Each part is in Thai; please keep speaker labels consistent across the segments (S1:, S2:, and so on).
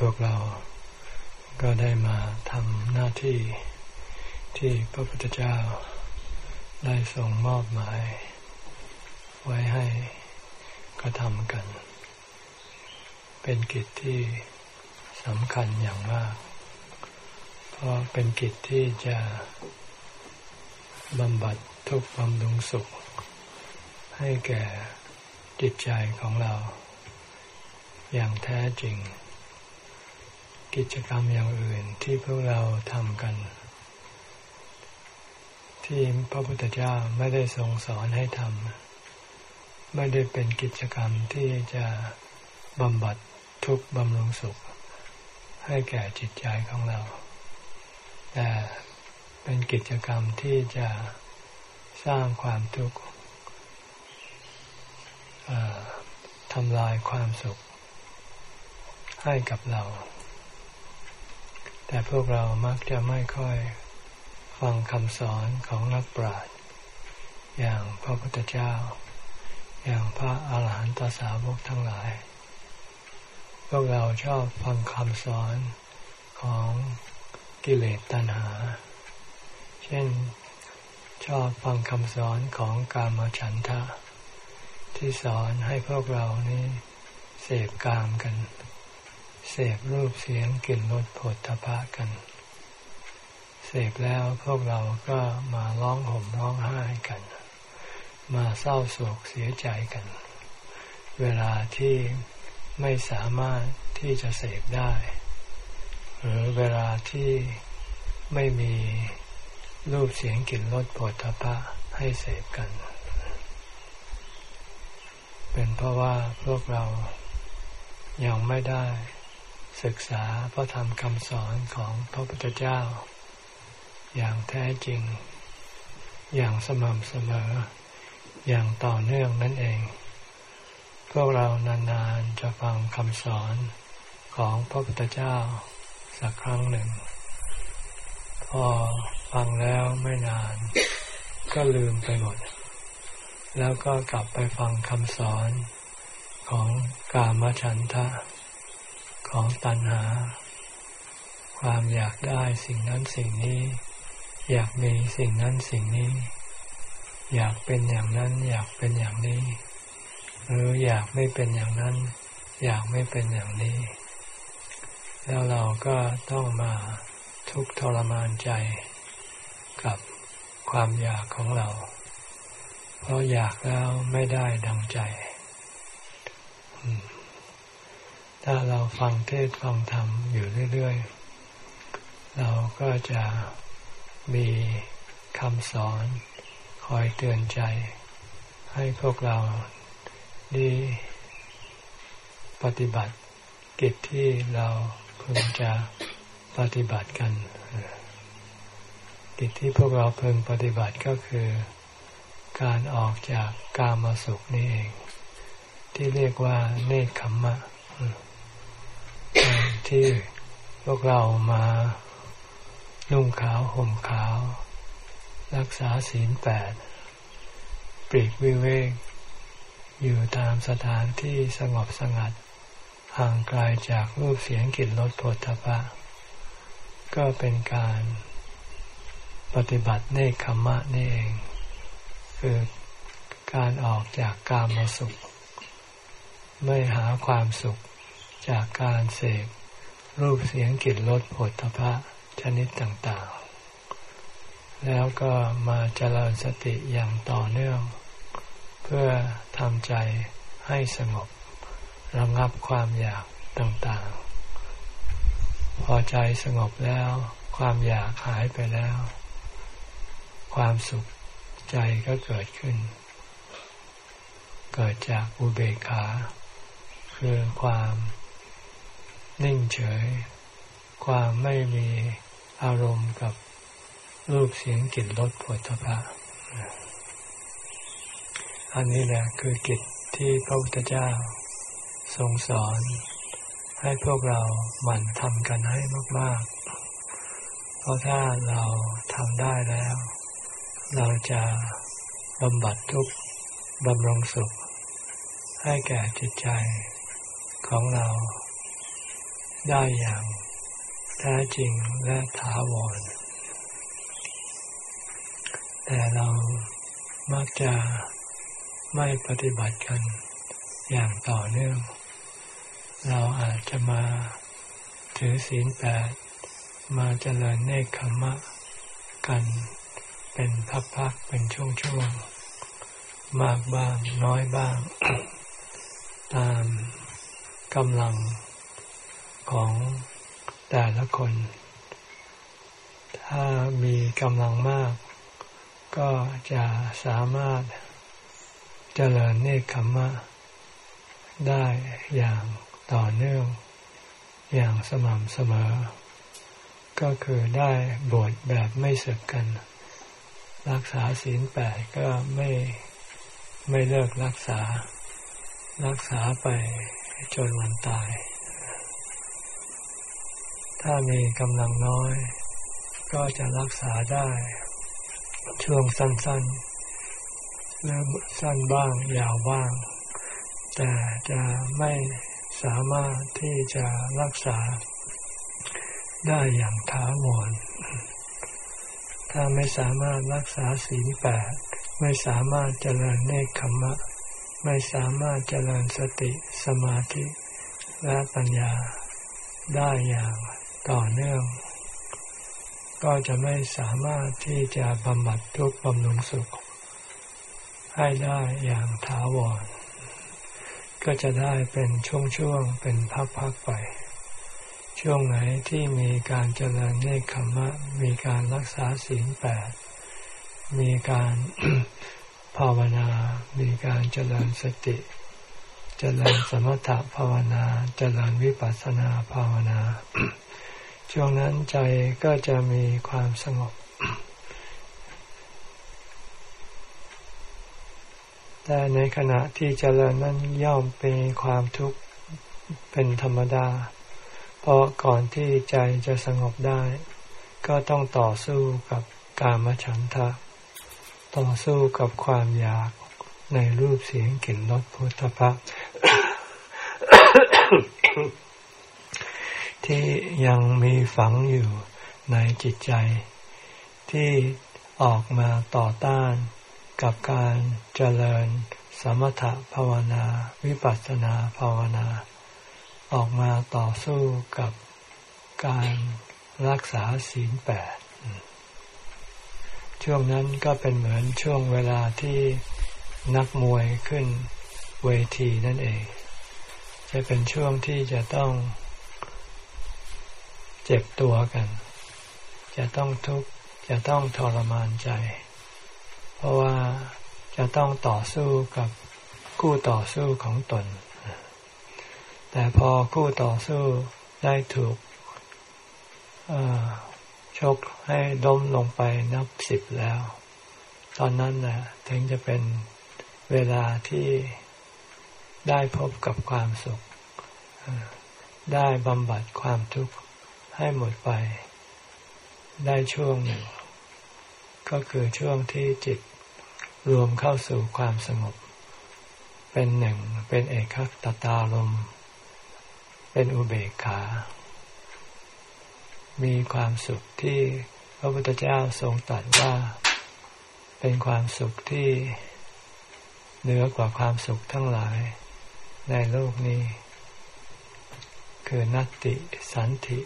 S1: พวกเราก็ได้มาทำหน้าที่ที่พระพุทธเจ้า ได้ส่งมอบหมาย ไว้ให้กระทำกัน เป็นกิจที่สำคัญอย่างมาก เพราะเป็นกิจที่จะบำบัดทุกข์บำรุงสุข ให้แก่จิตใจของเรา อย่างแท้จริง กิจกรรมอย่างอื่นที่พวกเราทำกัน ที่พระพุทธเจ้าไม่ได้ทรงสอนให้ทำไม่ได้เป็นกิจกรรมที่จะบำบัดทุกข์บำรุงสุข ให้แก่จิตใจของเรา แต่เป็นกิจกรรมที่จะสร้างความทุกข์ทำลายความสุข ให้กับเรา แต่พวกเรามักจะไม่ค่อยฟังคำสอนของนักปราชญ์อย่างพระพุทธเจ้า อย่างพระอาหารหันตสาวกทั้งหลาย พวกเราชอบฟังคำสอนของกิเลสตัณหา เช่นชอบฟังคำสอนของกามฉันทะ ที่สอนให้พวกเรานี้เสพกามกัน เสพรูปเสียงกลิ่นรสผลทพะกัน เสพแล้วพวกเราก็มาร้องห่มร้องไห้กัน มาเศร้าโศกเสียใจกัน เวลาที่ไม่สามารถที่จะเสพได้ หรือเวลาที่ไม่มีรูปเสียงกลิ่นรสผลทพะให้เสพกัน เป็นเพราะว่าพวกเรายังไม่ได้ ศึกษาพระธรรมคำสอนของพระพุทธเจ้า อย่างแท้จริง อย่างสม่ำเสมอ อย่างต่อเนื่องนั่นเอง พวกเรานานๆจะฟังคำสอนของพระพุทธเจ้าสักครั้งหนึ่ง พอฟังแล้วไม่นาน ก็ลืมไปหมด แล้วก็กลับไปฟังคำสอนของกามฉันทะ ของตัณหา ความอยากได้สิ่งนั้นสิ่งนี้ อยากมีสิ่งนั้นสิ่งนี้ อยากเป็นอย่างนั้น อยากเป็นอย่างนี้ หรืออยากไม่เป็นอย่างนั้น อยากไม่เป็นอย่างนี้ แล้วเราก็ต้องมาทุกข์ทรมานใจกับความอยากของเรา เพราะอยากแล้วไม่ได้ดังใจ ถ้าเราฟังเทศฟังธรรมอยู่เรื่อย ๆ เราก็จะมีคำสอนคอยเตือนใจ ให้พวกเราได้ปฏิบัติกิจที่เราพึงจะปฏิบัติกัน กิจที่พวกเราเพิ่งปฏิบัติก็คือ การออกจากกามสุขนี่เอง ที่เรียกว่าเนคขมมะ ที่พวกเรามานุ่งขาวห่มขาว รักษาศีลแปดปรีกวิเวก อยู่ตามสถานที่สงบสงัด ห่างไกลาจากรูปเสียงกลิ่นรสผลทพะ ก็เป็นการปฏิบัติเนคขมะนี่เอง คือการออกจากกามสุข ไม่หาความสุข จากการเสพรูปเสียงกลิ่นรสผลทพะชนิดต่างๆ แล้วก็มาเจริญสติอย่างต่อเนื่อง เพื่อทำใจให้สงบระงับความอยากต่างๆ พอใจสงบแล้ว ความอยากหายไปแล้ว ความสุขใจก็เกิดขึ้น เกิดจากอุเบกขา คือความ นิ่งเฉย ความไม่มีอารมณ์กับรูปเสียงกลิ่นรสผลทพะอันนี้แหละคือกิจที่พระพุทธเจ้าทรงสอน ให้พวกเราหมั่นทำกันให้มากๆ เพราะถ้าเราทำได้แล้ว เราจะบำบัดทุกข์บำรงสุข ให้แก่จิตใจของเรา ได้อย่างแท้จริงและถาวร แต่เรามักจะไม่ปฏิบัติกันอย่างต่อเนื่อง เราอาจจะมาถือศีลแปดมาเจริญเนคขมะกันเป็นพักๆเป็นช่วงๆ มากบ้างน้อยบ้าง ตามกำลัง ของแต่ละคน ถ้ามีกำลังมาก ก็จะสามารถเจริญเนคขมะ ได้อย่างต่อเนื่อง อย่างสม่ำเสมอ ก็คือได้บวชแบบไม่เสึกกัน รักษาศีลแปดก็ไม่ไม่เลิกรักษา รักษาไปจนวันตาย ถ้ามีกำลังน้อย ก็จะรักษาได้ ช่วงสั้นๆเริ่มสั้นบ้างยาวบ้าง แต่จะไม่สามารถที่จะรักษาได้อย่างถาวร ถ้าไม่สามารถรักษาศีลแปด ไม่สามารถเจริญเนคขมะ ไม่สามารถเจริญสติสมาธิและปัญญาได้อย่าง ต่อเนื่อง ก็จะไม่สามารถที่จะบำบัดทุกข์บำรุงสุข ให้ได้อย่างถาวร ก็จะได้เป็นช่วงๆ เป็นพักๆไป ช่วงไหนที่มีการเจริญเนคขมะ มีการรักษาศีลแปด มีการภาวนา มีการเจริญสติ เจริญสมถะภาวนา เจริญวิปัสสนาภาวนา ช่วงนั้นใจก็จะมีความสงบ แต่ในขณะที่เจริญนั้นย่อมเป็นความทุกข์เป็นธรรมดา เพราะก่อนที่ใจจะสงบได้ ก็ต้องต่อสู้กับกามฉันทะ ต่อสู้กับความอยากในรูปเสียงกลิ่นรสพุทธภพ ที่ยังมีฝังอยู่ในจิตใจ ที่ออกมาต่อต้านกับการเจริญสมถภาวนา วิปัสสนาภาวนา ออกมาต่อสู้กับการรักษาศีลแปดช่วงนั้นก็เป็นเหมือนช่วงเวลาที่นักมวยขึ้นเวทีนั่นเอง จะเป็นช่วงที่จะต้อง เจ็บตัวกัน จะต้องทุกข์จะต้องทรมานใจ เพราะว่าจะต้องต่อสู้กับคู่ต่อสู้ของตน แต่พอคู่ต่อสู้ได้ถูกชกให้ล้มลงไปนับสิบแล้ว ตอนนั้นนะถึงจะเป็นเวลาที่ได้พบกับความสุข ได้บำบัดความทุกข์ ให้หมดไป ได้ช่วงหนึ่ง ก็คือช่วงที่จิตรวมเข้าสู่ความสงบ เป็นหนึ่งเป็นเอกคตาลม เป็นอุเบกขา มีความสุขที่พระพุทธเจ้าทรงตรัสว่า เป็นความสุขที่เหนือกว่าความสุขทั้งหลายในโลกนี้ คือนัตติสันติ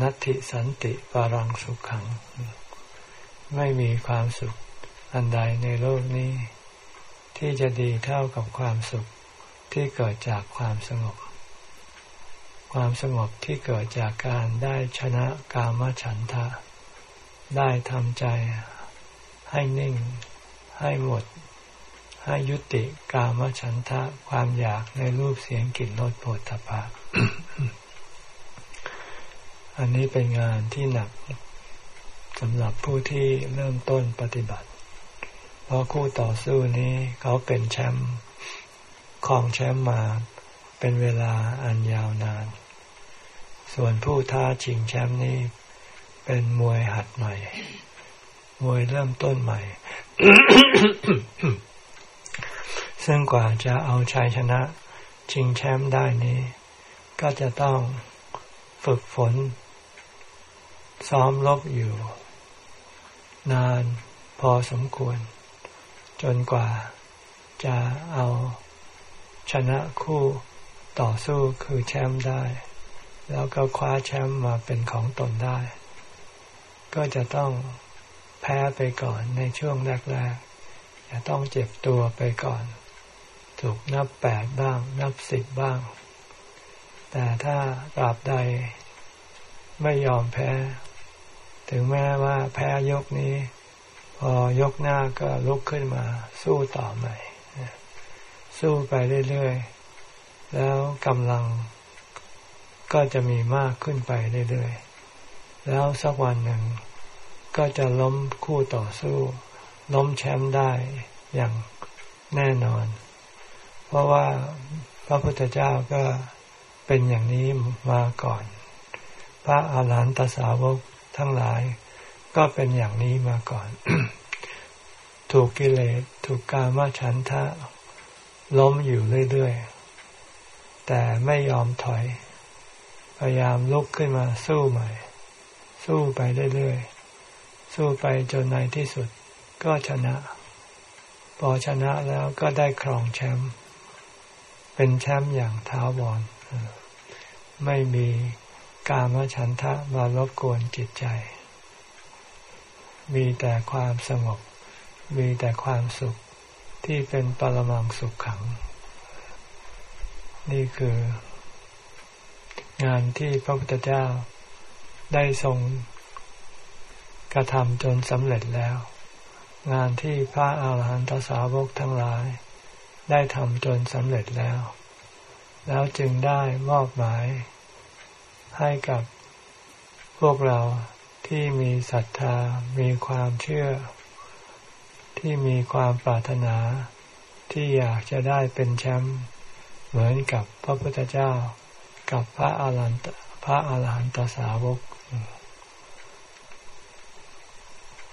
S1: นัตติสันติปารังสุขขัง ไม่มีความสุขอันใดในโลกนี้ ที่จะดีเท่ากับความสุขที่เกิดจากความสงบ ความสงบที่เกิดจากการได้ชนะกามฉันทะ ได้ทำใจให้นิ่ง ให้หมด ให้ยุติกามฉันทะ ความอยากในรูปเสียงกลิ่นรสโผฏฐัพพะ อันนี้เป็นงานที่หนักสำหรับผู้ที่เริ่มต้นปฏิบัติ เพราะคู่ต่อสู้นี้เขาเป็นแชมป์ของแชมป์มาเป็นเวลาอันยาวนาน ส่วนผู้ท้าชิงแชมป์นี้เป็นมวยหัดใหม่ มวยเริ่มต้นใหม่ ซึ่งกว่าจะเอาชัยชนะชิงแชมป์ได้นี้ ก็จะต้องฝึกฝน ซ้อมลบอยู่ นานพอสมควร จนกว่าจะเอาชนะคู่ต่อสู้คือแชมป์ได้ แล้วก็คว้าแชมป์มาเป็นของตนได้ ก็จะต้องแพ้ไปก่อนในช่วงแรกๆจะต้องเจ็บตัวไปก่อน ถูกนับแปดบ้าง นับสิบบ้าง แต่ถ้าตราบใดไม่ยอมแพ้ ถึงแม้ว่าแพ้ยกนี้ พอยกหน้าก็ลุกขึ้นมา สู้ต่อใหม่ สู้ไปเรื่อยๆ แล้วกำลังก็จะมีมากขึ้นไปเรื่อยๆ แล้วสักวันหนึ่ง ก็จะล้มคู่ต่อสู้ ล้มแชมป์ได้อย่างแน่นอน เพราะว่าพระพุทธเจ้าก็เป็นอย่างนี้มาก่อน พระอาหารหันตสาวก ทั้งหลาย ก็เป็นอย่างนี้มาก่อน ถูกกิเลสถูกกามฉันทะ ล้มอยู่เรื่อยๆ แต่ไม่ยอมถอย พยายามลุกขึ้นมาสู้ใหม่ สู้ไปเรื่อยๆ สู้ไปจนในที่สุด ก็ชนะ พอชนะแล้วก็ได้ครองแชมป์เป็นแชมป์อย่างท้าวรไม่มี กามฉันทะมารบกวนจิตใจ มีแต่ความสงบ มีแต่ความสุขที่เป็นปรมังสุขขัง นี่คือ งานที่พระพุทธเจ้าได้ทรงกระทำจนสำเร็จแล้ว งานที่พระอาหารหันตสาวกทั้งหลาย ได้ทำจนสำเร็จแล้ว แล้วจึงได้มอบหมาย ให้กับพวกเราที่มีศรัทธา มีความเชื่อ ที่มีความปรารถนา ที่อยากจะได้เป็นแชมป์เหมือนกับพระพุทธเจ้า กับพระอาหันตพระอาหารหันตสาวก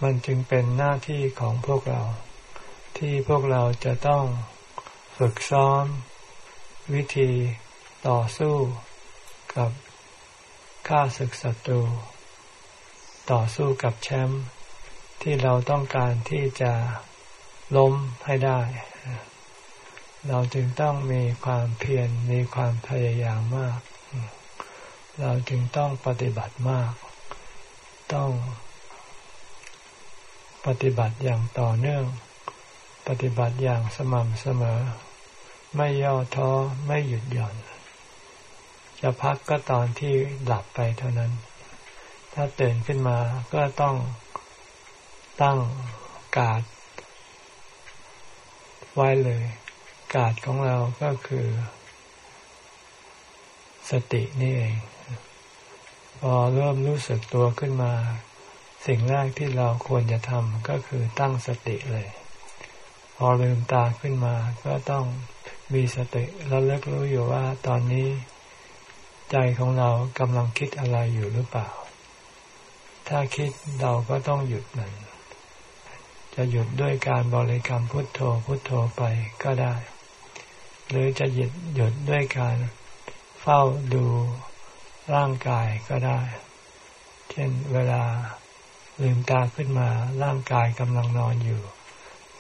S1: มันจึงเป็นหน้าที่ของพวกเรา ที่พวกเราจะต้องฝึกซ้อม วิธีต่อสู้กับ ฆ่าศึกศัตรู ต่อสู้กับแชมป์ที่เราต้องการที่จะล้มให้ได้ เราจึงต้องมีความเพียรมีความพยายามมาก เราจึงต้องปฏิบัติมาก ต้องปฏิบัติอย่างต่อเนื่อง ปฏิบัติอย่างสม่ำเสมอ ไม่ย่อท้อไม่หยุดหย่อน จะพักก็ตอนที่หลับไปเท่านั้น ถ้าตื่นขึ้นมาก็ต้องตั้งกาดไว้เลย กาดของเราก็คือ สตินี่เอง พอเริ่มรู้สึกตัวขึ้นมา สิ่งแรกที่เราควรจะทำก็คือตั้งสติเลย พอลืมตาขึ้นมาก็ต้องมีสติแล้วเลิกรู้อยู่ว่าตอนนี้ ใจของเรากำลังคิดอะไรอยู่หรือเปล่า ถ้าคิดเราก็ต้องหยุดมัน จะหยุดด้วยการบริกรรมพุทโธพุทโธไปก็ได้ หรือจะหยุดหยุดด้วยการเฝ้าดูร่างกายก็ได้ เช่นเวลาลืมตาขึ้นมาร่างกายกำลังนอนอยู่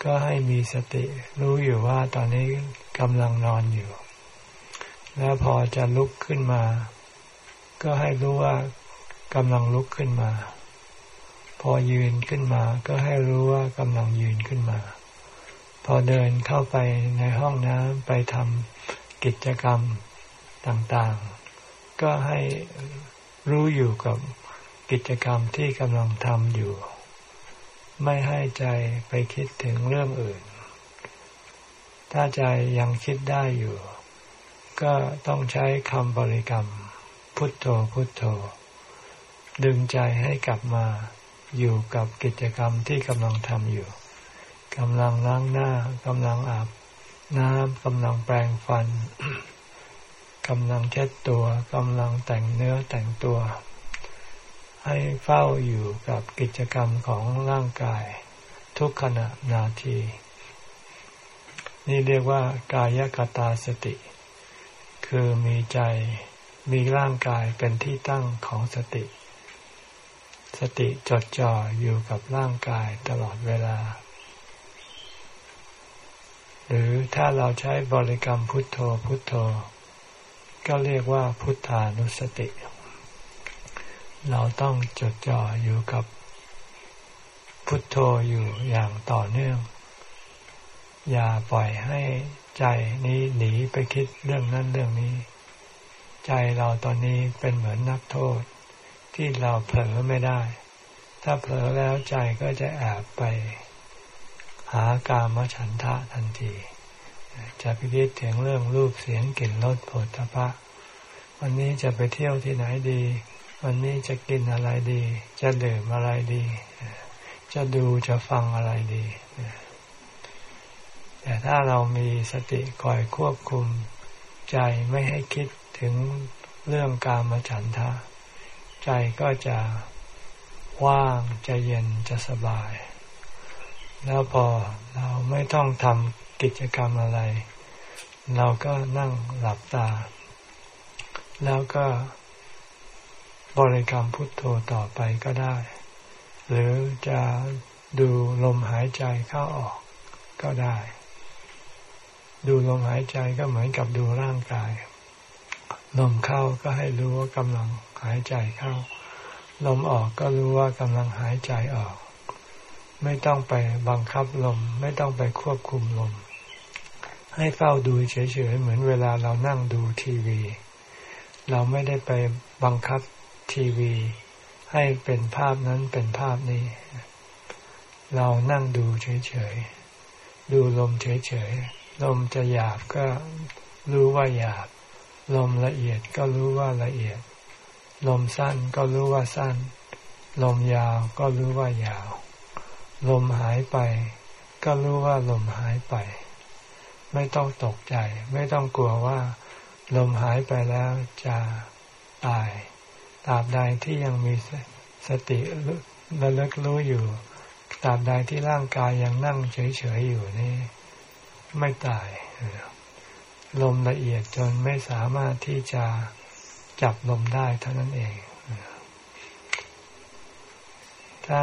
S1: ก็ให้มีสติรู้อยู่ว่าตอนนี้กำลังนอนอยู่ แล้วพอจะลุกขึ้นมา ก็ให้รู้ว่ากำลังลุกขึ้นมา พอยืนขึ้นมา ก็ให้รู้ว่ากำลังยืนขึ้นมา พอเดินเข้าไปในห้องน้ำไปทำกิจกรรมต่างๆ ก็ให้รู้อยู่กับกิจกรรมที่กำลังทำอยู่ ไม่ให้ใจไปคิดถึงเรื่องอื่น ถ้าใจยังคิดได้อยู่ ก็ต้องใช้คำบริกรรม พุทโธพุทโธ ดึงใจให้กลับมาอยู่กับกิจกรรมที่กำลังทำอยู่กำลังล้างหน้ากำลังอาบน้ำกำลังแปรงฟันกำลังเช็ดตัวกำลังแต่งเนื้อแต่งตัว ให้เฝ้าอยู่กับกิจกรรมของร่างกาย ทุกขณะนาที นี่เรียกว่ากายกตาสติ คือมีใจมีร่างกายเป็นที่ตั้งของสติ สติจดจ่ออยู่กับร่างกายตลอดเวลา หรือถ้าเราใช้บริกรรมพุทโธพุทโธ ก็เรียกว่าพุทธานุสติ เราต้องจดจ่ออยู่กับพุทโธอยู่อย่างต่อเนื่อง อย่าปล่อยให้ ใจนี้หนีไปคิดเรื่องนั้นเรื่องนี้ ใจเราตอนนี้เป็นเหมือนนักโทษ ที่เราเผลอไม่ได้ ถ้าเผลอแล้วใจก็จะแอบไป หากามฉันทะทันที จะพิจิตถึงเรื่องรูปเสียงกลิ่นรสผลตภะวันนี้จะไปเที่ยวที่ไหนดี วันนี้จะกินอะไรดี จะดื่มอะไรดี จะดูจะฟังอะไรดี แต่ถ้าเรามีสติคอยควบคุมใจไม่ให้คิดถึงเรื่องการมฉันทะ ใจก็จะว่างจะเย็นจะสบาย แล้วพอเราไม่ต้องทำกิจกรรมอะไร เราก็นั่งหลับตา แล้วก็บริกรรมพุทโธต่อไปก็ได้ หรือจะดูลมหายใจเข้าออกก็ได้ ดูลมหายใจก็เหมือนกับดูร่างกาย ลมเข้าก็ให้รู้ว่ากำลังหายใจเข้า ลมออกก็รู้ว่ากำลังหายใจออก ไม่ต้องไปบังคับลม ไม่ต้องไปควบคุมลม ให้เฝ้าดูเฉยๆเหมือนเวลาเรานั่งดูทีวี เราไม่ได้ไปบังคับทีวี ให้เป็นภาพนั้นเป็นภาพนี้ เรานั่งดูเฉยๆ ดูลมเฉยๆ ลมจะหยาบก็รู้ว่าหยาบ ลมละเอียดก็รู้ว่าละเอียด ลมสั้นก็รู้ว่าสั้น ลมยาวก็รู้ว่ายาว ลมหายไป ก็รู้ว่าลมหายไป ไม่ต้องตกใจ ไม่ต้องกลัวว่า ลมหายไปแล้วจะตายตราบใดที่ยังมีสติระลึกรู้อยู่ตราบใดที่ร่างกายยังนั่งเฉยๆอยู่นี่ ไม่ตาย ลมละเอียดจนไม่สามารถที่จะจับลมได้เท่านั้นเอง ถ้า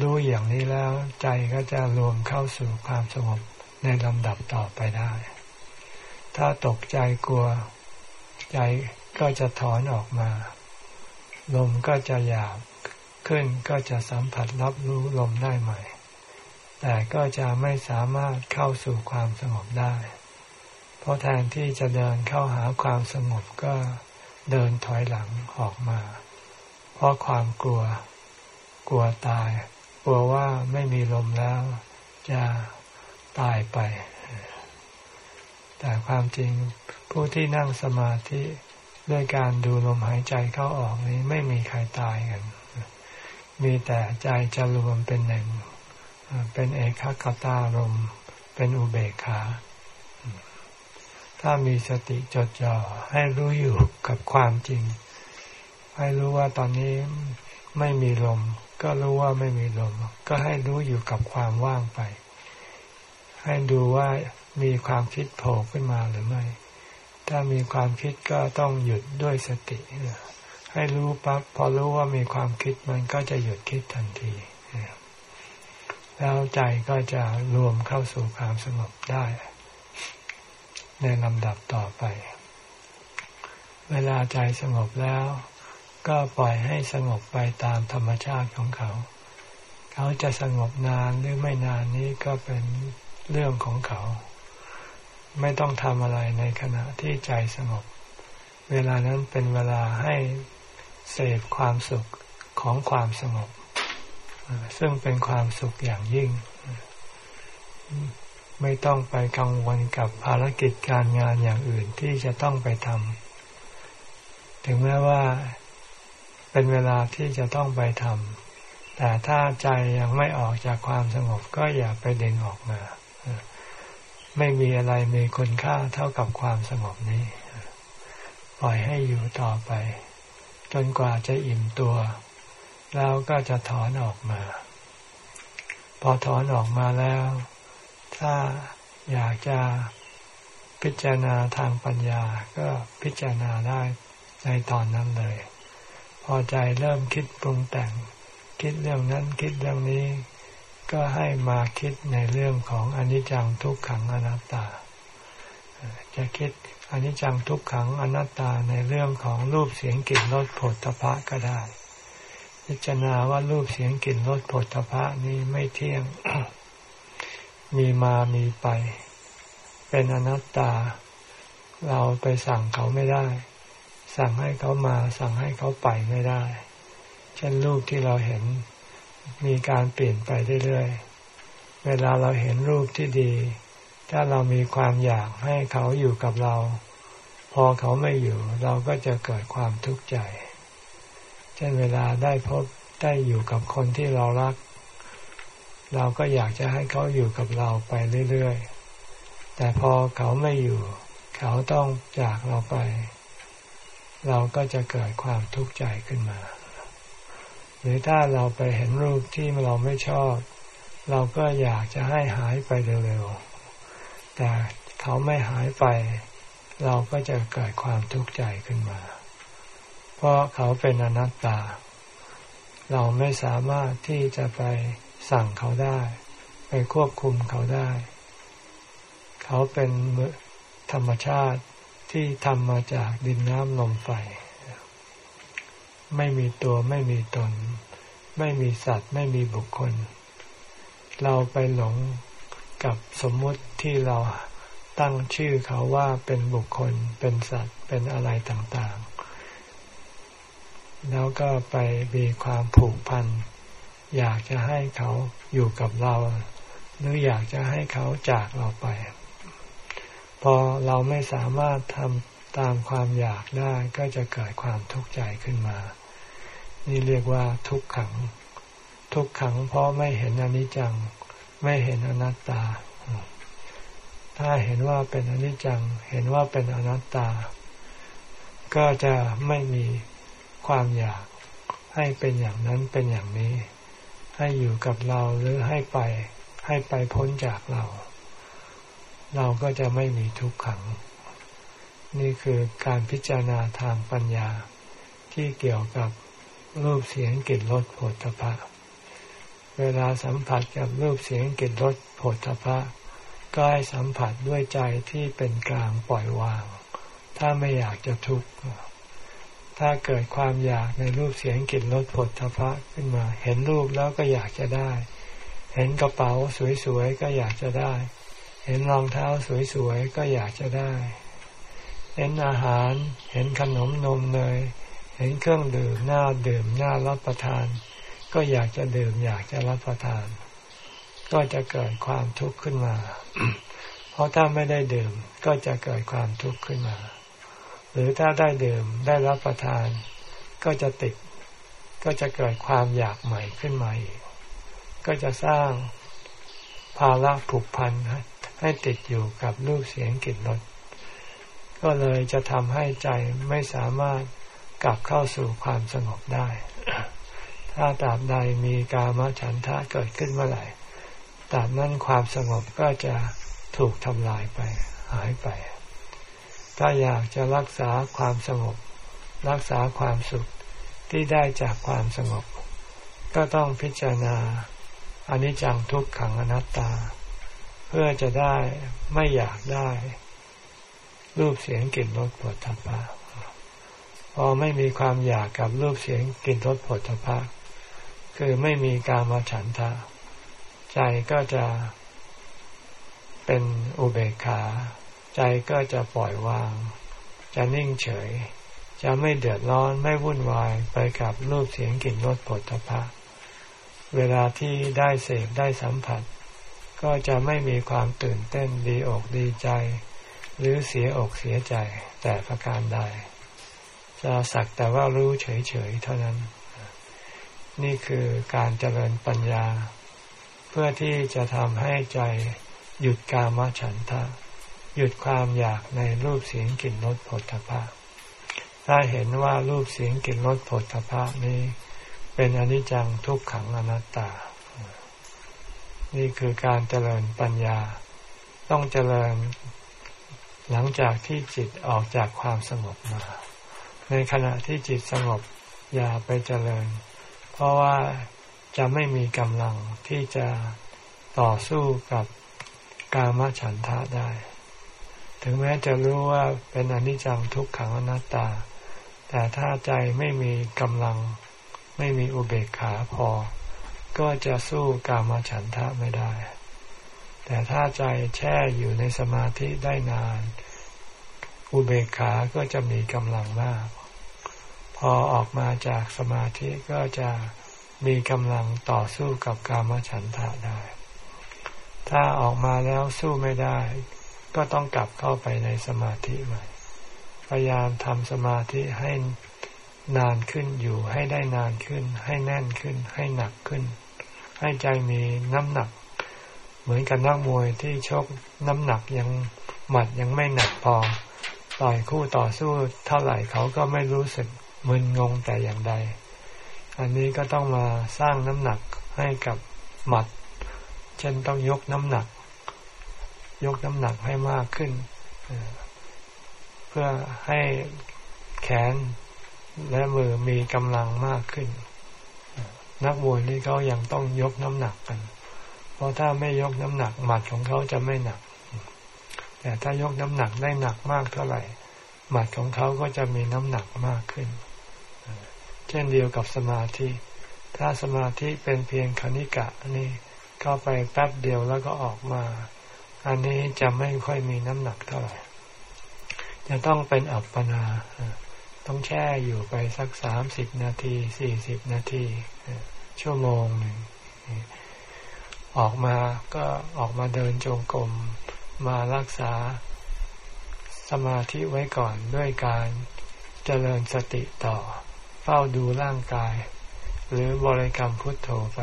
S1: รู้อย่างนี้แล้วใจก็จะรวมเข้าสู่ความสงบในลำดับต่อไปได้ ถ้าตกใจกลัว ใจก็จะถอนออกมา ลมก็จะหยาบขึ้นก็จะสัมผัสรับรู้ลมได้ใหม่ แต่ก็จะไม่สามารถเข้าสู่ความสงบได้ เพราะแทนที่จะเดินเข้าหาความสงบก็เดินถอยหลังออกมา เพราะความกลัว กลัวตาย กลัวว่าไม่มีลมแล้วจะตายไป แต่ความจริงผู้ที่นั่งสมาธิด้วยการดูลมหายใจเข้าออกนี้ไม่มีใครตายกัน มีแต่ใจจะรวมเป็นหนึ่ง เป็นเอกคตารมเป็นอุเบกขา ถ้ามีสติจดจ่อให้รู้อยู่กับความจริง ให้รู้ว่าตอนนี้ไม่มีลม ก็รู้ว่าไม่มีลม ก็ให้รู้อยู่กับความว่างไป ให้ดูว่ามีความคิดโผล่ขึ้นมาหรือไม่ ถ้ามีความคิดก็ต้องหยุดด้วยสติ ให้รู้ปั๊บพอรู้ว่ามีความคิดมันก็จะหยุดคิดทันที แล้วใจก็จะรวมเข้าสู่ความสงบได้ ในลำดับต่อไป เวลาใจสงบแล้ว ก็ปล่อยให้สงบไปตามธรรมชาติของเขา เขาจะสงบนานหรือไม่นานนี้ก็เป็นเรื่องของเขา ไม่ต้องทำอะไรในขณะที่ใจสงบ เวลานั้นเป็นเวลาให้เสพความสุขของความสงบ ซึ่งเป็นความสุขอย่างยิ่ง ไม่ต้องไปกังวลกับภารกิจการงานอย่างอื่นที่จะต้องไปทำถึงแม้ว่าเป็นเวลาที่จะต้องไปทำแต่ถ้าใจยังไม่ออกจากความสงบก็อย่าไปเด้งออกมา ไม่มีอะไรมีคุณค่าเท่ากับความสงบนี้ ปล่อยให้อยู่ต่อไป จนกว่าจะอิ่มตัว แล้วก็จะถอนออกมา พอถอนออกมาแล้ว ถ้าอยากจะพิจารณาทางปัญญาก็พิจารณาได้ในตอนนั้นเลย พอใจเริ่มคิดปรุงแต่ง คิดเรื่องนั้นคิดเรื่องนี้ ก็ให้มาคิดในเรื่องของอนิจจังทุกขังอนัตตา จะคิดอนิจจังทุกขังอนัตตาในเรื่องของรูปเสียงกลิ่นรสผลตภะก็ได้ พิจารณาว่ารูปเสียงกลิ่นรสผลตภะนี้ไม่เที่ยง มีมามีไป เป็นอนัตตา เราไปสั่งเขาไม่ได้ สั่งให้เขามา สั่งให้เขาไปไม่ได้ เช่นรูปที่เราเห็นมีการเปลี่ยนไปเรื่อยๆ เวลาเราเห็นรูปที่ดี ถ้าเรามีความอยากให้เขาอยู่กับเรา พอเขาไม่อยู่ เราก็จะเกิดความทุกข์ใจ ช่นเวลาได้พบได้อยู่กับคนที่เรารัก เราก็อยากจะให้เขาอยู่กับเราไปเรื่อยๆ แต่พอเขาไม่อยู่ เขาต้องจากเราไป เราก็จะเกิดความทุกข์ใจขึ้นมา หรือถ้าเราไปเห็นรูปที่เราไม่ชอบ เราก็อยากจะให้หายไปเร็วๆ แต่เขาไม่หายไป เราก็จะเกิดความทุกข์ใจขึ้นมา เพราะเขาเป็นอนัตตา เราไม่สามารถที่จะไปสั่งเขาได้ ไปควบคุมเขาได้ เขาเป็นธรรมชาติที่ทำมาจากดินน้ำลมไฟ ไม่มีตัวไม่มีตน ไม่มีสัตว์ไม่มีบุคคล เราไปหลงกับสมมุติที่เราตั้งชื่อเขาว่าเป็นบุคคล เป็นสัตว์เป็นอะไรต่างๆ แล้วก็ไปมีความผูกพัน อยากจะให้เขาอยู่กับเรา หรืออยากจะให้เขาจากเราไป พอเราไม่สามารถทำตามความอยากได้ก็จะเกิดความทุกข์ใจขึ้นมา นี่เรียกว่าทุกขัง ทุกขังเพราะไม่เห็นอนิจจัง ไม่เห็นอนัตตา ถ้าเห็นว่าเป็นอนิจจัง เห็นว่าเป็นอนัตตา ก็จะไม่มี ความอยากให้เป็นอย่างนั้นเป็นอย่างนี้ ให้อยู่กับเราหรือให้ไป ให้ไปพ้นจากเรา เราก็จะไม่มีทุกขัง นี่คือการพิจารณาทางปัญญาที่เกี่ยวกับรูปเสียงกลิ่นรสผลตภะเวลาสัมผัสกับรูปเสียงกลิ่นรสผลทพะก็ให้สัมผัสด้วยใจที่เป็นกลางปล่อยวาง ถ้าไม่อยากจะทุกข์ ถ้าเกิดความอยากในรูปเสียงกลิ่นรสผลทพะขึ้นมา เห็นรูปแล้วก็อยากจะได้ เห็นกระเป๋าสวยๆก็อยากจะได้ เห็นรองเท้าสวยๆก็อยากจะได้ เห็นอาหาร เห็นขนมนมเนย เห็นเครื่องดื่มน่าดื่มน่ารับประทาน ก็อยากจะดื่มอยากจะรับประทาน ก็จะเกิดความทุกข์ขึ้นมา เพราะถ้าไม่ได้ดื่มก็จะเกิดความทุกข์ขึ้นมา หรือถ้าได้ดื่มได้รับประทาน ก็จะติด ก็จะเกิดความอยากใหม่ขึ้นมาอีก ก็จะสร้างภาระผูกพันให้ติดอยู่กับรูปเสียงกลิ่นรสก็เลยจะทำให้ใจไม่สามารถกลับเข้าสู่ความสงบได้ ถ้าตราบใดมีกามฉันทะเกิดขึ้นเมื่อไหร่ตราบนั้นความสงบก็จะถูกทำลายไปหายไป ถ้าอยากจะรักษาความสงบ รักษาความสุขที่ได้จากความสงบ ก็ต้องพิจารณาอนิจจังทุกขังอนัตตา เพื่อจะได้ไม่อยากได้ รูปเสียงกลิ่นรสผลทพะพอไม่มีความอยากกับรูปเสียงกลิ่นรสผลทพะคือไม่มีการมาฉันทะ ใจก็จะเป็นอุเบกขา ใจก็จะปล่อยวาง จะนิ่งเฉย จะไม่เดือดร้อนไม่วุ่นวายไปกับรูปเสียงกลิ่นรสผลพะเวลาที่ได้เสพได้สัมผัส ก็จะไม่มีความตื่นเต้นดีอกดีใจ หรือเสียอกเสียใจแต่ประการใดจะสักแต่ว่ารู้เฉยๆเท่านั้น นี่คือการเจริญปัญญา เพื่อที่จะทำให้ใจหยุดกามฉันทะ หยุดความอยากในรูปเสียงกลิ่นรสผลพะถ้าเห็นว่ารูปเสียงกลิ่นรสผลพะนี้เป็นอนิจจังทุกขังอนัตตา นี่คือการเจริญปัญญา ต้องเจริญหลังจากที่จิตออกจากความสงบมา ในขณะที่จิตสงบอย่าไปเจริญ เพราะว่าจะไม่มีกำลังที่จะต่อสู้กับกามฉันทะได้ ถึงแม้จะรู้ว่าเป็นอนิจจังทุกขังอนัตตา แต่ถ้าใจไม่มีกำลังไม่มีอุเบกขาพอ ก็จะสู้กามฉันทะไม่ได้ แต่ถ้าใจแช่อยู่ในสมาธิได้นาน อุเบกขาก็จะมีกำลังมาก พอออกมาจากสมาธิก็จะมีกำลังต่อสู้กับกามฉันทะได้ ถ้าออกมาแล้วสู้ไม่ได้ ก็ต้องกลับเข้าไปในสมาธิใหม่ พยายามทำสมาธิให้นานขึ้นอยู่ให้ได้นานขึ้น ให้แน่นขึ้น ให้หนักขึ้น ให้ใจมีน้ำหนัก เหมือนกับนักมวยที่ชกน้ำหนักยังหมัดยังไม่หนักพอต่อยคู่ต่อสู้เท่าไหร่เขาก็ไม่รู้สึกมึนงงแต่อย่างใด อันนี้ก็ต้องมาสร้างน้ำหนักให้กับหมัด เช่นต้องยกน้ำหนัก ยกน้ำหนักให้มากขึ้น เพื่อให้แขนและมือมีกำลังมากขึ้น นักมวยนี่เขายังต้องยกน้ำหนักกัน เพราะถ้าไม่ยกน้ำหนักหมัดของเขาจะไม่หนัก แต่ถ้ายกน้ำหนักได้หนักมากเท่าไหร่หมัดของเขาก็จะมีน้ำหนักมากขึ้น เช่นเดียวกับสมาธิ ถ้าสมาธิเป็นเพียงคณิกะนี่เข้าไปแป๊บเดียวแล้วก็ออกมา อันนี้จะไม่ค่อยมีน้ำหนักเท่าไหร่ จะต้องเป็นอัปปนา ต้องแช่อยู่ไปสักสามสิบนาทีสี่สิบนาที ชั่วโมงหนึ่ง ออกมาก็ออกมาเดินจงกรมมารักษาสมาธิไว้ก่อนด้วยการเจริญสติต่อ เฝ้าดูร่างกาย หรือบริกรรมพุทโธไป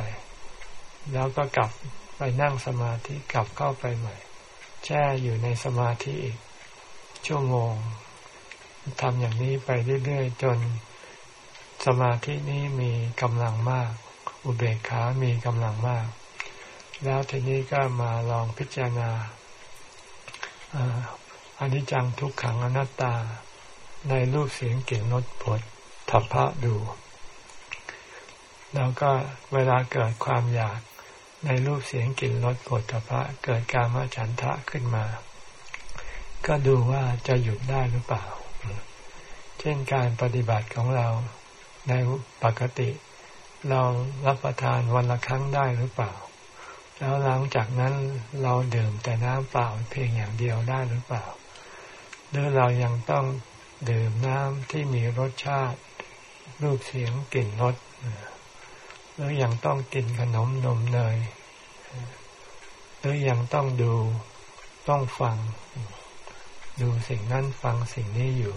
S1: แล้วก็กลับไปนั่งสมาธิกลับเข้าไปใหม่ แช่อยู่ในสมาธิอีกชั่วโมงทำอย่างนี้ไปเรื่อยๆ จนสมาธินี้มีกำลังมาก อุเบกขามีกำลังมาก แล้วทีนี้ก็มาลองพิจารณาอนิจจังทุกขังอนัตตา ในรูปเสียงกลิ่นรสผลทัพพะดู แล้วก็เวลาเกิดความอยาก ในรูปเสียงกลิ่นรสผลทัพพะเกิดการมฉันทะขึ้นมา ก็ดูว่าจะหยุดได้หรือเปล่า เช่นการปฏิบัติของเราในปกติ เรารับประทานวันละครั้งได้หรือเปล่า แล้วหลังจากนั้นเราดื่มแต่น้ำเปล่าเพียงอย่างเดียวได้หรือเปล่า หรือเรายังต้องดื่มน้ำที่มีรสชาติ รูปเสียงกลิ่นรสแล้วยังต้องกินขนมนมเนย หรือยังต้องดูต้องฟัง ดูสิ่งนั้นฟังสิ่งนี้อยู่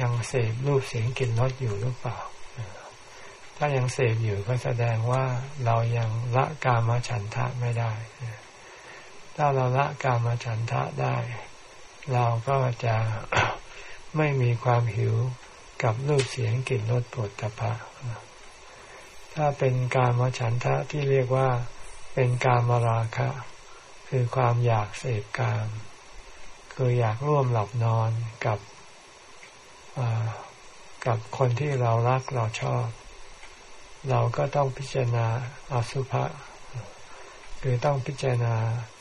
S1: ยังเสพรูปเสียงกลิ่นรสอยู่หรือเปล่า ถ้ายังเสพอยู่ก็แสดงว่าเรายังละกามฉันทะไม่ได้ ถ้าเราละกามฉันทะได้ เราก็จะไม่มีความหิวกับรูปเสียงกลิ่นรสปวดตภะถ้าเป็นการมฉันทะที่เรียกว่าเป็นการมราคะ คือความอยากเสพกามคืออยากร่วมหลับนอนกับกับคนที่เรารักเราชอบ เราก็ต้องพิจารณาอสุภะคือต้องพิจารณา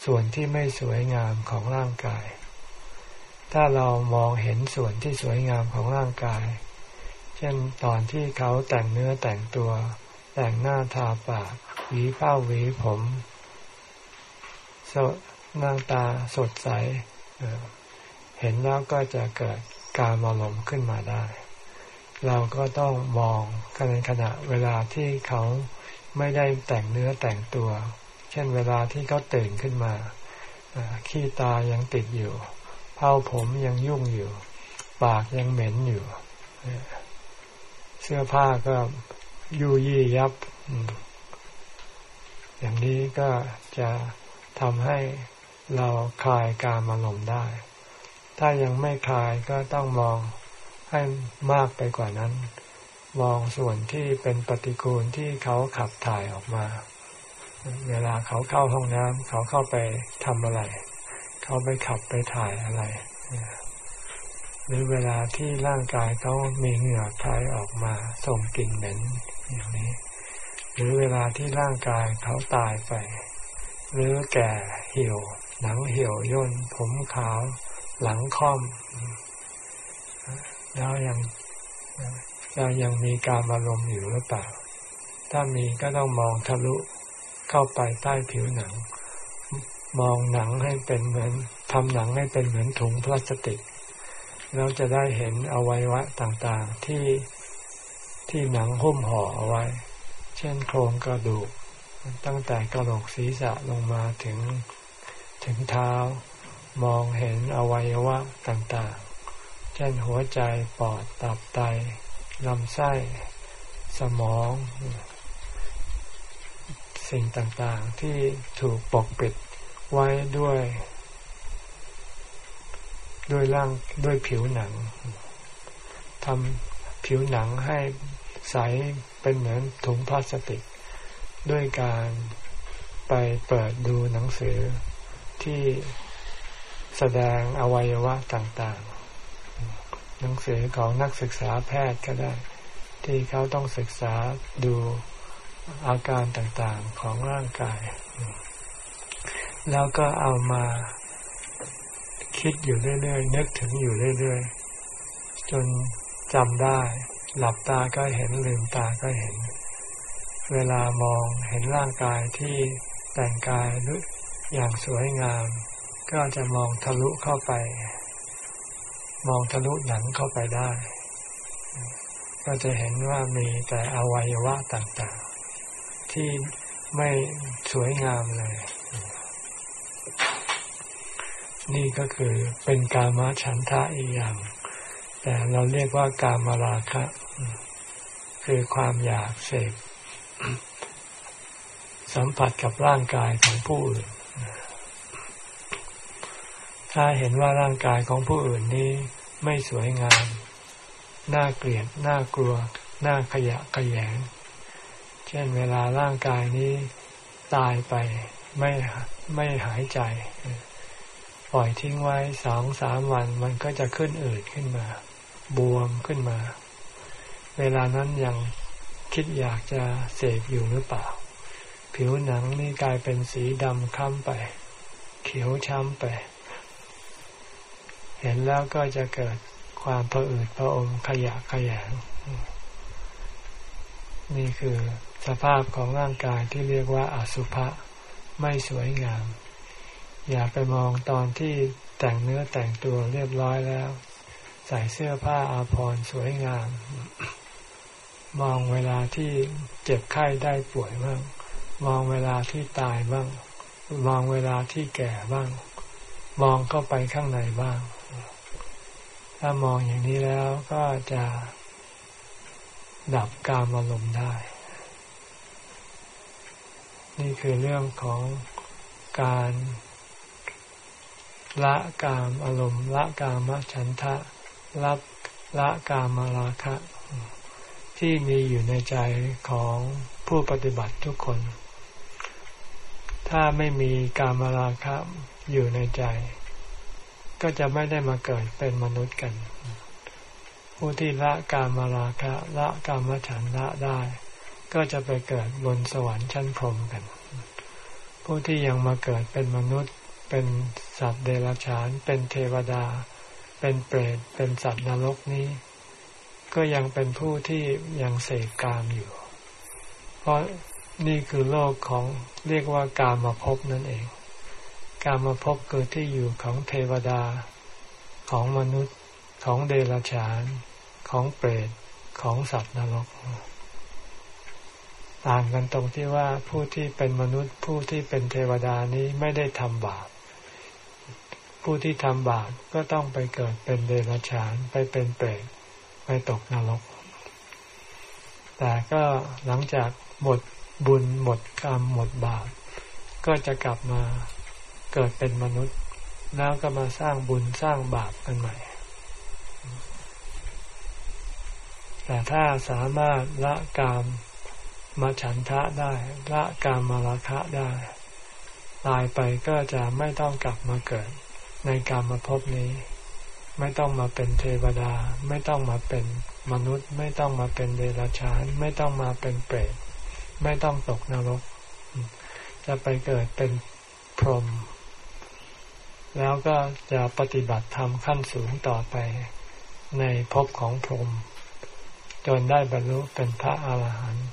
S1: ส่วนที่ไม่สวยงามของร่างกาย ถ้าเรามองเห็นส่วนที่สวยงามของร่างกาย เช่นตอนที่เขาแต่งเนื้อแต่งตัว แต่งหน้าทาปากหวีผ้าหวีผม สดหน้าตาสดใส เห็นแล้วก็จะเกิดการอารมขึ้นมาได้ เราก็ต้องมองกันในขณะเวลาที่เขาไม่ได้แต่งเนื้อแต่งตัว เช่นเวลาที่เขาตื่นขึ้นมา ขี้ตายังติดอยู่เผ้าผมยังยุ่งอยู่ ปากยังเหม็นอยู่ เสื้อผ้าก็ยูยี่ยับ อย่างนี้ก็จะ ทำให้เราคลายการมาลมได้ ถ้ายังไม่คลายก็ต้องมองให้มากไปกว่านั้น มองส่วนที่เป็นปฏิกูลที่เขาขับถ่ายออกมา เวลาเขาเข้าห้องน้ำเขาเข้าไปทำอะไร เขาไปขับไปถ่ายอะไร หรือเวลาที่ร่างกายเขามีเหงื่อทายออกมาส่งกลิ่นเหม็นอย่างนี้ หรือเวลาที่ร่างกายเขาตายไป หรือแก่เหี่ยว หนังเหี่ยวย่น ผมขาว หลังค่อม แล้วยังเรายังมีการอารมณ์อยู่หรือเปล่า ถ้ามีก็ต้องมองทะลุเข้าไปใต้ผิวหนัง มองหนังให้เป็นเหมือนทำหนังให้เป็นเหมือนถุงพลาสติก เราจะได้เห็นอวัยวะต่างๆที่ที่หนังหุ้มห่อเอาไว้ เช่นโครงกระดูก ตั้งแต่กระโหลกศีรษะลงมาถึงถึงเท้ามองเห็นอวัยวะต่างๆ เช่นหัวใจปอดตับไตลำไส้ สมอง สิ่งต่างๆ ที่ถูกปกปิดไว้ด้วย ด้วยร่างด้วยผิวหนังทำผิวหนังให้ใสเป็นเหมือนถุงพลาสติก ด้วยการไปเปิดดูหนังสือที่แสดงอวัยวะต่างๆ หนังสือของนักศึกษาแพทย์ก็ได้ ที่เขาต้องศึกษาดูอาการต่างๆของร่างกาย แล้วก็เอามาคิดอยู่เรื่อยๆนึกถึงอยู่เรื่อยๆ จนจำได้ หลับตาก็เห็นลืมตาก็เห็น เวลามองเห็นร่างกายที่แต่งกายออย่างสวยงาม ก็จะมองทะลุเข้าไป มองทะลุหนังเข้าไปได้ ก็จะเห็นว่ามีแต่อวัยวะต่างๆ ที่ไม่สวยงามเลย นี่ก็คือเป็นกามฉันทะอีกอย่าง แต่เราเรียกว่ากามราคะ คือความอยากเสพ สัมผัสกับร่างกายของผู้อื่น ถ้าเห็นว่าร่างกายของผู้อื่นนี้ไม่สวยงาม น่าเกลียด น่ากลัว น่าขยะขยง เช่นเวลาร่างกายนี้ตายไปไม่ไม่หายใจ ปล่อยทิ้งไว้สองสามวันมันก็จะขึ้นอืดขึ้นมา บวมขึ้นมา เวลานั้นยัง คิดอยากจะเสพอยู่หรือเปล่า ผิวหนังนี่กลายเป็นสีดำค้ำไป เขียวช้ำไป เห็นแล้วก็จะเกิดความผะอืดผะอมขยะขยงนี่คือสภาพของร่างกายที่เรียกว่าอสุภะไม่สวยงาม อย่าไปมองตอนที่แต่งเนื้อแต่งตัวเรียบร้อยแล้ว ใส่เสื้อผ้าอาภรณ์สวยงาม มองเวลาที่เจ็บไข้ได้ป่วยบ้าง มองเวลาที่ตายบ้าง มองเวลาที่แก่บ้าง มองเข้าไปข้างในบ้าง ถ้ามองอย่างนี้แล้วก็จะดับการอารมณ์ได้ นี่คือเรื่องของการละกามอารมณ์ละกามฉันทะรับละกามราคะ ที่มีอยู่ในใจของผู้ปฏิบัติทุกคน ถ้าไม่มีกามราคะอยู่ในใจ ก็จะไม่ได้มาเกิดเป็นมนุษย์กัน ผู้ที่ละกามราคะละกามฉันทะได้ ก็จะไปเกิดบนสวรรค์ชั้นพรหมกัน ผู้ที่ยังมาเกิดเป็นมนุษย์ เป็นสัตว์เดรัจฉาน เป็นเทวดา เป็นเปรต เป็นสัตว์นรกนี้ ก็ยังเป็นผู้ที่ยังเสกกามอยู่ เพราะนี่คือโลกของเรียกว่ากามาภพนั่นเอง กามาภพคือที่อยู่ของเทวดา ของมนุษย์ของเดรัจฉาน ของเปรตของสัตว์นรก ต่างกันตรงที่ว่าผู้ที่เป็นมนุษย์ผู้ที่เป็นเทวดานี้ไม่ได้ทำบาปผู้ที่ทำบาปก็ต้องไปเกิดเป็นเดรัจฉานไปเป็นเปรต ไปตกนรก แต่ก็หลังจากหมดบุญหมดกรรมหมดบาปก็จะกลับมาเกิดเป็นมนุษย์ แล้วก็มาสร้างบุญสร้างบาปกันใหม่ แต่ถ้าสามารถละกามมาฉันทะได้ ละกามมาราคะได้ ตายไปก็จะไม่ต้องกลับมาเกิดในการมาพนี้ ไม่ต้องมาเป็นเทวดา ไม่ต้องมาเป็นมนุษย์ ไม่ต้องมาเป็นเดรัจฉาน ไม่ต้องมาเป็นเปรตไม่ต้องตกนรก จะไปเกิดเป็นพรหมแล้วก็จะปฏิบัติธรรมขั้นสูงต่อไปในภพของพรหมจนได้บรรลุเป็นพระอาหารหันต์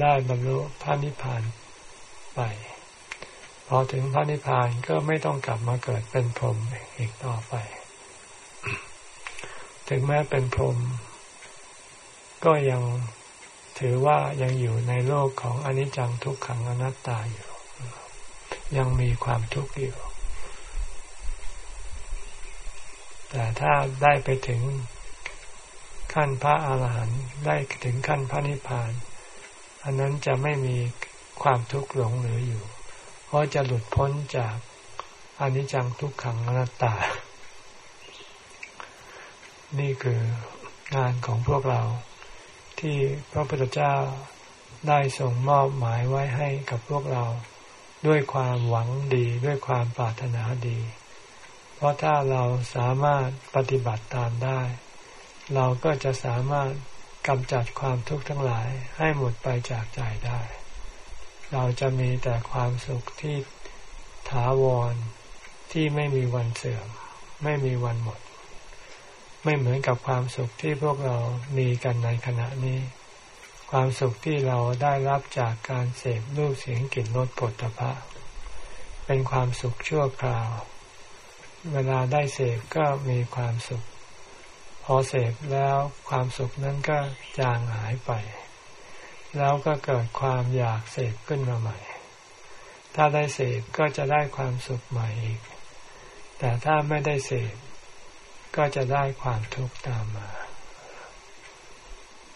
S1: ได้บรรลุพระนิพพานไป พอถึงพระนิพพานก็ไม่ต้องกลับมาเกิดเป็นพรหมอีกต่อไป ถึงแม้เป็นพรหมก็ยังถือว่ายังอยู่ในโลกของอนิจจังทุกขังอนัตตาอยู่ ยังมีความทุกข์อยู่ แต่ถ้าได้ไปถึงขั้นพระอาหารหันต์ได้ถึงขั้นพระนิพพาน อันนั้นจะไม่มีความทุกข์หลงเหลืออยู่ เพราะจะหลุดพ้นจากอนิจจังทุกขังอนัตตา นี่คืองานของพวกเรา ที่พระพุทธเจ้าได้ส่งมอบหมายไว้ให้กับพวกเรา ด้วยความหวังดีด้วยความปรารถนาดี เพราะถ้าเราสามารถปฏิบัติตามได้ เราก็จะสามารถกำจัดความทุกข์ทั้งหลายให้หมดไปจากใจได้ เราจะมีแต่ความสุขที่ถาวรที่ไม่มีวันเสื่อม ไม่มีวันหมด ไม่เหมือนกับความสุขที่พวกเรามีกันในขณะนี้ ความสุขที่เราได้รับจากการเสพรูปเสียงกลิ่นรสผลตภะเป็นความสุขชั่วคราว เวลาได้เสพก็มีความสุข พอเสพแล้วความสุขนั้นก็จางหายไป แล้วก็เกิดความอยากเสพขึ้นมาใหม่ ถ้าได้เสพก็จะได้ความสุขใหม่อีก แต่ถ้าไม่ได้เสพ ก็จะได้ความทุกข์ตามมา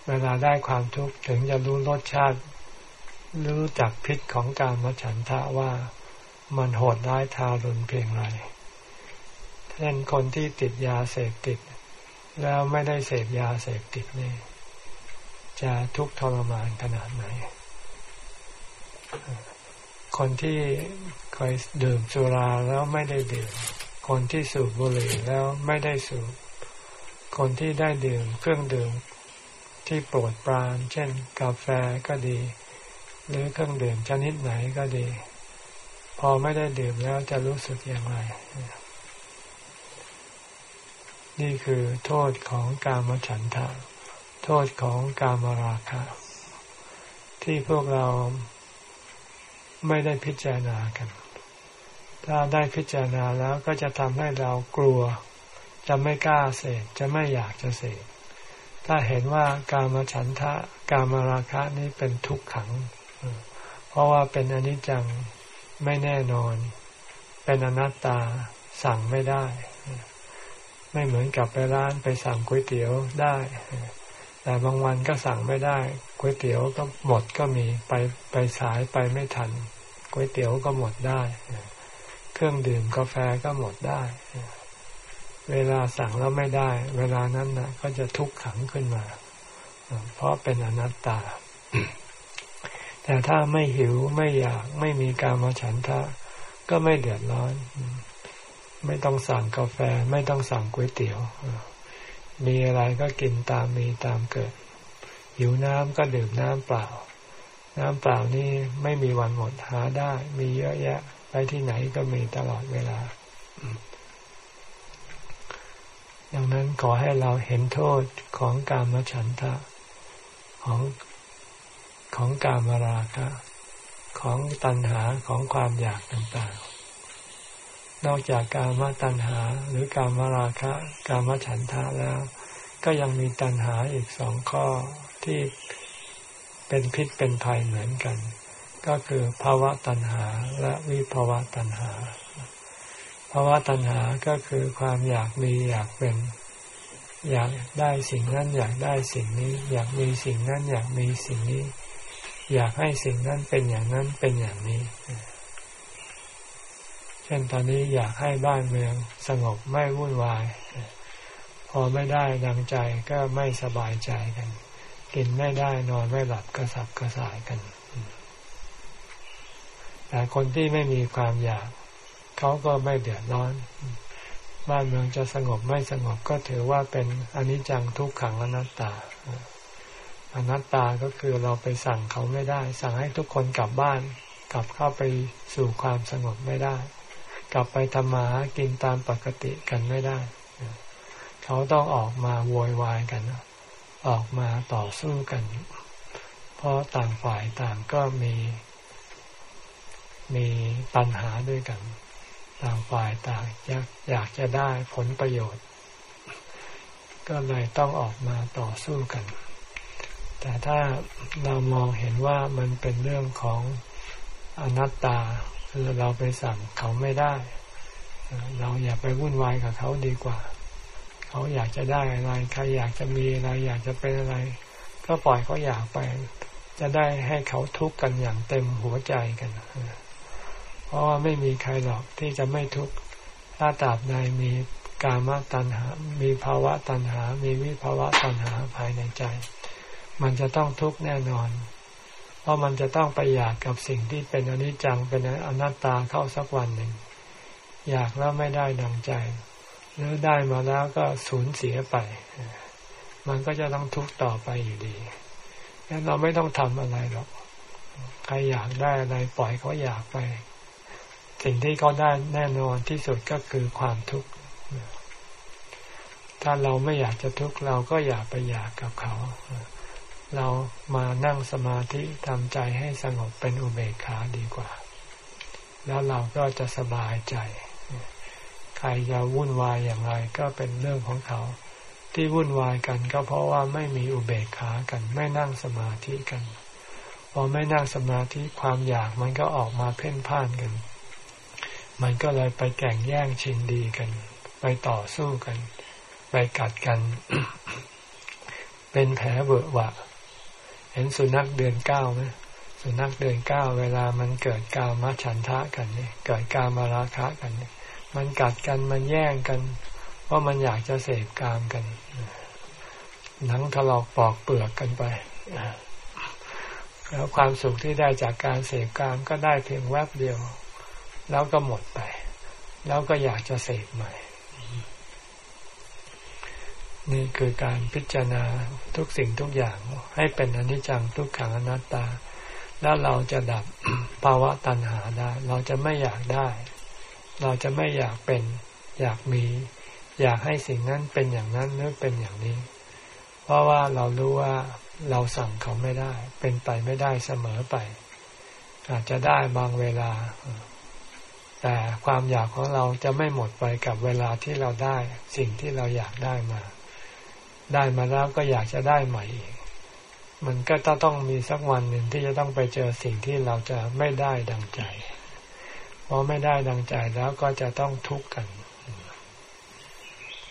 S1: เวลาได้ความทุกข์ถึงจะรู้รสชาติ รู้จักพิษของการมฉันทะว่ามันโหดร้ายทารุณเพียงไรเช่นคนที่ติดยาเสพติด แล้วไม่ได้เสพยาเสพติดนี่จะทุกข์ทรมานขนาดไหน คนที่เคยดื่มสุราแล้วไม่ได้ดื่ม คนที่สูบบุหรี่แล้วไม่ได้สูบ คนที่ได้ดื่มเครื่องดื่มที่โปรดปราน เช่น กาแฟก็ดี หรือเครื่องดื่มชนิดไหนก็ดี พอไม่ได้ดื่มแล้วจะรู้สึกอย่างไร นี่คือโทษของกามฉันทะ โทษของกามราคะ ที่พวกเราไม่ได้พิจารณากัน ถ้าได้พิจารณาแล้วก็จะทำให้เรากลัว จะไม่กล้าเสพจะไม่อยากจะเสพถ้าเห็นว่าการมาฉันทะ การมาราคะนี่เป็นทุกขัง เพราะว่าเป็นอนิจจังไม่แน่นอน เป็นอนัตตาสั่งไม่ได้ ไม่เหมือนกับไปร้านไปสั่งก๋วยเตี๋ยวได้ แต่บางวันก็สั่งไม่ได้ก๋วยเตี๋ยวก็หมดก็มีไปไปสายไปไม่ทันก๋วยเตี๋ยวก็หมดได้ เครื่องดื่มกาแฟก็หมดได้ เวลาสั่งแล้วไม่ได้ เวลานั้นนะก็จะทุกข์ขังขึ้นมา เพราะเป็นอนัตตา แต่ถ้าไม่หิวไม่อยากไม่มีการมาฉันทะ ก็ไม่เดือดร้อน ไม่ต้องสั่งกาแฟ ไม่ต้องสั่งก๋วยเตี๋ยว มีอะไรก็กินตามมีตามเกิดหิวน้ำก็ดื่มน้ำเปล่า น้ำเปล่านี่ไม่มีวันหมดหาได้ มีเยอะแยะ ไปที่ไหนก็มีตลอดเวลาดังนั้นขอให้เราเห็นโทษของกามฉันทะ ของของกามราคะ ของตัณหาของความอยากต่างๆ นอกจากกามตัณหา หรือกามราคะ กามฉันทะแล้ว ก็ยังมีตัณหาอีกสองข้อที่ เป็นพิษเป็นภัยเหมือนกัน ก็คือภาวะตัณหาและวิภาวะตัณหาภาวะตัณหาก็คือความอยากมีอยากเป็น อยากได้สิ่งนั้นอยากได้สิ่งนี้ อยากมีสิ่งนั้นอยากมีสิ่งนี้ อยากให้สิ่งนั้นเป็นอย่างนั้นเป็นอย่างนี้เช่นตอนนี้อยากให้บ้านเมืองสงบไม่วุ่นวาย พอไม่ได้ดังใจก็ไม่สบายใจกัน กินไม่ได้นอนไม่หลับกระสับกระส่ายกัน แต่คนที่ไม่มีความอยาก เขาก็ไม่เดือดร้อน บ้านเมืองจะสงบไม่สงบก็ถือว่าเป็นอนิจจังทุกขังอนัตตาอนัตตาก็คือเราไปสั่งเขาไม่ได้ สั่งให้ทุกคนกลับบ้าน กลับเข้าไปสู่ความสงบไม่ได้ กลับไปทำมาหากินตามปกติกันไม่ได้ เขาต้องออกมาโวยวายกัน ออกมาต่อสู้กัน เพราะต่างฝ่ายต่างก็มี มีปัญหาด้วยกัน ต่างฝ่ายต่างอยากอยากจะได้ผลประโยชน์ ก็เลยต้องออกมาต่อสู้กัน แต่ถ้าเรามองเห็นว่ามันเป็นเรื่องของอนัตตาคือเราไปสั่งเขาไม่ได้ เราอย่าไปวุ่นวายกับเขาดีกว่า เขาอยากจะได้อะไร ใครอยากจะมีอะไร อยากจะเป็นอะไร ก็ปล่อยเขาอยากไป จะได้ให้เขาทุกข์กันอย่างเต็มหัวใจกัน เพราะว่าไม่มีใครหรอกที่จะไม่ทุกข์ ถ้าตราบใดมีกามตัณหา มีภาวะตัณหา มีวิภาวะตัณหาภายในใจ มันจะต้องทุกข์แน่นอน เพราะมันจะต้องไปอยากกับสิ่งที่เป็นอนิจจัง เป็นอนัตตาเข้าสักวันหนึ่ง อยากแล้วไม่ได้ดังใจ หรือได้มาแล้วก็สูญเสียไป มันก็จะต้องทุกข์ต่อไปอยู่ดีงั้นเราไม่ต้องทำอะไรหรอก ใครอยากได้อะไรปล่อยเขาอยากไป สิ่งที่เขาได้แน่นอนที่สุดก็คือความทุกข์ ถ้าเราไม่อยากจะทุกข์เราก็อย่าไปอยากกับเขา เรามานั่งสมาธิทำใจให้สงบเป็นอุเบกขาดีกว่า แล้วเราก็จะสบายใจ ใครจะวุ่นวายอย่างไรก็เป็นเรื่องของเขา ที่วุ่นวายกันก็เพราะว่าไม่มีอุเบกขากัน ไม่นั่งสมาธิกันพอไม่นั่งสมาธิความอยากมันก็ออกมาเพ่นพ่านกัน มันก็เลยไปแก่งแย่งชิงดีกัน ไปต่อสู้กัน ไปกัดกัน เป็นแผลเบอะหวะ เห็นสุนัขเดือนเก้าไหมสุนัขเดือนเก้าเวลามันเกิดกามาฉันทะกันเนี่ยเกิดกามาราคะกันเนี่ย มันกัดกันมันแย่งกัน เพราะมันอยากจะเสพกามกันหนังถลอกปอกเปลือกกันไปแล้วความสุขที่ได้จากการเสพกามก็ได้เพียงแวบเดียว แล้วก็หมดไป แล้วก็อยากจะเสพใหม่ นี่คือการพิจารณาทุกสิ่งทุกอย่างให้เป็นอนิจจังทุกขังอนัตตา แล้วเราจะดับภาวะตัณหาได้ เราจะไม่อยากได้ เราจะไม่อยากเป็น อยากมี อยากให้สิ่งนั้นเป็นอย่างนั้นหรือเป็นอย่างนี้ เพราะว่าเรารู้ว่าเราสั่งเขาไม่ได้ เป็นไปไม่ได้เสมอไป อาจจะได้บางเวลา แต่ความอยากของเราจะไม่หมดไปกับเวลาที่เราได้ สิ่งที่เราอยากได้มา ได้มาแล้วก็อยากจะได้ใหม่อีกมันก็ต้องมีสักวันหนึ่งที่จะต้องไปเจอสิ่งที่เราจะไม่ได้ดังใจ พอไม่ได้ดังใจแล้วก็จะต้องทุกข์กัน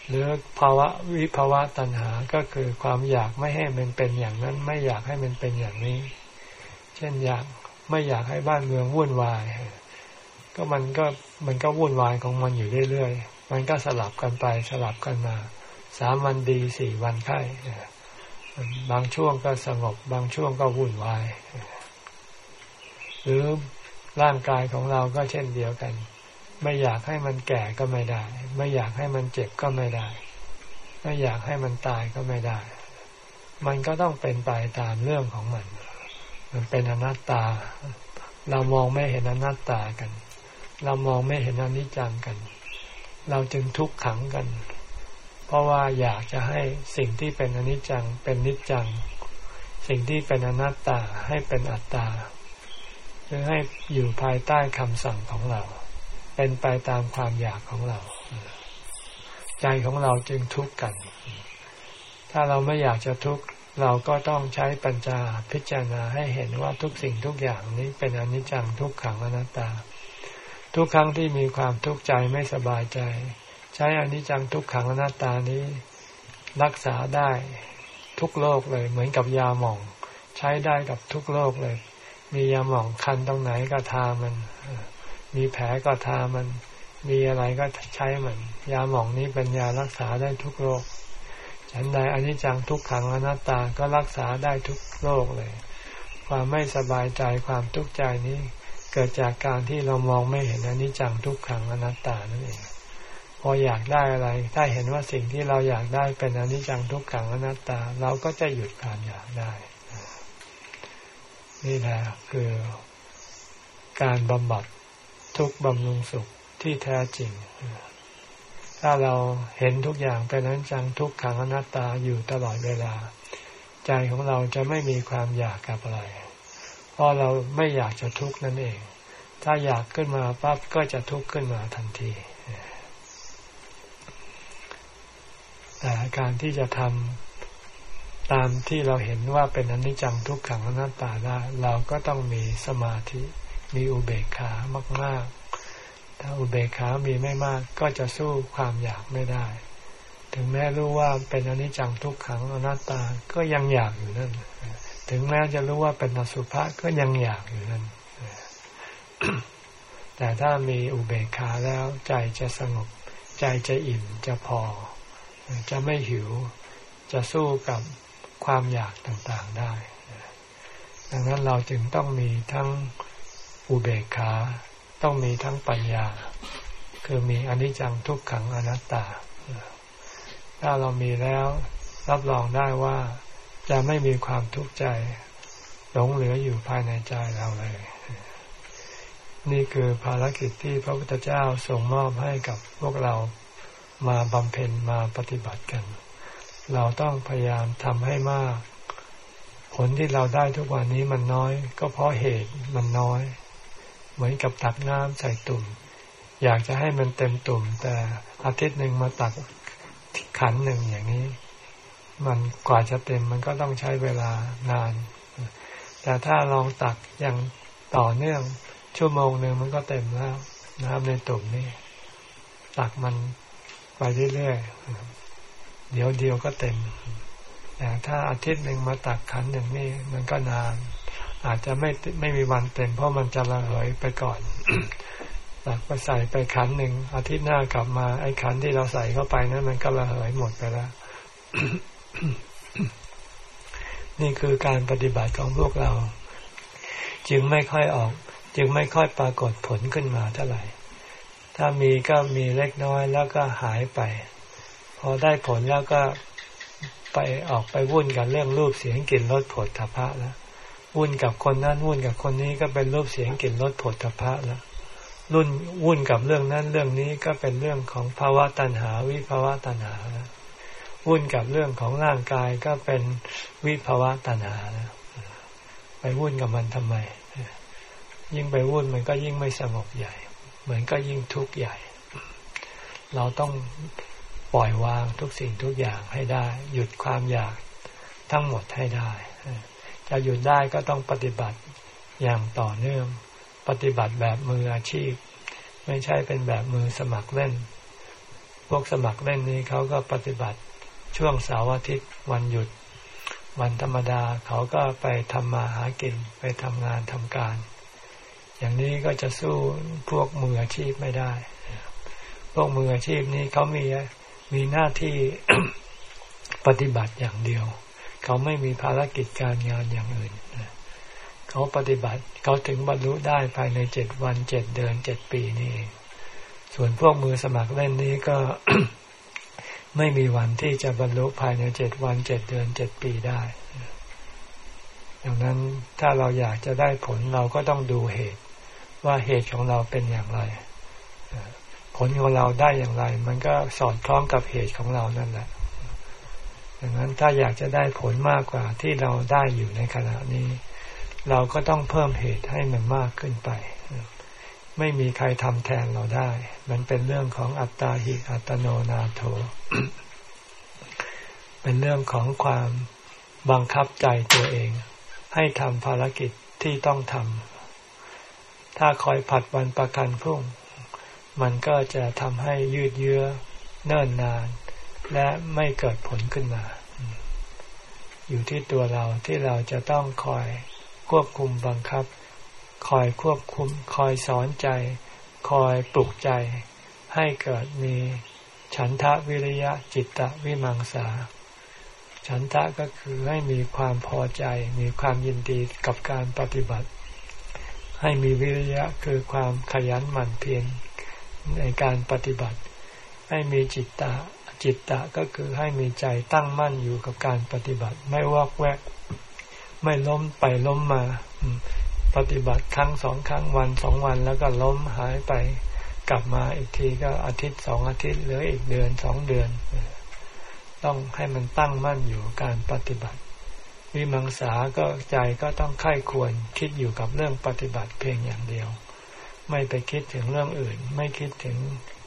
S1: หรือภาวะวิภาวะตัณหาก็คือความอยากไม่ให้มันเป็นอย่างนั้น ไม่อยากให้มันเป็นอย่างนี้ เช่นอยากไม่อยากให้บ้านเมืองวุ่นวาย ก็มันก็มันก็วุ่นวายของมันอยู่เรื่อยๆมันก็สลับกันไปสลับกันมาสามวันดีสี่วันไข้บางช่วงก็สงบบางช่วงก็วุ่นวาย หรือ ร่างกายของเราก็เช่นเดียวกัน ไม่อยากให้มันแก่ก็ไม่ได้ ไม่อยากให้มันเจ็บก็ไม่ได้ ไม่อยากให้มันตายก็ไม่ได้ มันก็ต้องเป็นไปตามเรื่องของมัน มันเป็นอนัตตา เรามองไม่เห็นอนัตตากัน เรามองไม่เห็นอนิจจังกัน เราจึงทุกขังกัน เพราะว่าอยากจะให้สิ่งที่เป็นอนิจจังเป็นนิจจัง สิ่งที่เป็นอนัตตาให้เป็นอัตตา คือให้อยู่ภายใต้คำสั่งของเรา เป็นไปตามความอยากของเรา ใจของเราจึงทุกข์กัน ถ้าเราไม่อยากจะทุกข์เราก็ต้องใช้ปัญญาพิจารณาให้เห็นว่าทุกสิ่งทุกอย่างนี้เป็นอนิจจังทุกขังอนัตตา ทุกครั้งที่มีความทุกข์ใจไม่สบายใจ ใช้อนิจจังทุกขังอนัตตานี้ รักษาได้ทุกโรคเลย เหมือนกับยาหม่อง ใช้ได้กับทุกโรคเลย มียาหม่องคันตรงไหนก็ทามัน มีแผลก็ทามัน มีอะไรก็ใช้มัน ยาหม่องนี้เป็นยารักษาได้ทุกโรคฉันใดอนิจจังทุกขังอนัตตาก็รักษาได้ทุกโรคเลย ความไม่สบายใจความทุกข์ใจนี้ เกิดจากการที่เรามองไม่เห็นอนิจจังทุกขังอนัตตานั่นเองพออยากได้อะไร ถ้าเห็นว่าสิ่งที่เราอยากได้เป็นอนิจจังทุกขังอนัตตา เราก็จะหยุดความอยากได้ นี่แหละคือการบำบัดทุกบำรุงสุขที่แท้จริง ถ้าเราเห็นทุกอย่างเป็นอนิจจังทุกขังอนัตตาอยู่ตลอดเวลา ใจของเราจะไม่มีความอยากกับอะไร เพราะเราไม่อยากจะทุกข์นั่นเอง ถ้าอยากขึ้นมาปั๊บก็จะทุกข์ขึ้นมาทันทีแต่การที่จะทำ ตามที่เราเห็นว่าเป็นอนิจจังทุกขังอนัตตาได้เราก็ต้องมีสมาธิ มีอุเบกขามาก ๆ ถ้าอุเบกขามีไม่มากก็จะสู้ความอยากไม่ได้ ถึงแม้รู้ว่าเป็นอนิจจังทุกขังอนัตตาก็ยังอยากอยู่นั่น ถึงแม้จะรู้ว่าเป็นนสุภะก็ยังอยากอยู่นั่น แต่ถ้ามีอุเบกขาแล้วใจจะสงบ ใจจะอิ่มจะพอ จะไม่หิว จะสู้กับ ความอยากต่างๆได้ ดังนั้นเราจึงต้องมีทั้งอุเบกขา ต้องมีทั้งปัญญา คือมีอนิจจังทุกขังอนัตตา ถ้าเรามีแล้วรับรองได้ว่าจะไม่มีความทุกข์ใจหลงเหลืออยู่ภายในใจเราเลย นี่คือภารกิจที่พระพุทธเจ้าส่งมอบให้กับพวกเรามาบำเพ็ญมาปฏิบัติกัน เราต้องพยายามทำให้มาก ผลที่เราได้ทุกวันนี้มันน้อย ก็เพราะเหตุมันน้อย เหมือนกับตักน้ำใส่ตุ่ม อยากจะให้มันเต็มตุ่ม แต่อาทิตย์หนึ่งมาตักขันหนึ่งอย่างนี้ มันกว่าจะเต็มมันก็ต้องใช้เวลานาน แต่ถ้าลองตักอย่างต่อเนื่องชั่วโมงหนึ่งมันก็เต็มแล้วน้ำในตุ่มนี่ตักมันไปเรื่อยๆ เดี๋ยวเดียวก็เต็มแต่ถ้าอาทิตย์หนึ่งมาตักขันหนึ่งนี่มันก็นาน อาจจะไม่ไม่มีวันเต็ม เพราะมันจะระเหยไปก่อนตักไปใส่ไปขันหนึ่งอาทิตย์หน้ากลับมาไอ้ขันที่เราใส่เข้าไปนั้นมันก็ระเหยหมดไปแล้ว นี่คือการปฏิบัติของพวกเรา จึงไม่ค่อยออก จึงไม่ค่อยปรากฏผลขึ้นมาเท่าไหร่ ถ้ามีก็มีเล็กน้อยแล้วก็หายไป อได้ผลแล้วก็ไปออกไปวุ่นกับเรื่องรูปเสียงกลิ่นรสผลทพะแล้ววุ่นกับคนนั้นวุ่นกับคนนี้ก็เป็นรูปเสียงกลิ่นรสผลทพะแล้วรุ่นวุ่นกับเรื่องนั้นเรื่องนี้ก็เป็นเรื่องของภาวะตัณหาวิภาวะตัณหาแล้ววุ่นกับเรื่องของร่างกายก็เป็นวิภาวะตัณหาแล้วไปวุ่นกับมันทำไม ยิ่งไปวุ่นมันก็ยิ่งไม่สงบใหญ่ เหมือนก็ยิ่งทุกข์ใหญ่ เราต้อง ปล่อยวางทุกสิ่งทุกอย่างให้ได้ หยุดความอยากทั้งหมดให้ได้ จะหยุดได้ก็ต้องปฏิบัติอย่างต่อเนื่อง ปฏิบัติแบบมืออาชีพ ไม่ใช่เป็นแบบมือสมัครเล่น พวกสมัครเล่นนี้เขาก็ปฏิบัติช่วงเสาร์อาทิตย์วันหยุด วันธรรมดาเขาก็ไปทำมาหากินไปทำงานทำการ อย่างนี้ก็จะสู้พวกมืออาชีพไม่ได้ พวกมืออาชีพนี้เขามี มีหน้าที่ปฏิบัติอย่างเดียว เขาไม่มีภารกิจการงานอย่างอื่นเขาปฏิบัติเขาถึงบรรลุได้ภายในเจ็ดวันเจ็ดเดือนเจ็ดปีนี่เองส่วนพวกมือสมัครเล่นนี้ก็ไม่มีวันที่จะบรรลุภายในเจ็ดวันเจ็ดเดือนเจ็ดปีได้ดังนั้นถ้าเราอยากจะได้ผลเราก็ต้องดูเหตุ ว่าเหตุของเราเป็นอย่างไร ผลของเราได้อย่างไร มันก็สอดคล้องกับเหตุของเรานั่นแหละดังนั้นถ้าอยากจะได้ผลมากกว่าที่เราได้อยู่ในขณะนี้ เราก็ต้องเพิ่มเหตุให้มันมากขึ้นไป ไม่มีใครทำแทนเราได้ มันเป็นเรื่องของอัตตาหิอัตโนนาโถ เป็นเรื่องของความบังคับใจตัวเอง ให้ทำภารกิจที่ต้องทำถ้าคอยผัดวันประกันพรุ่ง มันก็จะทำให้ยืดเยื้อเนิ่นนาน และไม่เกิดผลขึ้นมา อยู่ที่ตัวเราที่เราจะต้องคอยควบคุมบังคับ คอยควบคุม คอยสอนใจ คอยปลุกใจ ให้เกิดมีฉันทะวิริยะจิตตะวิมังสา ฉันทะก็คือให้มีความพอใจ มีความยินดีกับการปฏิบัติ ให้มีวิริยะคือความขยันหมั่นเพียร ในการปฏิบัติ ให้มีจิตตะจิตตะก็คือให้มีใจตั้งมั่นอยู่กับการปฏิบัติ ไม่วอกแวก ไม่ล้มไปล้มมา ปฏิบัติครั้งสองครั้งวันสองวันแล้วก็ล้มหายไปกลับมาอีกทีก็อาทิตย์สองอาทิตย์หรืออีกเดือนสองเดือน ต้องให้มันตั้งมั่นอยู่การปฏิบัติ วิมังสาก็ใจก็ต้องไข้ควรคิดอยู่กับเรื่องปฏิบัติเพียงอย่างเดียว ไม่ไปคิดถึงเรื่องอื่น ไม่คิดถึง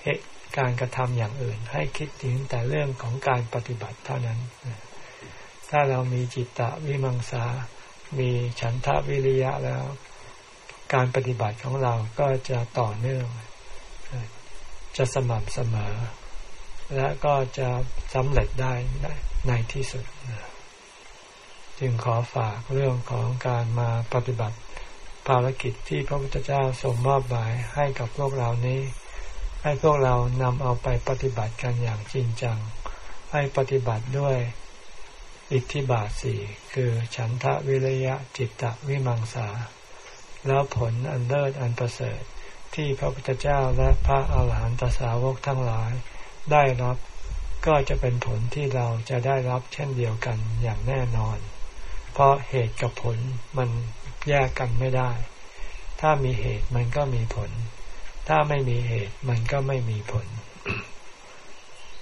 S1: เหตุการกระทำอย่างอื่น ให้คิดถึงแต่เรื่องของการปฏิบัติเท่านั้น ถ้าเรามีจิตตะวิมังสา มีฉันทะวิริยะแล้ว การปฏิบัติของเราก็จะต่อเนื่อง จะสม่ำเสมอ และก็จะสำเร็จได้ในที่สุด จึงขอฝากเรื่องของการมาปฏิบัติ ภารกิจที่พระพุทธเจ้าทรงมอบหมายให้กับพวกเรานี้ ให้พวกเรานำเอาไปปฏิบัติกันอย่างจริงจัง ให้ปฏิบัติด้วยอิทธิบาทสี่คือฉันทะวิริยะจิตตะวิมังสา แล้วผลอันเลิศอันประเสริฐที่พระพุทธเจ้าและพระอาหารหันตสาวกทั้งหลาย ได้รับก็จะเป็นผลที่เราจะได้รับเช่นเดียวกันอย่างแน่นอน เพราะเหตุกับผลมัน แยกกันไม่ได้ ถ้ามีเหตุมันก็มีผล ถ้าไม่มีเหตุมันก็ไม่มีผล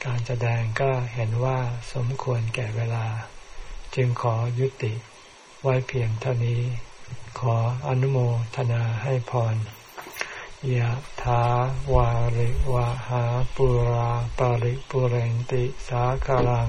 S1: การแสดงก็เห็นว่าสมควรแก่เวลา จึงขอยุติไว้เพียงเท่านี้ ขออนุโมทนาให้พรยะถาวาริวะหาปุราปาริปุเรนติสาคารัง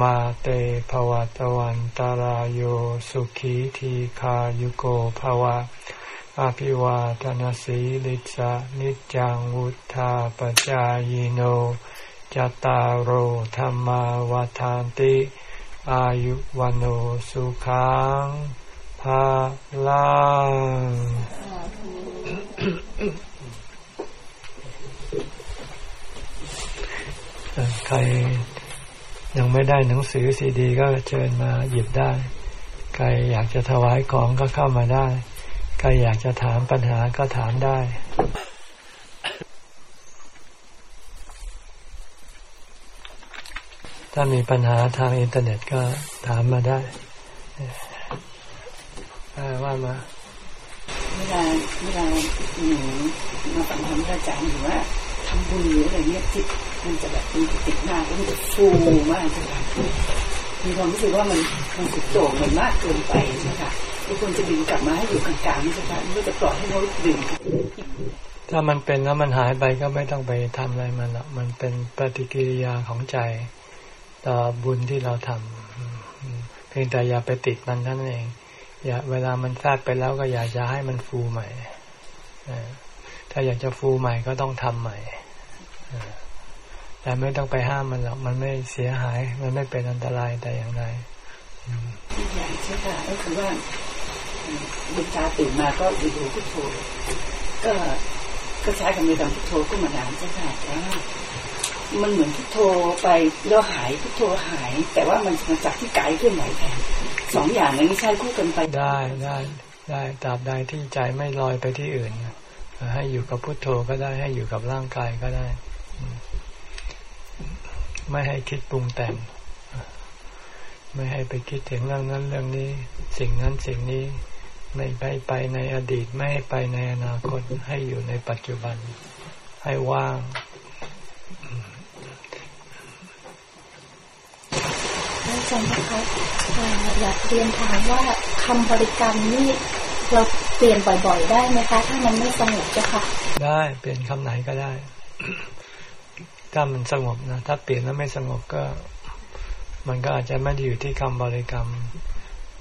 S1: มาเตภวัตวันตารโยสุขีทีขายุโกภวะอภิวาทนสีลิสะนิจังวุธาปจายโนจตารโหธรรมาวาทานติ อายุวันโอสุขังภาลังใคร ยังไม่ได้หนังสือซีดี ก็เชิญมาหยิบได้ ใครอยากจะถวายของก็เข้ามาได้ ใครอยากจะถามปัญหาก็ถามได้ถ้ามีปัญหาทางอินเทอร์เน็ตก็ถามมาได้ว่ามา
S2: เวลาเวลาหนูมาฟังธรรมอาจารย์หรือว่าทำบุญหรืออะไรเนี้ยจิต มันจะแบบมันติดหน้าก็มันจะฟูมากใช่ไหมมีความรู้สึกว่ามันมันสุดโต่งมันมากเกินไปใช่ไหมคะทุกคนจะดึงกลับมาให้อยู่กลางๆใช่ไหมไม่จะปล่อยให้เขาดึง
S1: ถ้ามันเป็นแล้วมันหายไปก็ไม่ต้องไปทำอะไรมันละมันเป็นปฏิกิริยาของใจต่อบุญที่เราทำเพียงแต่อย่าไปติดมันนั่นเอง อย่าเวลามันแทรกไปแล้วก็อยากจะให้มันฟูใหม่ถ้าอยากจะฟูใหม่ก็ต้องทำใหม่ แต่ไม่ต้องไปห้ามมันหรอกมันไม่เสียหาย มันไม่เป็นอันตรายแต่อย่างใด
S2: อย่างใช่ค่ะก็คือว่าบุญตาตื่นมาก็ดูพุทโธก็ก็ใช้กับมือดำพุทโธก็มานานใช่ค่ะแต่ว่ามันเหมือนพุทโธไปแล้วหายพุทโธหาย แต่ว่ามันมาจากที่กายเคลื่อนไหวแทนสองอย่างนี้ใช่คู่กันไป
S1: ได้ได้ได้ตราบใดที่ใจไม่ลอยไปที่อื่น ให้อยู่กับพุทโธก็ได้ให้อยู่กับร่างกายก็ได้ ไม่ให้คิดปรุงแต่ง ไม่ให้ไปคิดถึงเรื่องนั้นเรื่องนี้ สิ่งนั้นสิ่งนี้ ไม่ไปไปในอดีต ไม่ให้ไปในอนาคต ให้อยู่ในปัจจุบัน ให้ว่าง
S3: อาจารย์นะคะอยากเรียนถามว่าคำบริกรรมนี่เราเปลี่ยนบ่อยๆ ได้ไหมคะ ถ้ามันไม่สงบเจ้าค่ะ
S1: ได้เปลี่ยนคำไหนก็ได้ ถ้ามันสงบนะ ถ้าเปลี่ยนแล้วไม่สงบก็ มันก็อาจจะไม่ได้อยู่ที่คำบริกรรม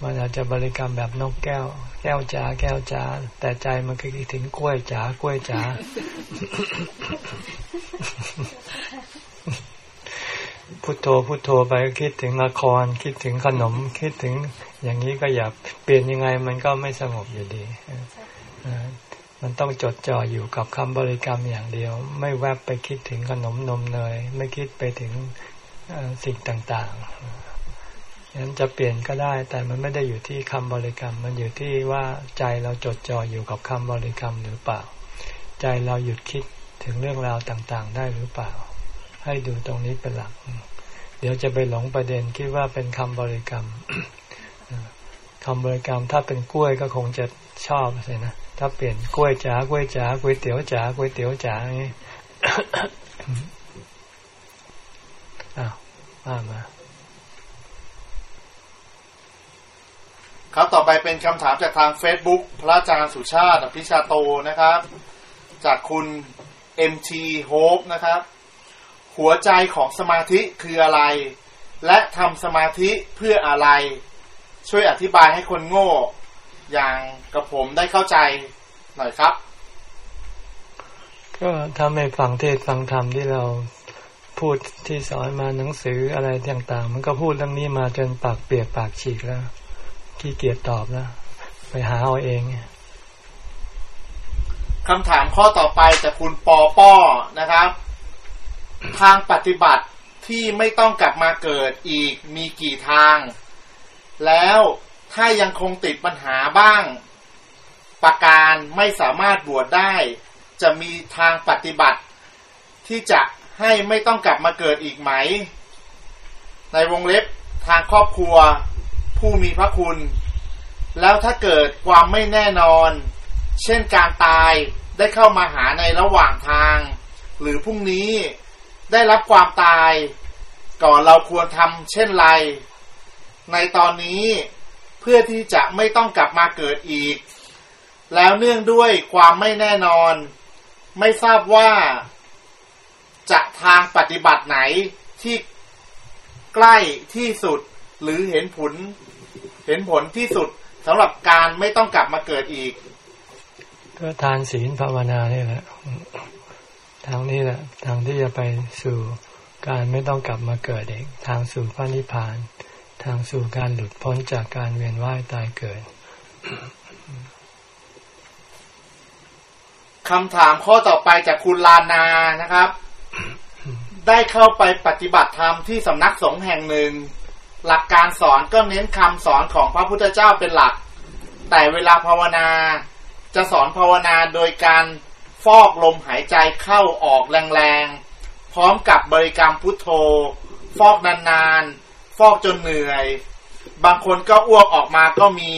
S1: มันอาจจะบริกรรมแบบนกแก้ว แก้วจ๋าแก้วจ๋าแต่ใจมันก็คิดถึงกล้วยจ๋ากล้วยจ๋าโธพุทโธไปคิดถึงละคร คิดถึงขนม คิดถึงอย่างนี้ก็อย่าเปลี่ยนยังไงมันก็ไม่สงบอยู่ดี มันต้องจดจ่ออยู่กับคำบริกรรมอย่างเดียว ไม่แวบไปคิดถึงขนมนมเนย ไม่คิดไปถึงสิ่งต่างๆฉะนั้นจะเปลี่ยนก็ได้ แต่มันไม่ได้อยู่ที่คำบริกรรม มันอยู่ที่ว่าใจเราจดจ่ออยู่กับคำบริกรรมหรือเปล่า ใจเราหยุดคิดถึงเรื่องราวต่างๆ ได้หรือเปล่า ให้ดูตรงนี้เป็นหลัก เดี๋ยวจะไปหลงประเด็นคิดว่าเป็นคำบริกรรม คำบริกรรม ถ้าเป็นกล้วยก็คงจะชอบใช่นะถ้าเปลี่ยนกล้วยจ๋ากล้วยจ๋าก๋วยเตี๋ยวจ๋าก๋วยเตี๋ยวจ๋าอย่างนี้อ้าวมามา
S4: ครับต่อไปเป็นคำถามจากทาง Facebook พระอาจารย์สุชาติพิชาโตนะครับ จากคุณ MT Hope นะครับ หัวใจของสมาธิคืออะไร และทำสมาธิเพื่ออะไร ช่วยอธิบายให้คนโง่ อย่างกับผมได้เข้าใจหน่อยครับ
S1: ก็ถ้าไม่ฟังเทศฟังธรรมที่เราพูดที่สอนมาหนังสืออะไรต่างๆ มันก็พูดเรื่องนี้มาจนปากเปียกปากฉีกแล้ว ขี้เกียจตอบแล้ว ไปหาเอาเอง
S4: คำถามข้อต่อไปจากคุณปอป้อนะครับ ทางปฏิบัติที่ไม่ต้องกลับมาเกิดอีกมีกี่ทาง แล้วถ้ายังคงติดปัญหาบ้าง ประการไม่สามารถบวชได้ จะมีทางปฏิบัติ ที่จะให้ไม่ต้องกลับมาเกิดอีกไหม ในวงเล็บทางครอบครัวผู้มีพระคุณ แล้วถ้าเกิดความไม่แน่นอน เช่นการตายได้เข้ามาหาในระหว่างทาง หรือพรุ่งนี้ได้รับความตาย ก่อนเราควรทำเช่นไร ในตอนนี้เพื่อที่จะไม่ต้องกลับมาเกิดอีก แล้วเนื่องด้วยความไม่แน่นอน ไม่ทราบว่า จะทางปฏิบัติไหนที่ใกล้ที่สุดหรือเห็นผล เห็นผลที่สุดสำหรับการไม่ต้องกลับมาเกิดอีก
S1: ก็ทานศีลภาวนานี่แหละ ทางนี้แหละ ทางที่จะไปสู่การไม่ต้องกลับมาเกิดเองทางสู่พระนิพพาน ทางสู่การหลุดพ้นจากการเวียนว่ายตายเกิด
S4: คำถามข้อต่อไปจากคุณลานานะครับ ได้เข้าไปปฏิบัติธรรมที่สำนักสงฆ์แห่งหนึ่ง หลักการสอนก็เน้นคำสอนของพระพุทธเจ้าเป็นหลัก แต่เวลาภาวนา จะสอนภาวนาโดยการฟอกลมหายใจเข้าออกแรงๆ พร้อมกับบริกรรมพุทโธ ฟอกนานๆ ฟอกจนเหนื่อย บางคนก็อ้วกออกมาก็มี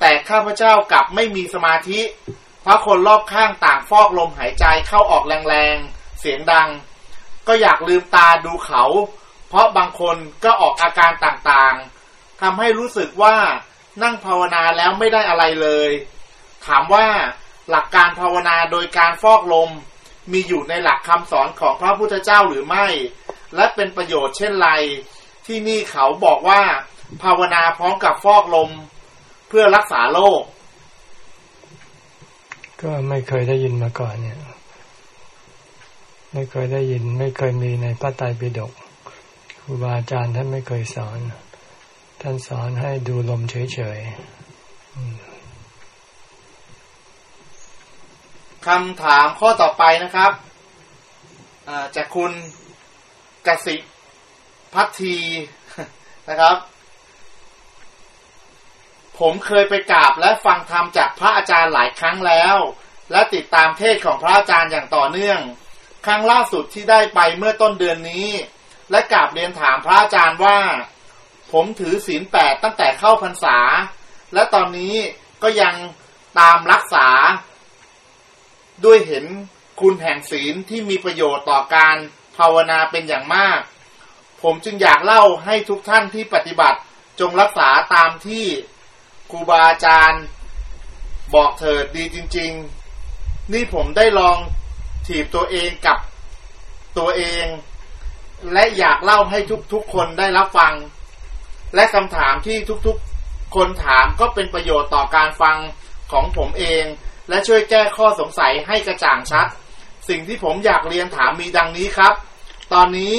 S4: แต่ข้าพเจ้ากลับไม่มีสมาธิเพราะคนรอบข้างต่างฟอกลมหายใจเข้าออกแรงๆ เสียงดัง ก็อยากลืมตาดูเขา เพราะบางคนก็ออกอาการต่างๆทำให้รู้สึกว่านั่งภาวนาแล้วไม่ได้อะไรเลย ถามว่าหลักการภาวนาโดยการฟอกลมมีอยู่ในหลักคำสอนของพระพุทธเจ้าหรือไม่ และเป็นประโยชน์เช่นไร ที่นี่เขาบอกว่า ภาวนาพร้อมกับฟอกลมเพื่อรักษาโรค
S1: ก็ไม่เคยได้ยินมาก่อนเนี่ย ไม่เคยได้ยิน ไม่เคยมีในพระไตรปิฎกครูบาอาจารย์ท่านไม่เคยสอน ท่านสอนให้ดูลมเฉย
S4: ๆคำถามข้อต่อไปนะครับจากคุณกสิ พัททีนะครับ ผมเคยไปกราบและฟังธรรมจากพระอาจารย์หลายครั้งแล้ว และติดตามเทศของพระอาจารย์อย่างต่อเนื่อง ครั้งล่าสุดที่ได้ไปเมื่อต้นเดือนนี้ และกราบเรียนถามพระอาจารย์ว่า ผมถือศีลแปดตั้งแต่เข้าพรรษา และตอนนี้ก็ยังตามรักษา ด้วยเห็นคุณแห่งศีลที่มีประโยชน์ต่อการภาวนาเป็นอย่างมาก ผมจึงอยากเล่าให้ทุกท่านที่ปฏิบัติจงรักษาตามที่ครูบาอาจารย์บอกเถิดดีจริง ๆ นี่ผมได้ลองถีบตัวเองกับตัวเอง และอยากเล่าให้ทุกๆคนได้รับฟัง และคำถามที่ทุกๆคนถามก็เป็นประโยชน์ต่อการฟังของผมเอง และช่วยแก้ข้อสงสัยให้กระจ่างชัด สิ่งที่ผมอยากเรียนถามมีดังนี้ครับ ตอนนี้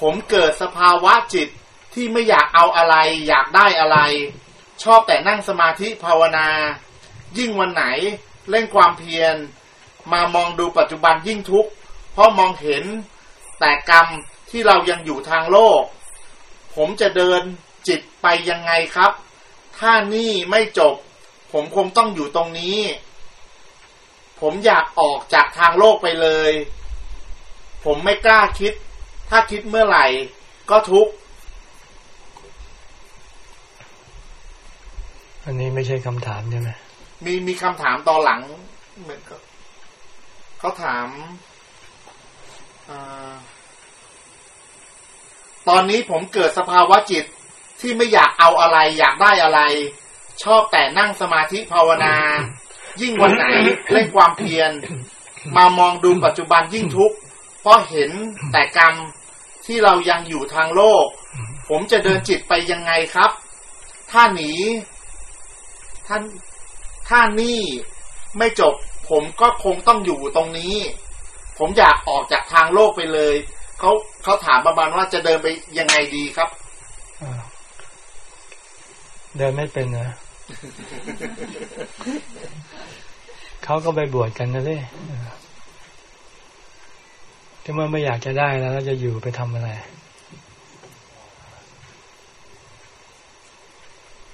S4: ผมเกิดสภาวะจิตที่ไม่อยากเอาอะไร อยากได้อะไร ชอบแต่นั่งสมาธิภาวนา ยิ่งวันไหนเล่นความเพียร มามองดูปัจจุบันยิ่งทุกข์เพราะมองเห็นแต่กรรมที่เรายังอยู่ทางโลก ผมจะเดินจิตไปยังไงครับ ถ้านี่ไม่จบ ผมคงต้องอยู่ตรงนี้ ผมอยากออกจากทางโลกไปเลย ผมไม่กล้าคิด ถ้าคิดเมื่อไหร่ก็ทุกข์
S1: อันนี้ไม่ใช่คำถามใช่ไหม
S4: มีมีคำถามตอนหลัง เหมือนกับเขาถามอาตอนนี้ผมเกิดสภาวะจิตที่ไม่อยากเอาอะไร อยากได้อะไร ชอบแต่นั่งสมาธิภาวนา ยิ่งวันไหนเล่นความเพียรมามองดูปัจจุบันยิ่งทุกข์เพราะเห็นแต่กรรม ที่เรายังอยู่ทางโลก ผมจะเดินจิตไปยังไงครับ ถ้าหนีท่านถ้านี่ไม่จบ ผมก็คงต้องอยู่ตรงนี้ ผมอยากออกจากทางโลกไปเลย เขาเขาถามประมาณว่าจะเดินไปยังไงดีครับ
S1: อ่าเดินไม่เป็นนะเขาก็ไปบวชกันนะเล ยที่เมื่อไม่อยากจะได้แล้วเราจะอยู่ไปทำอะไร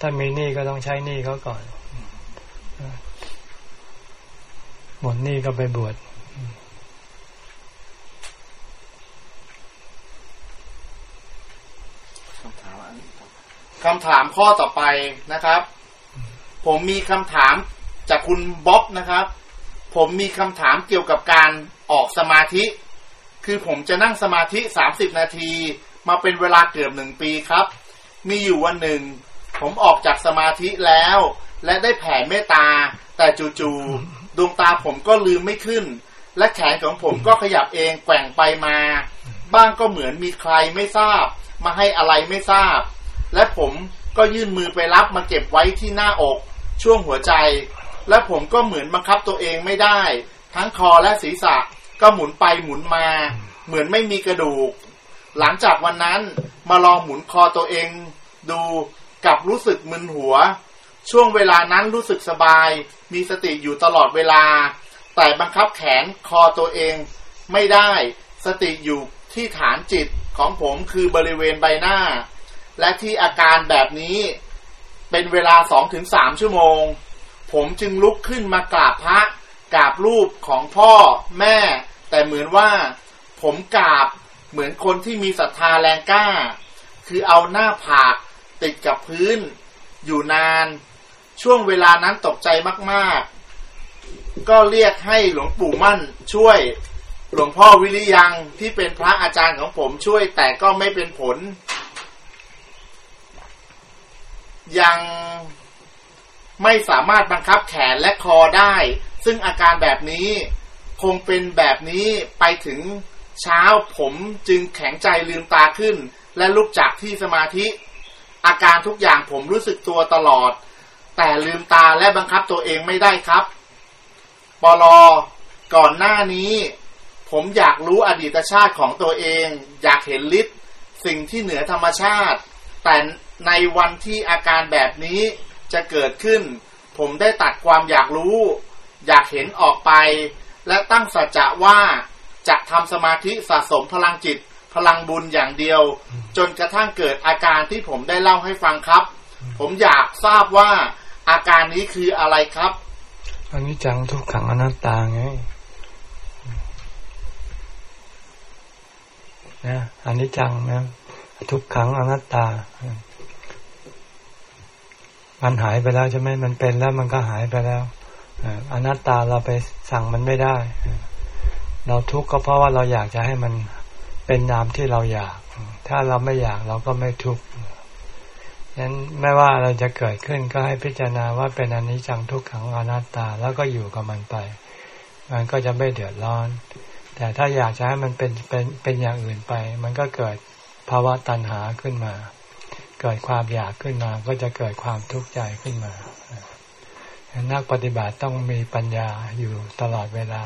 S1: ถ้ามีหนี้ก็ต้องใช้หนี้เขาก่อน หมดหนี้ก็ไปบวช
S4: คำถามข้อต่อไปนะครับ ผมมีคำถามจากคุณบ๊อบนะครับ ผมมีคำถามเกี่ยวกับการออกสมาธิ คือผมจะนั่งสมาธิสามสิบนาที มาเป็นเวลาเกือบหนึ่งปีครับ มีอยู่วันหนึ่ง ผมออกจากสมาธิแล้ว และได้แผ่เมตตา แต่จู่ๆดวงตาผมก็ลืมไม่ขึ้น และแขนของผมก็ขยับเองแกว่งไปมา บ้างก็เหมือนมีใครไม่ทราบ มาให้อะไรไม่ทราบ และผมก็ยื่นมือไปรับมาเก็บไว้ที่หน้าอกช่วงหัวใจ และผมก็เหมือนบังคับตัวเองไม่ได้ ทั้งคอและศีรษะ ก็หมุนไปหมุนมา เหมือนไม่มีกระดูก หลังจากวันนั้นมาลองหมุนคอตัวเอง ดูกลับรู้สึกมึนหัว ช่วงเวลานั้นรู้สึกสบาย มีสติอยู่ตลอดเวลา แต่บังคับแขนคอตัวเองไม่ได้สติอยู่ที่ฐานจิตของผมคือบริเวณใบหน้า และที่อาการแบบนี้เป็นเวลาสองถึงสามชั่วโมง ผมจึงลุกขึ้นมากราบพระ กราบรูปของพ่อแม่ แต่เหมือนว่าผมกราบเหมือนคนที่มีศรัทธาแรงกล้า คือเอาหน้าผากติดกับพื้น อยู่นาน ช่วงเวลานั้นตกใจมากๆ ก็เรียกให้หลวงปู่มั่นช่วยหลวงพ่อวิริยังที่เป็นพระอาจารย์ของผมช่วยแต่ก็ไม่เป็นผล ยังไม่สามารถบังคับแขนและคอได้ ซึ่งอาการแบบนี้คงเป็นแบบนี้ไปถึงเช้าผมจึงแข็งใจลืมตาขึ้น และลุกจากที่สมาธิ อาการทุกอย่างผมรู้สึกตัวตลอด แต่ลืมตาและบังคับตัวเองไม่ได้ครับปลอก่อนหน้านี้ ผมอยากรู้อดีตชาติของตัวเอง อยากเห็นฤทธิ์สิ่งที่เหนือธรรมชาติ แต่ในวันที่อาการแบบนี้จะเกิดขึ้น ผมได้ตัดความอยากรู้ อยากเห็นออกไป และตั้งสัจจะว่าจะทำสมาธิสะสมพลังจิต พลังบุญอย่างเดียว จนกระทั่งเกิดอาการที่ผมได้เล่าให้ฟังครับ ผมอยากทราบว่าอาการนี้คืออะไรครับ
S1: อันนี้จังทุกขังอนัตตาไงนะอันนี้จังนะทุกขังอนัตตา มันหายไปแล้วใช่ไหมมันเป็นแล้วมันก็หายไปแล้ว อนัตตาเราไปสั่งมันไม่ได้ เราทุกข์ก็เพราะว่าเราอยากจะให้มันเป็นนามที่เราอยาก ถ้าเราไม่อยากเราก็ไม่ทุกข์นั้นไม่ว่าอะไรจะเกิดขึ้นก็ให้พิจารณาว่าเป็นอนิจจังทุกขังอนัตตาแล้วก็อยู่กับมันไป มันก็จะไม่เดือดร้อน แต่ถ้าอยากจะให้มันเป็นเป็นเป็นอย่างอื่นไป มันก็เกิดภาวะตัณหาขึ้นมา เกิดความอยากขึ้นมา ก็จะเกิดความทุกข์ใจขึ้นมา นักปฏิบัติต้องมีปัญญาอยู่ตลอดเวลา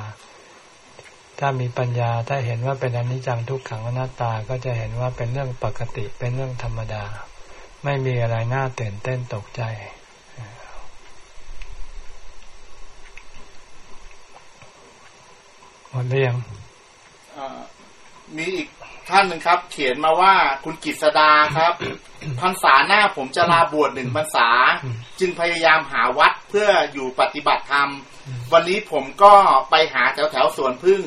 S1: ถ้ามีปัญญาถ้าเห็นว่าเป็นอนิจจังทุกขังอนัตตาก็จะเห็นว่าเป็นเรื่องปกติเป็นเรื่องธรรมดา ไม่มีอะไรน่าตื่นเต้นตกใจหมดเรื่อง
S4: มีอีก ท่านหนึ่งครับ เขียนมาว่าคุณกิษดาครับพรรษาหน้าผมจะลาบวชหนึ่งพรรษา จึงพยายามหาวัดเพื่ออยู่ปฏิบัติธรรม วันนี้ผมก็ไปหาแถวแถวสวนพึ่ง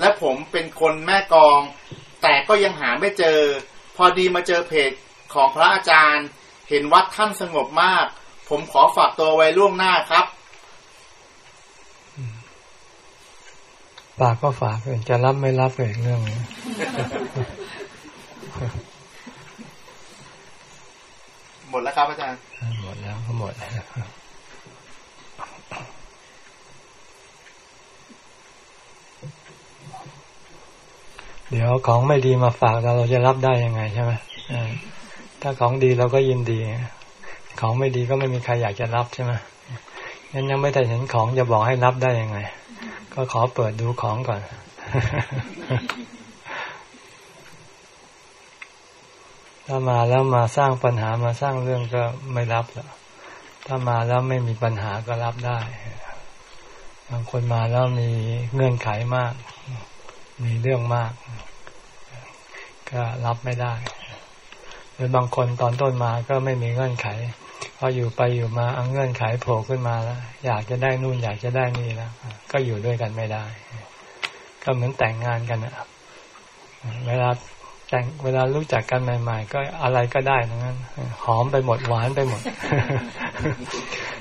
S4: และผมเป็นคนแม่กอง แต่ก็ยังหาไม่เจอ พอดีมาเจอเพจของพระอาจารย์ เห็นวัดท่านสงบมาก ผมขอฝากตัวไว้ล่วงหน้าครับ
S1: ฝากก็ฝากจะรับไม่รับเองเรื่องนี้
S4: หมดแล้วครับอาจารย์
S1: หมดแล้วก็หมดแล้วเดี๋ยวของไม่ดีมาฝากเราเราจะรับได้ยังไงใช่ไหมถ้าของดีเราก็ยินดี ของไม่ดีก็ไม่มีใครอยากจะรับใช่ไหมงั้นยังไม่ได้เห็นของจะบอกให้รับได้ยังไง ก็ขอเปิดดูของก่อน ถ้ามาแล้วมาสร้างปัญหามาสร้างเรื่องก็ไม่รับแล้วถ้ามาแล้วไม่มีปัญหาก็รับได้ บางคนมาแล้วมีเงื่อนไขมาก มีเรื่องมาก ก็รับไม่ได้หรือบางคนตอนต้นมาก็ไม่มีเงื่อนไข พออยู่ไปอยู่มาเอาเงื่อนไขโผล่ขึ้นมาแล้วอยากจะได้นู่นอยากจะได้นี่แล้วก็อยู่ด้วยกันไม่ได้ ก็เหมือนแต่งงานกันนะเวลาแต่งเวลารู้จักกันใหม่ ๆ ก็อะไรก็ได้ทั้งนั้น หอมไปหมดหวานไปหมด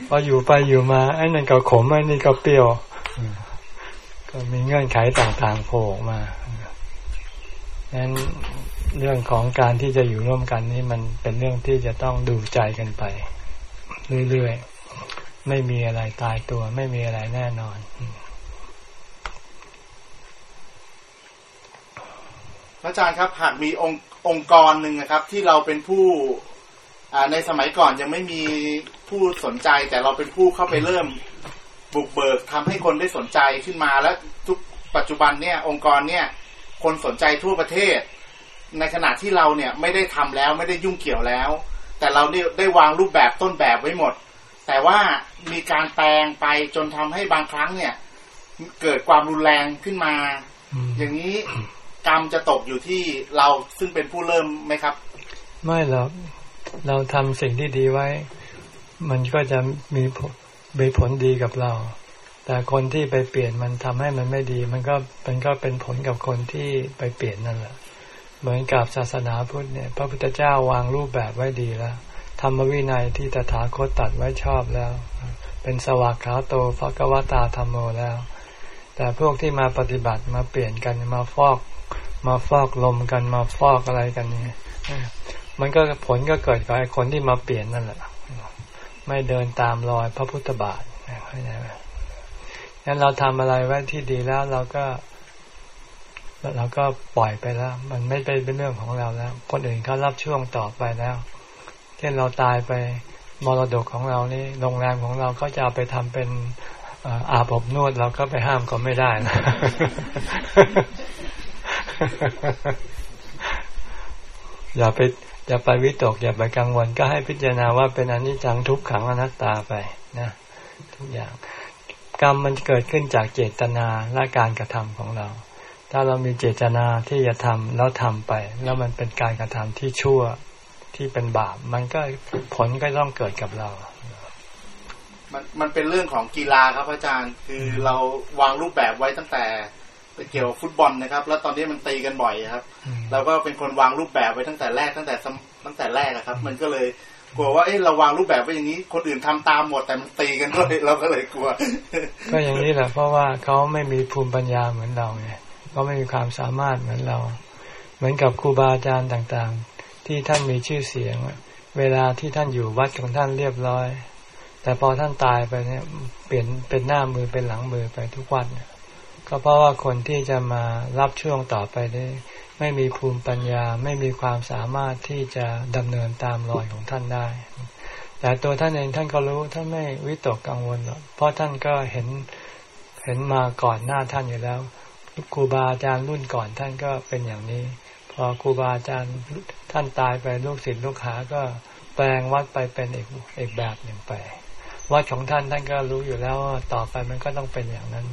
S1: พออยู่ไปอยู่มาไอ้นั่นก็ขมไอ้นี่ก็เปรี้ยว ก็มีเงื่อนไขต่างๆโผล่มานั้นเรื่องของการที่จะอยู่ร่วมกันนี่มันเป็นเรื่องที่จะต้องดูใจกันไป เรื่อยๆ ไม่มีอะไรตายตัว ไม่มีอะไรแน่นอน
S4: พระอาจารย์ครับ หากมีองค์องกรหนึ่งนะครับ ที่เราเป็นผู้ในสมัยก่อนยังไม่มีผู้สนใจ แต่เราเป็นผู้เข้าไปเริ่มบุกเบิกทำให้คนได้สนใจขึ้นมาและทุกปัจจุบันเนี่ย องค์กรเนี่ย คนสนใจทั่วประเทศ ในขณะที่เราเนี่ยไม่ได้ทำแล้วไม่ได้ยุ่งเกี่ยวแล้ว แต่เราได้ได้วางรูปแบบต้นแบบไว้หมด แต่ว่ามีการแปลงไปจนทำให้บางครั้งเนี่ย เกิดความรุนแรงขึ้นมา อย่างนี้กรรมจะตกอยู่ที่เราซึ่งเป็นผู้เริ่มไหมครับ
S1: ไม่หรอกเราทำสิ่งที่ดีไว้ มันก็จะมีมีผลดีกับเรา แต่คนที่ไปเปลี่ยนมันทำให้มันไม่ดี มันก็มันก็เป็นผลกับคนที่ไปเปลี่ยนนั่นแหละ เหมือนกับศาสนาพุทธเนี่ยพระพุทธเจ้าวางรูปแบบไว้ดีแล้วธรรมวินัยที่ตถาคตตัดไว้ชอบแล้ว เป็นสวากขาโตภกวตาธรรมโมแล้ว แต่พวกที่มาปฏิบัติมาเปลี่ยนกันมาฟอก มาฟอกลมกันมาฟอกอะไรกันเนี่ยมันก็ผลก็เกิดกับไอ้คนที่มาเปลี่ยนนั่นแหละ ไม่เดินตามรอยพระพุทธบาทเข้าใจไหมงั้นเราทำอะไรไว้ที่ดีแล้วเราก็ เราก็ปล่อยไปแล้ว มันไม่เป็นเรื่องของเราแล้ว คนอื่นเขารับช่วงต่อไปแล้ว เช่นเราตายไปมรดกของเรานี่โรงแรมของเราก็จะเอาไปทำเป็นอาบอบนวดเราก็ไปห้ามก็ไม่ได้นะอย่าไปอย่าไปวิตก อย่าไปกังวลก็ให้พิจารณาว่าเป็นอนิจจังทุกขังอนัตตาไปนะทุกอย่าง กรรมมันเกิดขึ้นจากเจตนาและการกระทำของเรา ถ้าเรามีเจตนาที่จะทำแล้วทำไป แล้วมันเป็นการกระทำที่ชั่วที่เป็นบาป มันก็ผลก็ต้องเกิดกับเรา
S4: มันมันเป็นเรื่องของกีฬาครับอาจารย์ คือเราวางรูปแบบไว้ตั้งแต่เกี่ยวฟุตบอลนะครับ แล้วตอนนี้มันตีกันบ่อยครับเราก็เป็นคนวางรูปแบบไว้ตั้งแต่แรกตั้งแต่ตั้งแต่แรกครับ มันก็เลยกลัวว่าเอ้เราวางรูปแบบไว้อย่างนี้ คนอื่นทำตามหมดแต่มันตีกันด้วยเราก็เลยกลัว
S1: ก็อย่างนี้แหละเพราะว่าเขาไม่มีภูมิปัญญาเหมือนเราไง ก็ไม่มีความสามารถเหมือนเรา เหมือนกับครูบาอาจารย์ต่างๆ ที่ท่านมีชื่อเสียง เวลาที่ท่านอยู่วัดของท่านเรียบร้อย แต่พอท่านตายไปเนี่ยเปลี่ยนเป็นหน้ามือเป็นหลังมือไปทุกวันก็เพราะว่าคนที่จะมารับช่วงต่อไปได้ไม่มีภูมิปัญญาไม่มีความสามารถที่จะดำเนินตามรอยของท่านได้ แต่ตัวท่านเองท่านก็รู้ท่านไม่วิตกกังวลหรอกเพราะท่านก็เห็นเห็นมาก่อนหน้าท่านอยู่แล้ว ครูบาอาจารย์รุ่นก่อนท่านก็เป็นอย่างนี้ พอครูบาอาจารย์ท่านตายไปลูกศิษย์ลูกหาก็แปลงวัดไปเป็นอีกอีกแบบหนึ่งไป วัดของท่านท่านก็รู้อยู่แล้วว่าต่อไปมันก็ต้องเป็นอย่างนั้น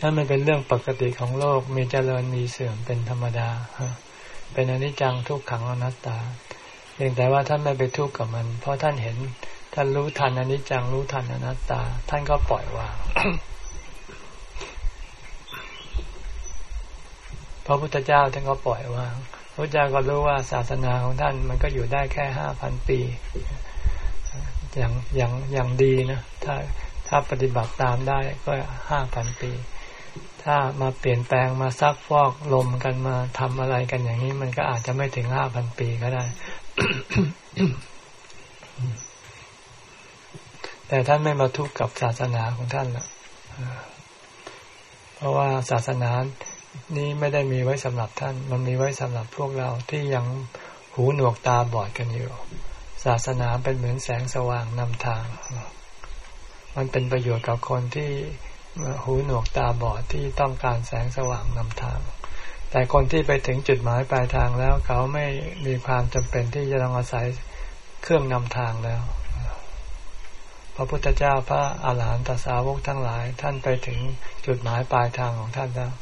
S1: นั่นมันเป็นเรื่องปกติของโลกมีเจริญมีเสื่อมเป็นธรรมดาเป็นอนิจจังทุกขังอนัตตาเพียงแต่ว่าท่านไม่ไปทุกข์กับมัน เพราะท่านเห็นท่านรู้ทันอนิจจังรู้ทันอนัตตา ท่านก็ปล่อยวาง ระพุทธเจ้าท่านก็ปล่อยวางพระเจ้าก็รู้ว่าศาสนาของท่านมันก็อยู่ได้แค่ห้าพันปี อย่างอย่างอย่างดีนะถ้าถ้าปฏิบัติตามได้ก็ห้าพันปี ถ้ามาเปลี่ยนแปลงมาซักฟอกลมกันมาทำอะไรกันอย่างนี้ มันก็อาจจะไม่ถึงห้าพันปีก็ได้ แต่ท่านไม่มาทุกข์กับศาสนาของท่านหรอกเพราะว่าศาสนา นี้ไม่ได้มีไว้สำหรับท่าน มันมีไว้สำหรับพวกเราที่ยังหูหนวกตาบอดกันอยู่ ศาสนาเป็นเหมือนแสงสว่างนำทาง มันเป็นประโยชน์กับคนที่หูหนวกตาบอดที่ต้องการแสงสว่างนำทาง แต่คนที่ไปถึงจุดหมายปลายทางแล้วเขาไม่มีความจำเป็นที่จะต้องอาศัยเครื่องนำทางแล้ว พระพุทธเจ้าพระอาหารหันตสาวกทั้งหลาย ท่านไปถึงจุดหมายปลายทางของท่านแล้ว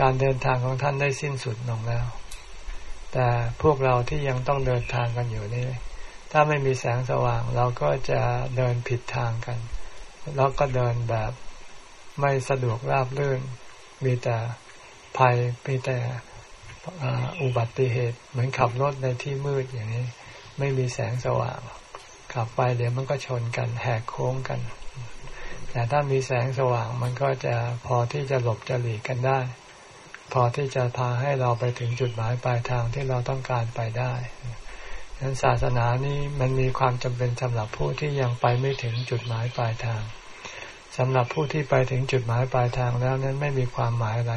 S1: การเดินทางของท่านได้สิ้นสุดลงแล้ว แต่พวกเราที่ยังต้องเดินทางกันอยู่นี่ ถ้าไม่มีแสงสว่างเราก็จะเดินผิดทางกัน แล้วก็เดินแบบไม่สะดวกราบรื่น มีแต่ภัย มีแต่อุบัติเหตุ เหมือนขับรถในที่มืดอย่างนี้ ไม่มีแสงสว่าง ขับไปเดี๋ยวมันก็ชนกันแหกโค้งกันแต่ถ้ามีแสงสว่างมันก็จะพอที่จะหลบจะหลีกกันได้ พอที่จะพาให้เราไปถึงจุดหมายปลายทางที่เราต้องการไปได้ดังนั้นศาสนานี้มันมีความจำเป็นสำหรับผู้ที่ยังไปไม่ถึงจุดหมายปลายทางสำหรับผู้ที่ไปถึงจุดหมายปลายทางแล้วนั้นไม่มีความหมายอะไร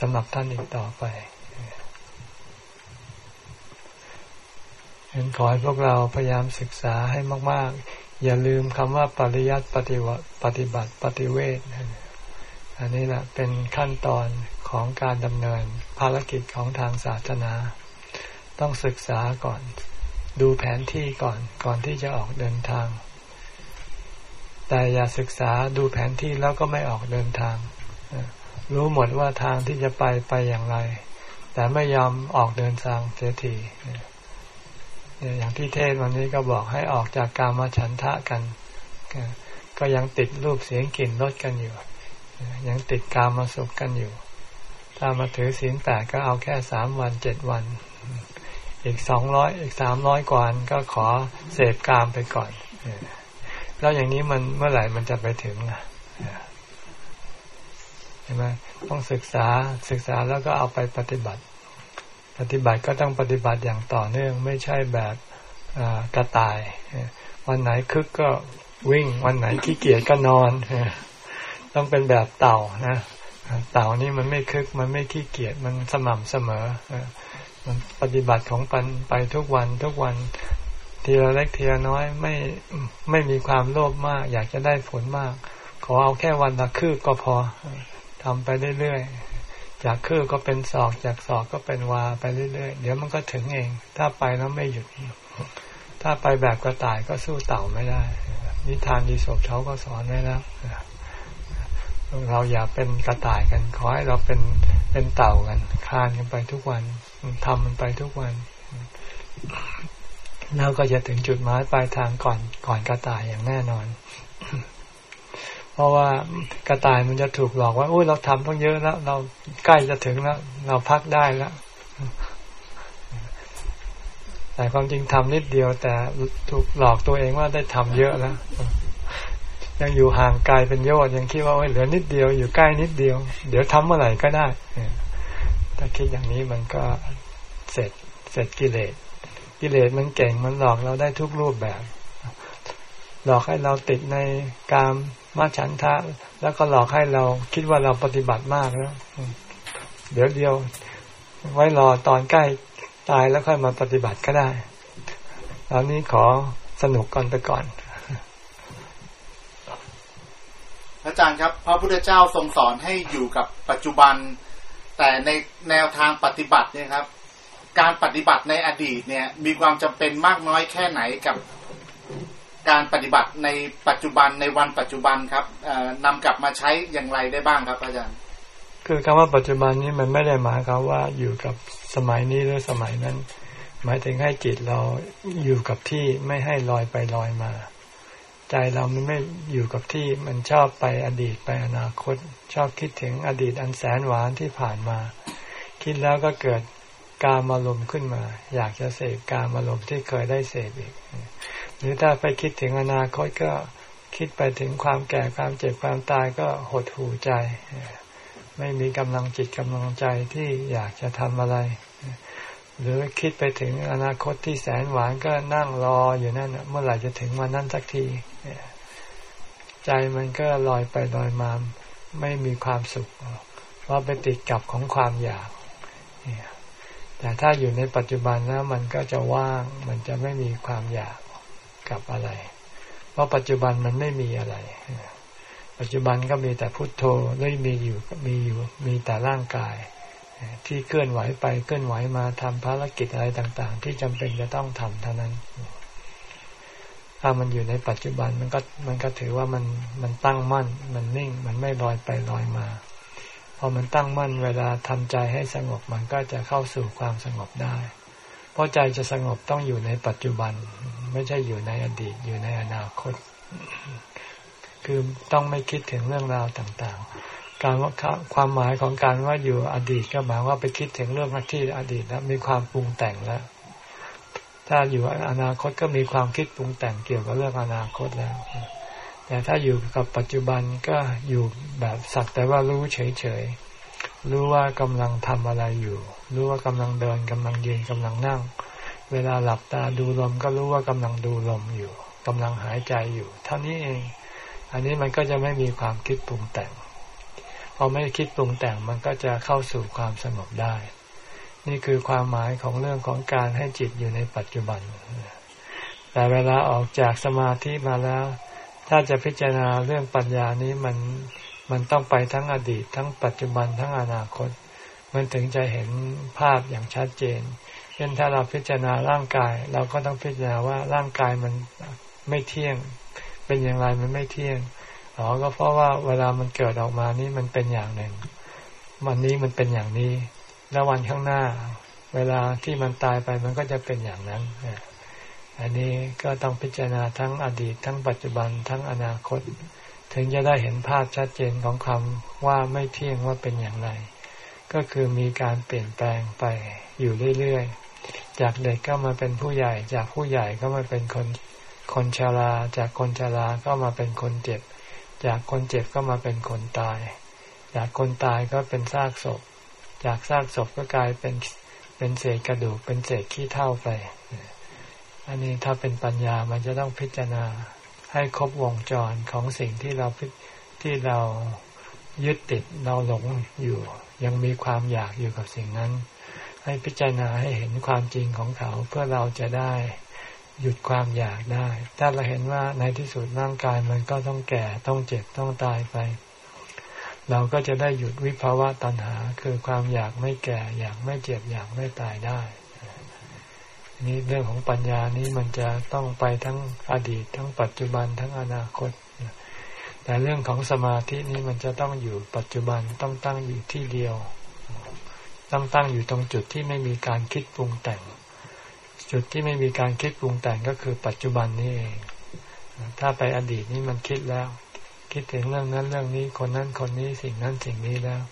S1: สำหรับท่านอีกต่อไปเห็นขอให้พวกเราพยายามศึกษาให้มาก ๆ อย่าลืมคำว่าปริยัติปฏิวัติปฏิบัติปฏิเวทอันนี้แหละเป็นขั้นตอน ของการดำเนินภารกิจของทางศาสนา ต้องศึกษาก่อนดูแผนที่ก่อนก่อนที่จะออกเดินทาง แต่อย่าศึกษาดูแผนที่แล้วก็ไม่ออกเดินทาง รู้หมดว่าทางที่จะไปไปอย่างไร แต่ไม่ยอมออกเดินทางเสียทีอย่างที่เทศวันนี้ก็บอกให้ออกจากกามาฉันทะกัน ก็ยังติดรูปเสียงกลิ่นรสกันอยู่ ยังติดกามาสุขกันอยู่ ถ้ามาถือศีลแปดก็เอาแค่สามวันเจ็ดวัน อีกสองร้อยอีกสามร้อยกว่าก็ขอเสพกามไปก่อนแล้วอย่างนี้มันเมื่อไหร่มันจะไปถึงอะใช่ไหมต้องศึกษาศึกษาแล้วก็เอาไปปฏิบัติ ปฏิบัติก็ต้องปฏิบัติอย่างต่อเนื่อง ไม่ใช่แบบกระต่าย วันไหนคึกก็วิ่ง วันไหนขี้เกียจก็นอน ต้องเป็นแบบเต่านะ เต่านี่มันไม่คึก มันไม่ขี้เกียจมันสม่ำเสมอมันปฏิบัติของปันไปทุกวันทุกวันทีละเล็กทีละน้อยไม่ไม่มีความโลภมาก อยากจะได้ผลมาก ขอเอาแค่วันละคืบก็พอทำไปเรื่อยๆจากคืบก็เป็นศอกจากศอกก็เป็นวาไปเรื่อยๆเดี๋ยวมันก็ถึงเอง ถ้าไปแล้วไม่หยุด ถ้าไปแบบกระต่ายก็สู้เต่าไม่ได้ นิทานดีศพเขาก็สอนไว้แล้ว เราอย่าเป็นกระต่ายกัน ขอให้เราเป็นเป็นเต่ากันคานกันไปทุกวันทำมันไปทุกวันเราก็จะถึงจุดหมายปลายทางก่อนก่อนกระต่ายอย่างแน่นอน เพราะว่ากระต่ายมันจะถูกหลอกว่าโอ้ยเราทำต้องเยอะแล้ว เราใกล้จะถึงแล้ว เราพักได้แล้วแต่ความจริงทำนิดเดียว แต่ถูกหลอกตัวเองว่าได้ทำเยอะแล้ว ยังอยู่ห่างไกลเป็นยอดยังคิดว่าเหลือนิดเดียวอยู่ใกล้นิดเดียว เดี๋ยวทำเมื่อไหร่ก็ได้ถ้าคิดอย่างนี้มันก็เสร็จเสร็จกิเลสกิเลสมันเก่งมันหลอกเราได้ทุกรูปแบบ หลอกให้เราติดในกามมาฉันทะ แล้วก็หลอกให้เราคิดว่าเราปฏิบัติมากแล้วเดี๋ยวเดียว ไว้รอตอนใกล้ตายแล้วค่อยมาปฏิบัติก็ได้ตอนนี้ขอสนุกก่อนไปก่อน
S4: อาจารย์ครับ พระพุทธเจ้าทรงสอนให้อยู่กับปัจจุบัน แต่ในแนวทางปฏิบัติเนี่ยครับ การปฏิบัติในอดีตเนี่ย มีความจำเป็นมากน้อยแค่ไหนกับการปฏิบัติในปัจจุบันในวันปัจจุบันครับนำกลับมาใช้อย่างไรได้บ้างครับ อาจารย์
S1: คือคำว่าปัจจุบันนี้มันไม่ได้หมายความว่าอยู่กับสมัยนี้หรือสมัยนั้น หมายถึงให้จิตเราอยู่กับที่ไม่ให้ลอยไปลอยมา ใจเรามันไม่อยู่กับที่มันชอบไปอดีตไปอนาคต ชอบคิดถึงอดีตอันแสนหวานที่ผ่านมา คิดแล้วก็เกิดการอารมณ์ขึ้นมา อยากจะเสพการอารมณ์ที่เคยได้เสพอีก หรือถ้าไปคิดถึงอนาคตก็คิดไปถึงความแก่ความเจ็บความตายก็หดหูใจ ไม่มีกำลังจิตกำลังใจที่อยากจะทำอะไร หรือคิดไปถึงอนาคตที่แสนหวานก็นั่งรออยู่นั่นเมื่อไหร่จะถึงวันนั้นสักทีใจมันก็ลอยไปลอยมาไม่มีความสุข เพราะไปติดกับของความอยากแต่ถ้าอยู่ในปัจจุบันแล้วมันก็จะว่าง มันจะไม่มีความอยากกับอะไร เพราะปัจจุบันมันไม่มีอะไร ปัจจุบันก็มีแต่พุทโธไม่มีอยู่มีอยู่มีแต่ร่างกาย ที่เคลื่อนไหวไปเคลื่อนไหวมาทำภารกิจอะไรต่าง ๆ ที่จำเป็นจะต้องทำเท่านั้น ถ้ามันอยู่ในปัจจุบันมันก็มันก็ถือว่ามันมันตั้งมั่น มันนิ่ง มันไม่ลอยไปลอยมา พอมันตั้งมั่นเวลาทำใจให้สงบมันก็จะเข้าสู่ความสงบได้ เพราะใจจะสงบต้องอยู่ในปัจจุบัน ไม่ใช่อยู่ในอดีตอยู่ในอนาคต คือต้องไม่คิดถึงเรื่องราวต่าง ๆ การว่าความหมายของการว่าอยู่อดีตก็หมายว่าไปคิดถึงเรื่องที่อดีตแล้วมีความปรุงแต่งแล้ว ถ้าอยู่อนาคตก็มีความคิดปรุงแต่งเกี่ยวกับเรื่องอนาคตแล้ว แต่ถ้าอยู่กับปัจจุบันก็อยู่แบบสักแต่ว่ารู้เฉยๆ รู้ว่ากำลังทำอะไรอยู่ รู้ว่ากำลังเดินกำลังยืนกำลังนั่ง เวลาหลับตาดูลมก็รู้ว่ากำลังดูลมอยู่กำลังหายใจอยู่ เท่านี้เอง อันนี้มันก็จะไม่มีความคิดปรุงแต่ง พอไม่คิดปรุงแต่งมันก็จะเข้าสู่ความสงบได้ นี่คือความหมายของเรื่องของการให้จิตอยู่ในปัจจุบัน แต่เวลาออกจากสมาธิมาแล้ว ถ้าจะพิจารณาเรื่องปัญญานี้มันมันต้องไปทั้งอดีต ทั้งปัจจุบันทั้งอนาคต มันถึงจะเห็นภาพอย่างชัดเจน เช่นถ้าเราพิจารณาร่างกาย เราก็ต้องพิจารณาว่าร่างกายมันไม่เที่ยง เป็นอย่างไรมันไม่เที่ยง อ๋อก็เพราะว่าเวลามันเกิดออกมานี่มันเป็นอย่างหนึ่ง วันนี้มันเป็นอย่างนี้ แล้ววันข้างหน้า เวลาที่มันตายไปมันก็จะเป็นอย่างนั้นอันนี้ก็ต้องพิจารณาทั้งอดีต ทั้งปัจจุบันทั้งอนาคต ถึงจะได้เห็นภาพชัดเจนของคำว่าไม่เที่ยงว่าเป็นอย่างไร ก็คือมีการเปลี่ยนแปลงไปอยู่เรื่อยๆ จากเด็กก็มาเป็นผู้ใหญ่ จากผู้ใหญ่ก็มาเป็นคนคนชรา จากคนชราก็มาเป็นคนเจ็บ จากคนเจ็บก็มาเป็นคนตาย จากคนตายก็เป็นซากศพ จากซากศพก็กลายเป็นเป็นเศษกระดูก เป็นเศษขี้เท่าไป อันนี้ถ้าเป็นปัญญามันจะต้องพิจารณาให้ครบวงจรของสิ่งที่เราที่เรายึดติดเราหลงอยู่ ยังมีความอยากอยู่กับสิ่งนั้น ให้พิจารณาให้เห็นความจริงของเขาเพื่อเราจะได้ หยุดความอยากได้ ถ้าเราเห็นว่าในที่สุดร่างกายมันก็ต้องแก่ต้องเจ็บต้องตายไป เราก็จะได้หยุดวิภาวะตัณหา คือความอยากไม่แก่ อยากไม่เจ็บอยากไม่ตายได้นี่เรื่องของปัญญานี้มันจะต้องไปทั้งอดีต ทั้งปัจจุบันทั้งอนาคต แต่เรื่องของสมาธินี้มันจะต้องอยู่ปัจจุบันต้องตั้งอยู่ที่เดียว ต้องตั้งอยู่ตรงจุดที่ไม่มีการคิดปรุงแต่ง จุดที่ไม่มีการคิดปรุงแต่งก็คือปัจจุบันนี้เอง ถ้าไปอดีตนี้มันคิดแล้ว คิดถึงเรื่องนั้นเรื่องนี้คนนั้นคนนี้สิ่งนั้นสิ่งนี้แล้ว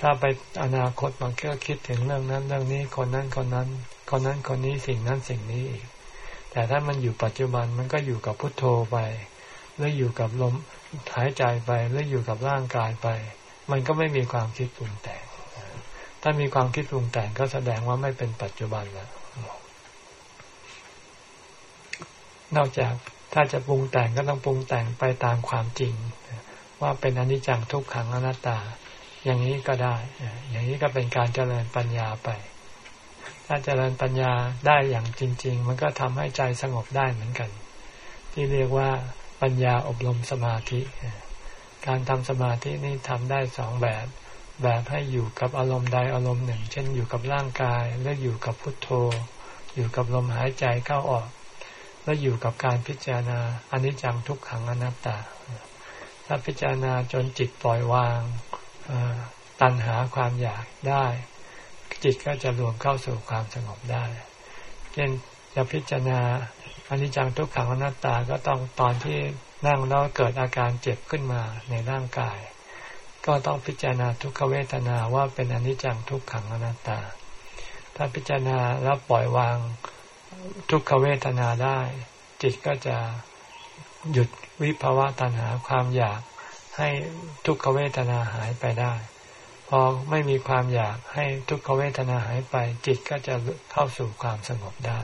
S1: ถ้าไปอนาคตมันก็คิดถึงเรื่องนั้นเรื่องนี้คนนั้นคนนั้น คนนั้นคนนี้สิ่งนั้นสิ่งนี้อีก แต่ถ้ามันอยู่ปัจจุบันมันก็อยู่กับพุทโธไปหรืออยู่กับลมหายใจไปหรืออยู่กับร่างกายไป มันก็ไม่มีความคิดปรุงแต่ง ถ้ามีความคิดปรุงแต่งก็แสดงว่าไม่เป็นปัจจุบันแล้ว นอกจากถ้าจะปรุงแต่งก็ต้องปรุงแต่งไปตามความจริง ว่าเป็นอนิจจังทุกขังอนัตตา อย่างนี้ก็ได้ อย่างนี้ก็เป็นการเจริญปัญญาไป ถ้าเจริญปัญญาได้อย่างจริง ๆ มันก็ทำให้ใจสงบได้เหมือนกัน ที่เรียกว่าปัญญาอบรมสมาธิ การทำสมาธินี่ทำได้สองแบบ แบบให้อยู่กับอารมณ์ใดอารมณ์หนึ่ง เช่นอยู่กับร่างกายและอยู่กับพุทโธ อยู่กับลมหายใจเข้าออก และอยู่กับการพิจารณาอนิจจังทุกขังอนัตตา ถ้าพิจารณาจนจิตปล่อยวางตัณหาความอยากได้ จิตก็จะรวมเข้าสู่ความสงบได้เช่นจะพิจารณาอนิจจังทุกขังอนัตตาก็ต้องตอนที่นั่งแล้วเกิดอาการเจ็บขึ้นมาในร่างกาย ก็ต้องพิจารณาทุกขเวทนาว่าเป็นอนิจจังทุกขังอนัตตา ถ้าพิจารณาแล้วปล่อยวาง ทุกขเวทนาได้ จิตก็จะหยุดวิภาวะตัณหาความอยากให้ทุกขเวทนาหายไปได้ พอไม่มีความอยากให้ทุกขเวทนาหายไป จิตก็จะเข้าสู่ความสงบได้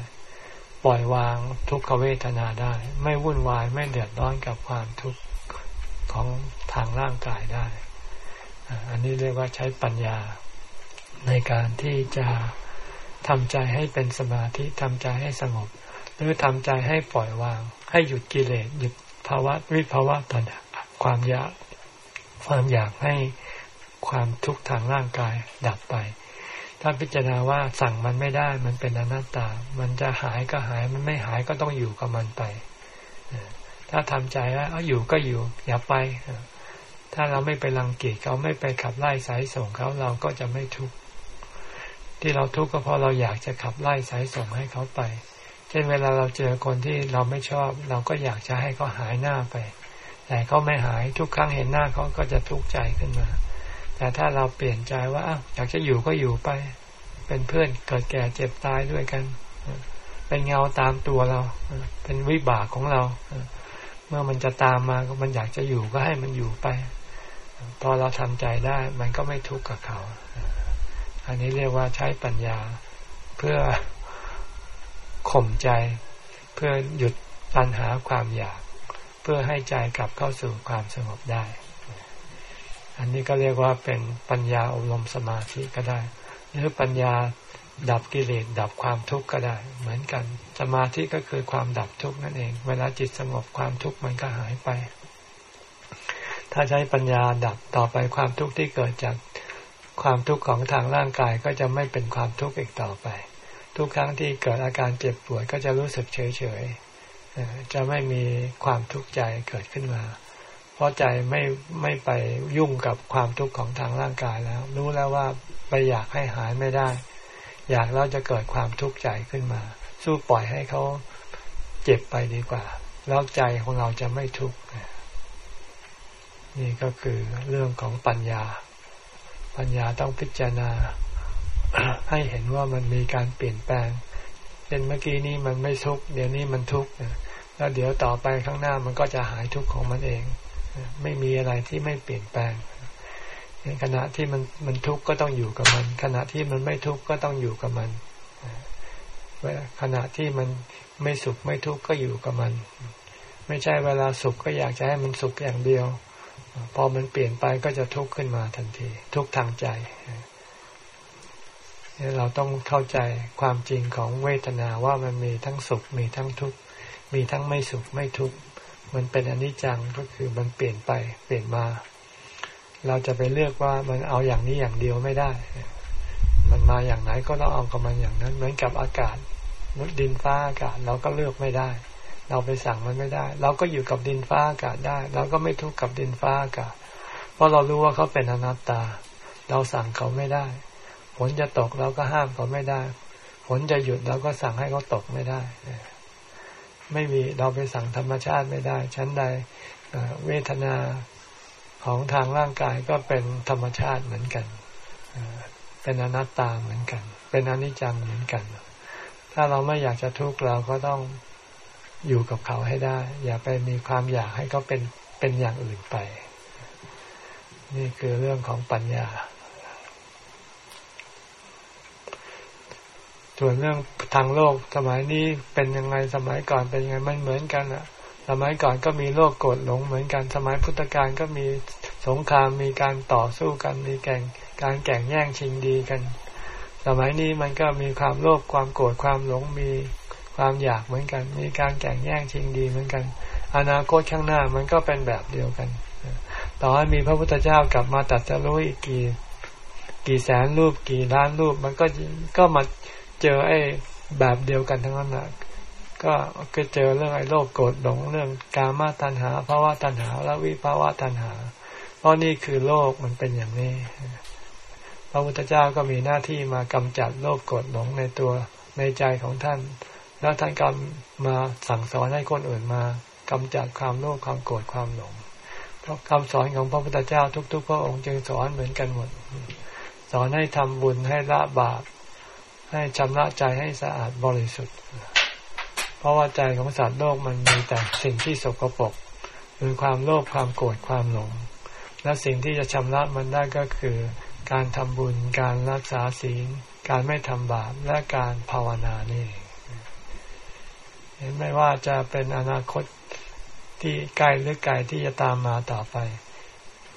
S1: ปล่อยวางทุกขเวทนาได้ ไม่วุ่นวายไม่เดือดร้อนกับความทุกข์ของทางร่างกายได้ อันนี้เรียกว่าใช้ปัญญาในการที่จะ ทำใจให้เป็นสมาธิทำใจให้สงบ หรือทำใจให้ปล่อยวาง ให้หยุดกิเลสหยุดภาวะวิภาวะตัณหาความอยาก ความอยากให้ความทุกข์ทางร่างกายดับไป ถ้าพิจารณาว่าสั่งมันไม่ได้ มันเป็นอนัตตา มันจะหายก็หาย มันไม่หายก็ต้องอยู่กับมันไป ถ้าทำใจว่าเอาอยู่ก็อยู่ อย่าไป ถ้าเราไม่ไปรังเกียจเขาไม่ไปขับไล่สายส่งเขาเราก็จะไม่ทุกข์ ที่เราทุกข์ก็เพราะเราอยากจะขับไล่สายส่งให้เขาไป เช่นเวลาเราเจอคนที่เราไม่ชอบ เราก็อยากจะให้เขาหายหน้าไป แต่เขาไม่หายทุกครั้งเห็นหน้าเขาก็จะทุกข์ใจขึ้นมา แต่ถ้าเราเปลี่ยนใจว่าอยากจะอยู่ก็อยู่ไป เป็นเพื่อนเกิดแก่เจ็บตายด้วยกัน เป็นเงาตามตัวเรา เป็นวิบากของเรา เมื่อมันจะตามมามันอยากจะอยู่ก็ให้มันอยู่ไป พอเราทำใจได้ มันก็ไม่ทุกข์กับเขา อันนี้เรียกว่าใช้ปัญญาเพื่อข่มใจ เพื่อหยุดปัญหาความอยาก เพื่อให้ใจกลับเข้าสู่ความสงบได้ อันนี้ก็เรียกว่าเป็นปัญญาอบรมสมาธิก็ได้ หรือปัญญาดับกิเลสดับความทุกข์ก็ได้ เหมือนกัน สมาธิก็คือความดับทุกข์นั่นเอง เวลาจิตสงบความทุกข์มันก็หายไป ถ้าใช้ปัญญาดับต่อไปความทุกข์ที่เกิดจาก ความทุกข์ของทางร่างกายก็จะไม่เป็นความทุกข์อีกต่อไป ทุกครั้งที่เกิดอาการเจ็บปวดก็จะรู้สึกเฉยเฉยจะไม่มีความทุกข์ใจเกิดขึ้นมา เพราะใจไม่ไม่ไปยุ่งกับความทุกข์ของทางร่างกายแล้ว รู้แล้วว่าไปอยากให้หายไม่ได้ อยากเราจะเกิดความทุกข์ใจขึ้นมา สู้ปล่อยให้เขาเจ็บไปดีกว่า แล้วใจของเราจะไม่ทุกข์นี่ก็คือเรื่องของปัญญา ปัญญาต้องพิจารณา ให้เห็นว่ามันมีการเปลี่ยนแปลงเช่นเมื่อกี้นี้มันไม่ทุกข์เดี๋ยวนี้มันทุกข์แล้วเดี๋ยวต่อไปข้างหน้ามันก็จะหายทุกข์ของมันเอง ไม่มีอะไรที่ไม่เปลี่ยนแปลงในขณะที่มันมันทุกข์ก็ต้องอยู่กับมัน ขณะที่มันไม่ทุกข์ก็ต้องอยู่กับมันขณะที่มันไม่สุขไม่ทุกข์ก็อยู่กับมัน ไม่ใช่เวลาสุขก็อยากจะให้มันสุขอย่างเดียว พอมันเปลี่ยนไปก็จะทุกข์ขึ้นมาทันที ทุกข์ทางใจเราต้องเข้าใจความจริงของเวทนาว่ามันมีทั้งสุขมีทั้งทุกข์มีทั้งไม่สุขไม่ทุกข์มันเป็นอนิจจังก็คือมันเปลี่ยนไปเปลี่ยนมา เราจะไปเลือกว่ามันเอาอย่างนี้อย่างเดียวไม่ได้ มันมาอย่างไหนก็ต้องเอากับมันอย่างนั้น เหมือนกับอากาศดินฟ้าอากาศเราก็เลือกไม่ได้ เราไปสั่งมันไม่ได้ เราก็อยู่กับดินฟ้าอากาศได้ เราก็ไม่ทุกข์กับดินฟ้าอากาศ เพราะเรารู้ว่าเขาเป็นอนัตตา เราสั่งเขาไม่ได้ ฝนจะตกเราก็ห้ามเขาไม่ได้ ฝนจะหยุดเราก็สั่งให้เขาตกไม่ได้ ไม่มีเราไปสั่งธรรมชาติไม่ได้ ชั้นใดเวทนาของทางร่างกายก็เป็นธรรมชาติเหมือนกัน เป็นอนัตตาเหมือนกัน เป็นอนิจจังเหมือนกัน ถ้าเราไม่อยากจะทุกข์เราก็ต้อง อยู่กับเขาให้ได้ อย่าไปมีความอยากให้เขาเป็นเป็นอย่างอื่นไป นี่คือเรื่องของปัญญา ส่วนเรื่องทางโลกสมัยนี้เป็นยังไงสมัยก่อนเป็นยังไงมันเหมือนกันอะสมัยก่อนก็มีโลกโกรธหลงเหมือนกัน สมัยพุทธกาลก็มีสงครามมีการต่อสู้กันมีแก่งการแข่งแย่งชิงดีกัน สมัยนี้มันก็มีความโลภความโกรธความหลงมี ความอยากเหมือนกัน มีการแข่งแย่งชิงดีเหมือนกัน อนาคตข้างหน้ามันก็เป็นแบบเดียวกัน ต่อให้มีพระพุทธเจ้ากลับมาตัดจะรู้อีกกี่กี่แสนรูปกี่ล้านรูปมันก็ก็มาเจอไอ้แบบเดียวกันทั้งนั้นแหละก็ก็เจอเรื่องไอ้โลภโกรธหลงเรื่องกามาตัณหาภาวะตัณหาและวิภาวะตัณหา เพราะนี่คือโลกมันเป็นอย่างนี้ พระพุทธเจ้าก็มีหน้าที่มากำจัดโลภโกรธหลงในตัวในใจของท่าน แล้วท่านก็มาสั่งสอนให้คนอื่นมากำจัดความโลภความโกรธความหลงเพราะคำสอนของพระพุทธเจ้าทุก ๆ พระองค์จึงสอนเหมือนกันหมด สอนให้ทำบุญให้ละบาปให้ชำระใจให้สะอาดบริสุทธิ์ เพราะว่าใจของสัตว์โลกมันมีแต่สิ่งที่สกปรกคือความโลภความโกรธความหลง และสิ่งที่จะชำระมันได้ก็คือ การทำบุญการรักษาศีล การไม่ทำบาปและการภาวนานี่ ไหมว่าจะเป็นอนาคตที่ใกล้หรือไกลที่จะตามมาต่อไป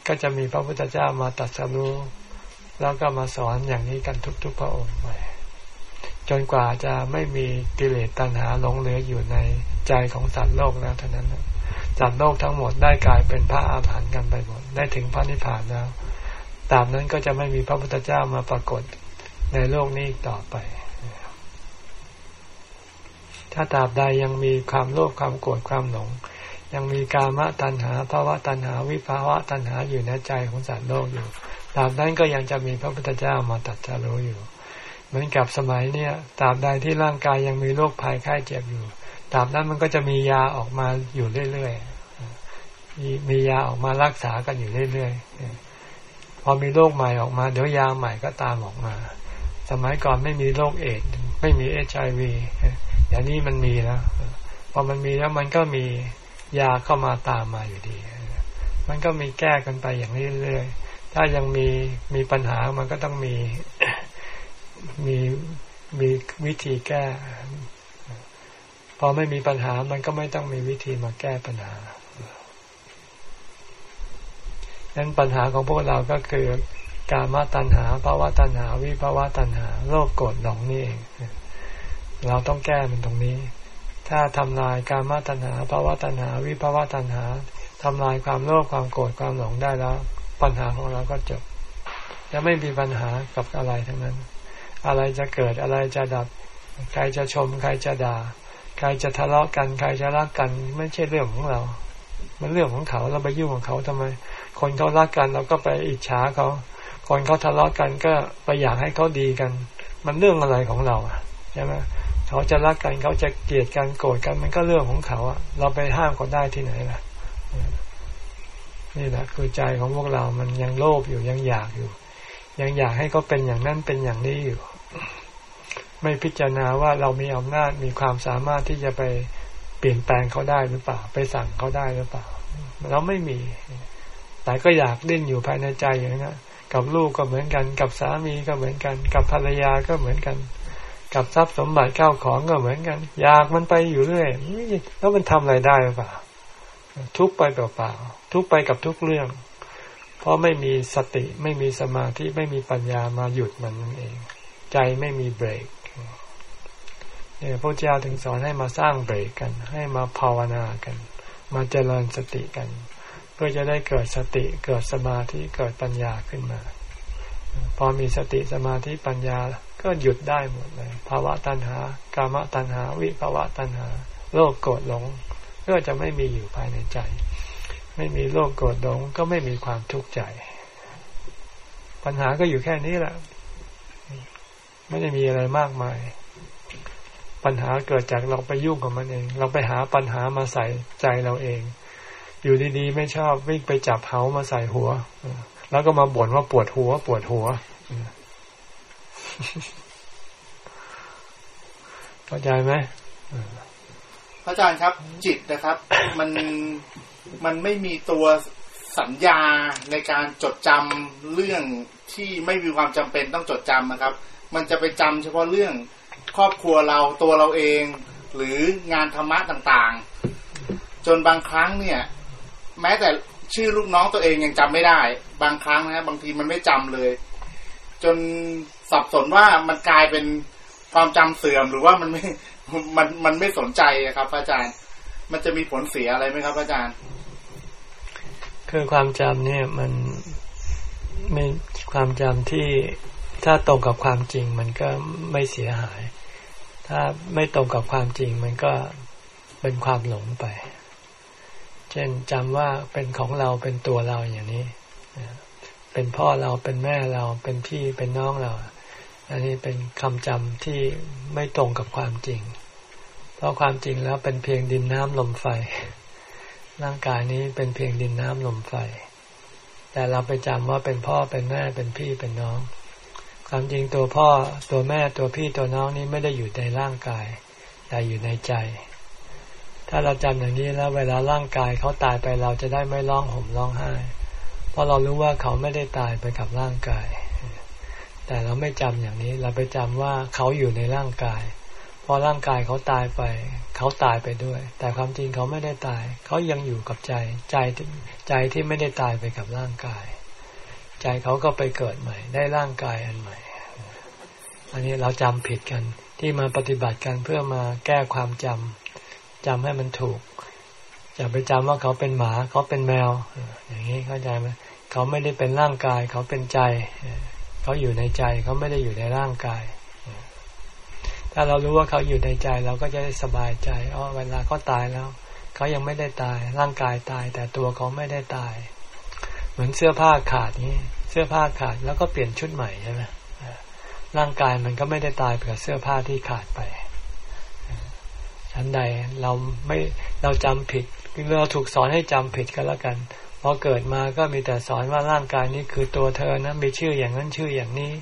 S1: ก็จะมีพระพุทธเจ้ามาตัดสรู้แล้วก็มาสอนอย่างนี้กันทุกๆพระองค์ไปจนกว่าจะไม่มีกิเลสตัณหาหลงเหลืออยู่ในใจของสัตว์โลกแล้วเท่านั้นสัตว์โลกทั้งหมดได้กลายเป็นพระอาหารหันต์กันไปหมดได้ถึงพระนิพพานแล้วตามนั้นก็จะไม่มีพระพุทธเจ้ามาปรากฏในโลกนี้ต่อไป ถ้าตราบใดยังมีความโลภความโกรธความหลง ยังมีกามตัณหาภาวะตัณหาวิภาวะตัณหาอยู่ในใจของสัตว์โลกอยู่ตราบนั้นก็ยังจะมีพระพุทธเจ้ามาตัดจารู้อยู่ เหมือนกับสมัยเนี้ยตราบใดที่ร่างกายยังมีโรคภัยไข้เจ็บอยู่ตราบนั้นมันก็จะมียาออกมาอยู่เรื่อยๆมีมียาออกมารักษากันอยู่เรื่อยๆพอมีโรคใหม่ออกมาเดี๋ยวยาใหม่ก็ตามออกมา สมัยก่อนไม่มีโรคเอดไม่มีเอชไอวี อย่างนี้มันมีแล้วพอมันมีแล้วมันก็มียาเข้ามาตามมาอยู่ดี มันก็มีแก้กันไปอย่างเรื่อยๆ ถ้ายังมีมีปัญหามันก็ต้องมีมีมีวิธีแก้ พอไม่มีปัญหามันก็ไม่ต้องมีวิธีมาแก้ปัญหาดังนั้นปัญหาของพวกเราก็คือการมาตัญหาภาวะตัญหา วิภาวะตัญหา โลภโกรธหลงนี่เอง เราต้องแก้มันตรงนี้ ถ้าทำลายการมาตัญหาภาวะตัญหา วิภาวะตัญหาทำลายความโลภความโกรธความหลงได้แล้ว ปัญหาของเราก็จบจะไม่มีปัญหากับอะไรทั้งนั้น อะไรจะเกิดอะไรจะดับ ใครจะชม ใครจะด่า ใครจะทะเลาะกัน ใครจะรักกัน ไม่ใช่เรื่องของเรา มันเรื่องของเขาเราไปยุ่งของเขาทำไม คนเขารักกันเราก็ไปอิจฉาเขา คนเขาทะเลาะกันก็ไปอยากให้เขาดีกัน มันเรื่องอะไรของเราใช่ไหม เขาจะรักกันเขาจะเกลียดกันโกรธกันมันก็เรื่องของเขาอะเราไปห้ามเขาได้ที่ไหนล่ะนี่แหละคือใจของพวกเรา มันยังโลภอยู่ยังอยากอยู่ ยังอยากให้เขาเป็นอย่างนั้นเป็นอย่างนี้อยู่ ไม่พิจารณาว่าเรามีอำนาจมีความสามารถที่จะไปเปลี่ยนแปลงเขาได้หรือเปล่า ไปสั่งเขาได้หรือเปล่า เราไม่มี แต่ก็อยากดิ้นอยู่ภายในใจอย่างนี้นกับลูกก็เหมือนกัน กับสามีก็เหมือนกัน กับภรรยาก็เหมือนกัน กับทรัพย์สมบัติเก้าของก็เหมือนกัน อยากมันไปอยู่เรื่อยแล้วมันทำอะไรได้หรือเปล่า ทุกไปเปล่าทุกไปกับทุกเรื่อง เพราะไม่มีสติไม่มีสมาธิไม่มีปัญญามาหยุดมันนั่นเอง ใจไม่มีเบรกเนี่ยพระเจ้าถึงสอนให้มาสร้างเบรกกัน ให้มาภาวนากัน มาเจริญสติกัน เพื่อจะได้เกิดสติเกิดสมาธิเกิดปัญญาขึ้นมา พอมีสติสมาธิปัญญา ก็หยุดได้หมดเลยภาวะตัณหากามตัณหา วิภาวะตัณหา โลภโกรธหลง ก็จะไม่มีอยู่ภายในใจ ไม่มีโลภโกรธหลง ก็ไม่มีความทุกข์ใจ ปัญหาก็อยู่แค่นี้แหละ ไม่ได้มีอะไรมากมาย ปัญหาเกิดจากเราไปยุ่งกับมันเอง เราไปหาปัญหามาใส่ใจเราเอง อยู่ดีๆ ไม่ชอบวิ่งไปจับเฮามาใส่หัว แล้วก็มาบ่นว่าปวดหัว ปวดหัว เข้าใจไหม
S4: พระอาจารย์ครับ จิตนะครับ มันมันไม่มีตัวสัญญาในการจดจำเรื่องที่ไม่มีความจำเป็นต้องจดจำนะครับ มันจะไปจำเฉพาะเรื่องครอบครัวเราตัวเราเอง หรืองานธรรมะต่างๆ จนบางครั้งเนี่ย แม้แต่ชื่อลูกน้องตัวเองยังจำไม่ได้ บางครั้งนะบางทีมันไม่จำเลย จนสับสนว่ามันกลายเป็นความจำเสื่อมหรือว่ามันไม่มันมันไม่สนใจครับ อาจารย์ มันจะมีผลเสียอะไรไหมครับ อาจารย์
S1: คือความจำเนี่ยมันไม่ความจำที่ถ้าตรงกับความจริง มันก็ไม่เสียหาย ถ้าไม่ตรงกับความจริง มันก็เป็นความหลงไป เช่นจำว่าเป็นของเราเป็นตัวเราอย่างนี้ เป็นพ่อเราเป็นแม่เราเป็นพี่เป็นน้องเรา อันนี้เป็นคำจำที่ไม่ตรงกับความจริง เพราะความจริงแล้วเป็นเพียงดินน้ำลมไฟ ร่างกายนี้เป็นเพียงดินน้ำลมไฟ แต่เราไปจำว่าเป็นพ่อเป็นแม่เป็นพี่เป็นน้อง ความจริงตัวพ่อตัวแม่ตัวพี่ตัวน้องนี้ไม่ได้อยู่ในร่างกาย แต่อยู่ในใจถ้าเราจำอย่างนี้แล้วเวลาร่างกายเขาตายไปเราจะได้ไม่ร้องห่มร้องไห้ เพราะเรารู้ว่าเขาไม่ได้ตายไปกับร่างกาย แต่เราไม่จำอย่างนี้ เราไปจำว่าเขาอยู่ในร่างกาย พอร่างกายเขาตายไป เขาตายไปด้วย แต่ความจริงเขาไม่ได้ตาย เขายังอยู่กับใจ ใจใจที่ไม่ได้ตายไปกับร่างกาย ใจเขาก็ไปเกิดใหม่ ได้ร่างกายอันใหม่ อันนี้เราจำผิดกัน ที่มาปฏิบัติกันเพื่อมาแก้ความจำจำให้มันถูกอย่าไปจำว่าเขาเป็นหมาเขาเป็นแมว อย่างนี้เข้าใจไหม เขาไม่ได้เป็นร่างกาย เขาเป็นใจ เขาอยู่ในใจ เขาไม่ได้อยู่ในร่างกาย ถ้าเรารู้ว่าเขาอยู่ในใจ เราก็จะได้สบายใจอ๋อเวลาเขาตายแล้ว เขายังไม่ได้ตาย ร่างกายตาย แต่ตัวเขาไม่ได้ตาย เหมือนเสื้อผ้าขาดนี้เสื้อผ้าขาดแล้วก็เปลี่ยนชุดใหม่ใช่ไหมร่างกายมันก็ไม่ได้ตายเผื่อเสื้อผ้าที่ขาดไปฉันใดเราไม่เราจำผิดเราถูกสอนให้จำผิดก็แล้วกัน อเกิดมาก็มีแต่สอนว่าร่างกายนี้คือตัวเธอนะมีชื่ออย่างนั้นชื่ออย่างนี้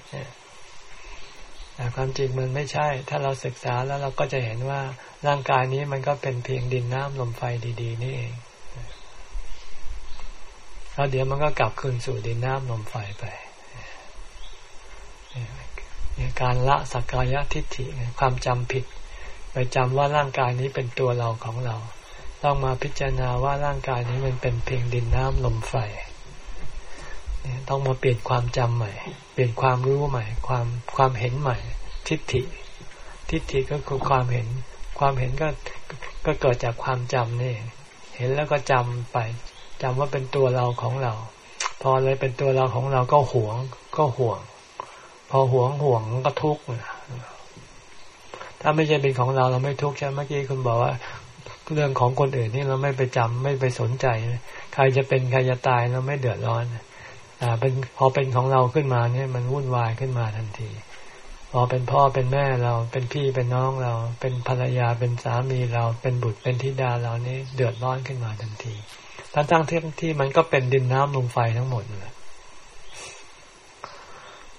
S1: แต่ความจริงมันไม่ใช่ ถ้าเราศึกษาแล้วเราก็จะเห็นว่าร่างกายนี้มันก็เป็นเพียงดินน้ำลมไฟดี ๆ นี่เองแล้วเดี๋ยวมันก็กลับคืนสู่ดินน้ำลมไฟไปการละสักกายทิฏฐิความจำผิด ไปจำว่าร่างกายนี้เป็นตัวเราของเรา ต้องมาพิจารณาว่าร่างกายนี้มันเป็นเพียงดินน้ำลมไฟต้องมาเปลี่ยนความจำใหม่ เปลี่ยนความรู้ใหม่ ความความเห็นใหม่ ทิฏฐิ ทิฏฐิก็คือความเห็น ความเห็นก็ก็เกิดจากความจำนี่เห็นแล้วก็จำไปจำว่าเป็นตัวเราของเรา พอเลยเป็นตัวเราของเราก็หวง ก็ห่วง พอหวงห่วงก็ทุกข์ถ้าไม่ใช่เป็นของเราเราไม่ทุกข์ใช่เมื่อกี้คุณบอกว่า เรื่องของคนอื่นนี่เราไม่ไปจำไม่ไปสนใจ ใครจะเป็นใครจะตายเราไม่เดือดร้อนแต่เป็นพอเป็นของเราขึ้นมาเนี่ยมันวุ่นวายขึ้นมาทันที พอเป็นพ่อเป็นแม่เราเป็นพี่เป็นน้องเรา เป็นภรรยาเป็นสามีเราเป็นบุตรเป็นธิดาเรานี่เดือดร้อนขึ้นมาทันทีทั้งทั้งที่ที่มันก็เป็นดินน้ำลมไฟทั้งหมดเลย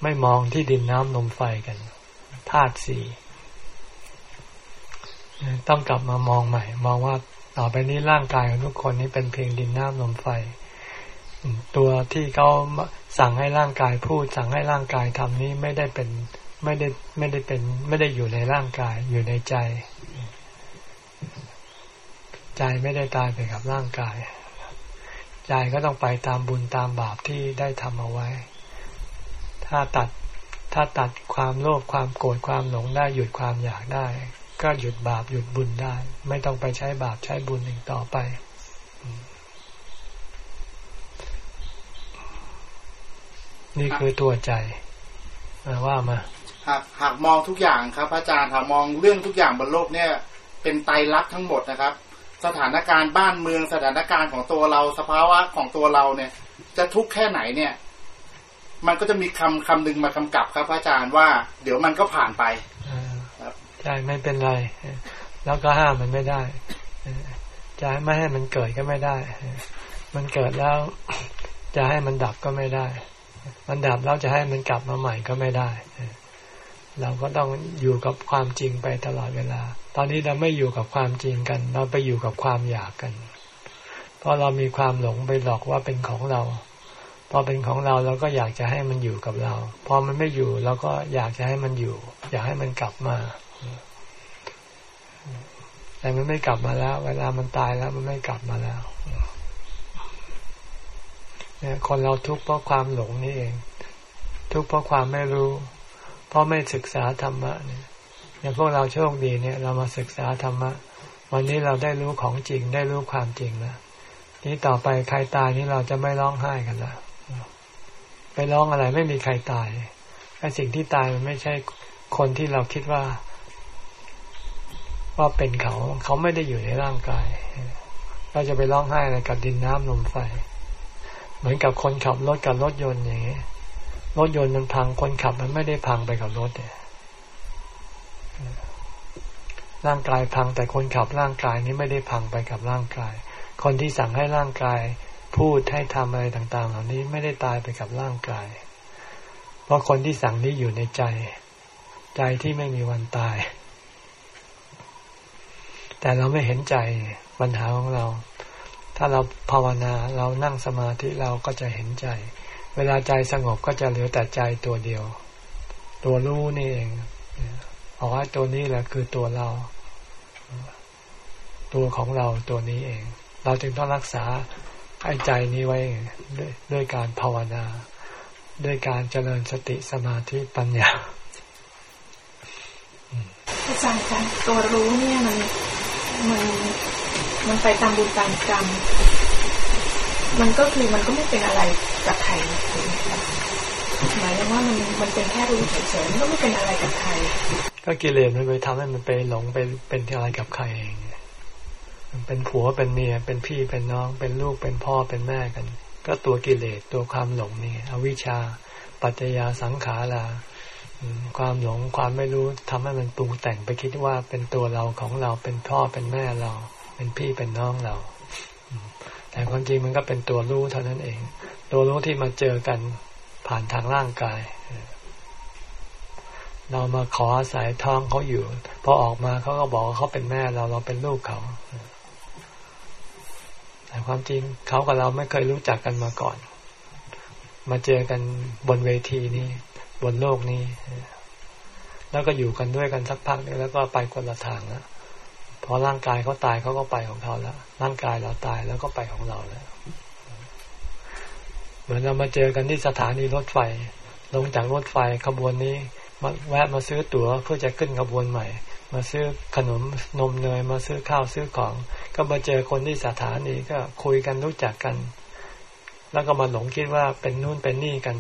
S1: ไม่มองที่ดินน้ำลมไฟกันธาตุสี่ ต้องกลับมามองใหม่ มองว่าต่อไปนี้ร่างกายของทุกคนนี้เป็นเพียงดินน้ำลมไฟ ตัวที่เขาสั่งให้ร่างกายพูด สั่งให้ร่างกายทำนี้ไม่ได้เป็นไม่ได้ไม่ได้เป็น ไม่ได้อยู่ในร่างกายอยู่ในใจ ใจไม่ได้ตายไปกับร่างกาย ใจก็ต้องไปตามบุญตามบาปที่ได้ทำเอาไว้ ถ้าตัดถ้าตัดความโลภความโกรธความหลงได้หยุดความอยากได้ ก็หยุดบาปหยุดบุญได้ ไม่ต้องไปใช้บาปใช้บุญอีกต่อไป นี่คือตัวใจว่ามา
S4: หากหากมองทุกอย่างครับ อาจารย์หากมองเรื่องทุกอย่างบนโลกเนี่ย เป็นไตรลักษณ์ทั้งหมดนะครับ สถานการณ์บ้านเมืองสถานการณ์ของตัวเราสภาวะของตัวเราเนี่ย จะทุกข์แค่ไหนเนี่ย มันก็จะมีคำคำหนึ่งมากำกับครับอาจารย์ว่า เดี๋ยวมันก็ผ่านไป
S1: ใช่ไม่เป็นไร แล้วก็ห้ามมันไม่ได้จะไม่ให้มันเกิดก็ไม่ได้ มันเกิดแล้วจะให้มันดับก็ไม่ได้ มันดับแล้วจะให้มันกลับมาใหม่ก็ไม่ได้ เราก็ต้องอยู่กับความจริงไปตลอดเวลา ตอนนี้เราไม่อยู่กับความจริงกัน เราไปอยู่กับความอยากกัน เพราะเรามีความหลงไปหลอกว่าเป็นของเรา พอเป็นของเราเราก็อยากจะให้มันอยู่กับเรา พอมันไม่อยู่เราก็อยากจะให้มันอยู่ อยากให้มันกลับมา แต่มันไม่กลับมาแล้ว เวลามันตายแล้วมันไม่กลับมาแล้วเนี่ยคนเราทุกข์เพราะความหลงนี่เอง ทุกข์เพราะความไม่รู้ เพราะไม่ศึกษาธรรมะเนี่ยอย่างพวกเราโชคดีเนี่ย เรามาศึกษาธรรมะวันนี้เราได้รู้ของจริง ได้รู้ความจริงแล้วนี้ต่อไปใครตายนี่เราจะไม่ร้องไห้กันละไปร้องอะไรไม่มีใครตายไอ้สิ่งที่ตายมันไม่ใช่คนที่เราคิดว่า ว่าเป็นเขา เขาไม่ได้อยู่ในร่างกายเราจะไปร้องไห้อะไรกับดินน้ำลมไฟ เหมือนกับคนขับรถกับรถยนต์อย่างเงี้ยรถยนต์มันพังคนขับมันไม่ได้พังไปกับรถเนี่ยร่างกายพังแต่คนขับร่างกายนี้ไม่ได้พังไปกับร่างกาย คนที่สั่งให้ร่างกาย พูดให้ทำอะไรต่างๆ เหล่านี้ไม่ได้ตายไปกับร่างกาย เพราะคนที่สั่งนี้อยู่ในใจ ใจที่ไม่มีวันตาย แต่เราไม่เห็นใจปัญหาของเรา ถ้าเราภาวนาเรานั่งสมาธิเราก็จะเห็นใจ เวลาใจสงบก็จะเหลือแต่ใจตัวเดียว ตัวรู้นี่เองบอกว่าตัวนี้แหละคือตัวเรา ตัวของเราตัวนี้เอง เราจึงต้องรักษาไอ้ใจนี้ไว้ด้วยด้วยการภาวนา ด้วยการเจริญสติสมาธิปัญญา
S3: อาจารย์คะตัวรู้เนี่ยมัน มันมันไปตามบุญตามกรรม มันก็คือมันก็ไม่เป็นอะไรกับใครหมายถึงว่ามันมันเป็นแค่รู้เฉยๆมันก็ไม่เป็นอะไรกับใคร
S1: ก็กิเลสมันไปทำให้มันไปหลงไปเป็นอะไรกับใครเองเป็นผัวเป็นเมียเป็นพี่เป็นน้อง เป็นลูกเป็นพ่อเป็นแม่กัน ก็ตัวกิเลสตัวความหลงนี่อวิชชา ปัจจยาสังขารา ความหลงความไม่รู้ทำให้มันปรุงแต่งไปคิดว่าเป็นตัวเราของเราเป็นพ่อเป็นแม่เรา เป็นพี่เป็นน้องเรา แต่ความจริงมันก็เป็นตัวรู้เท่านั้นเอง ตัวรู้ที่มาเจอกันผ่านทางร่างกาย เรามาขออาศัยท้องเขาอยู่พอออกมาเขาก็บอกเขาเป็นแม่เราเราเป็นลูกเขาแต่ความจริงเขากับเราไม่เคยรู้จักกันมาก่อน มาเจอกันบนเวทีนี้ บนโลกนี้ แล้วก็อยู่กันด้วยกันสักพักนึงแล้วก็ไปคนละทางแล้วพอร่างกายเขาตายเขาก็ไปของเขาแล้วร่างกายเราตายแล้วก็ไปของเราแล้วเหมือนเรามาเจอกันที่สถานีรถไฟ ลงจากรถไฟขบวนนี้มาแวะมาซื้อตั๋วเพื่อจะขึ้นขบวนใหม่ มาซื้อขนมนมเนยมาซื้อข้าวซื้อของ ก็มาเจอคนที่สถานีก็คุยกันรู้จักกัน แล้วก็มาหลงคิดว่าเป็นนู่นเป็นนี่กัน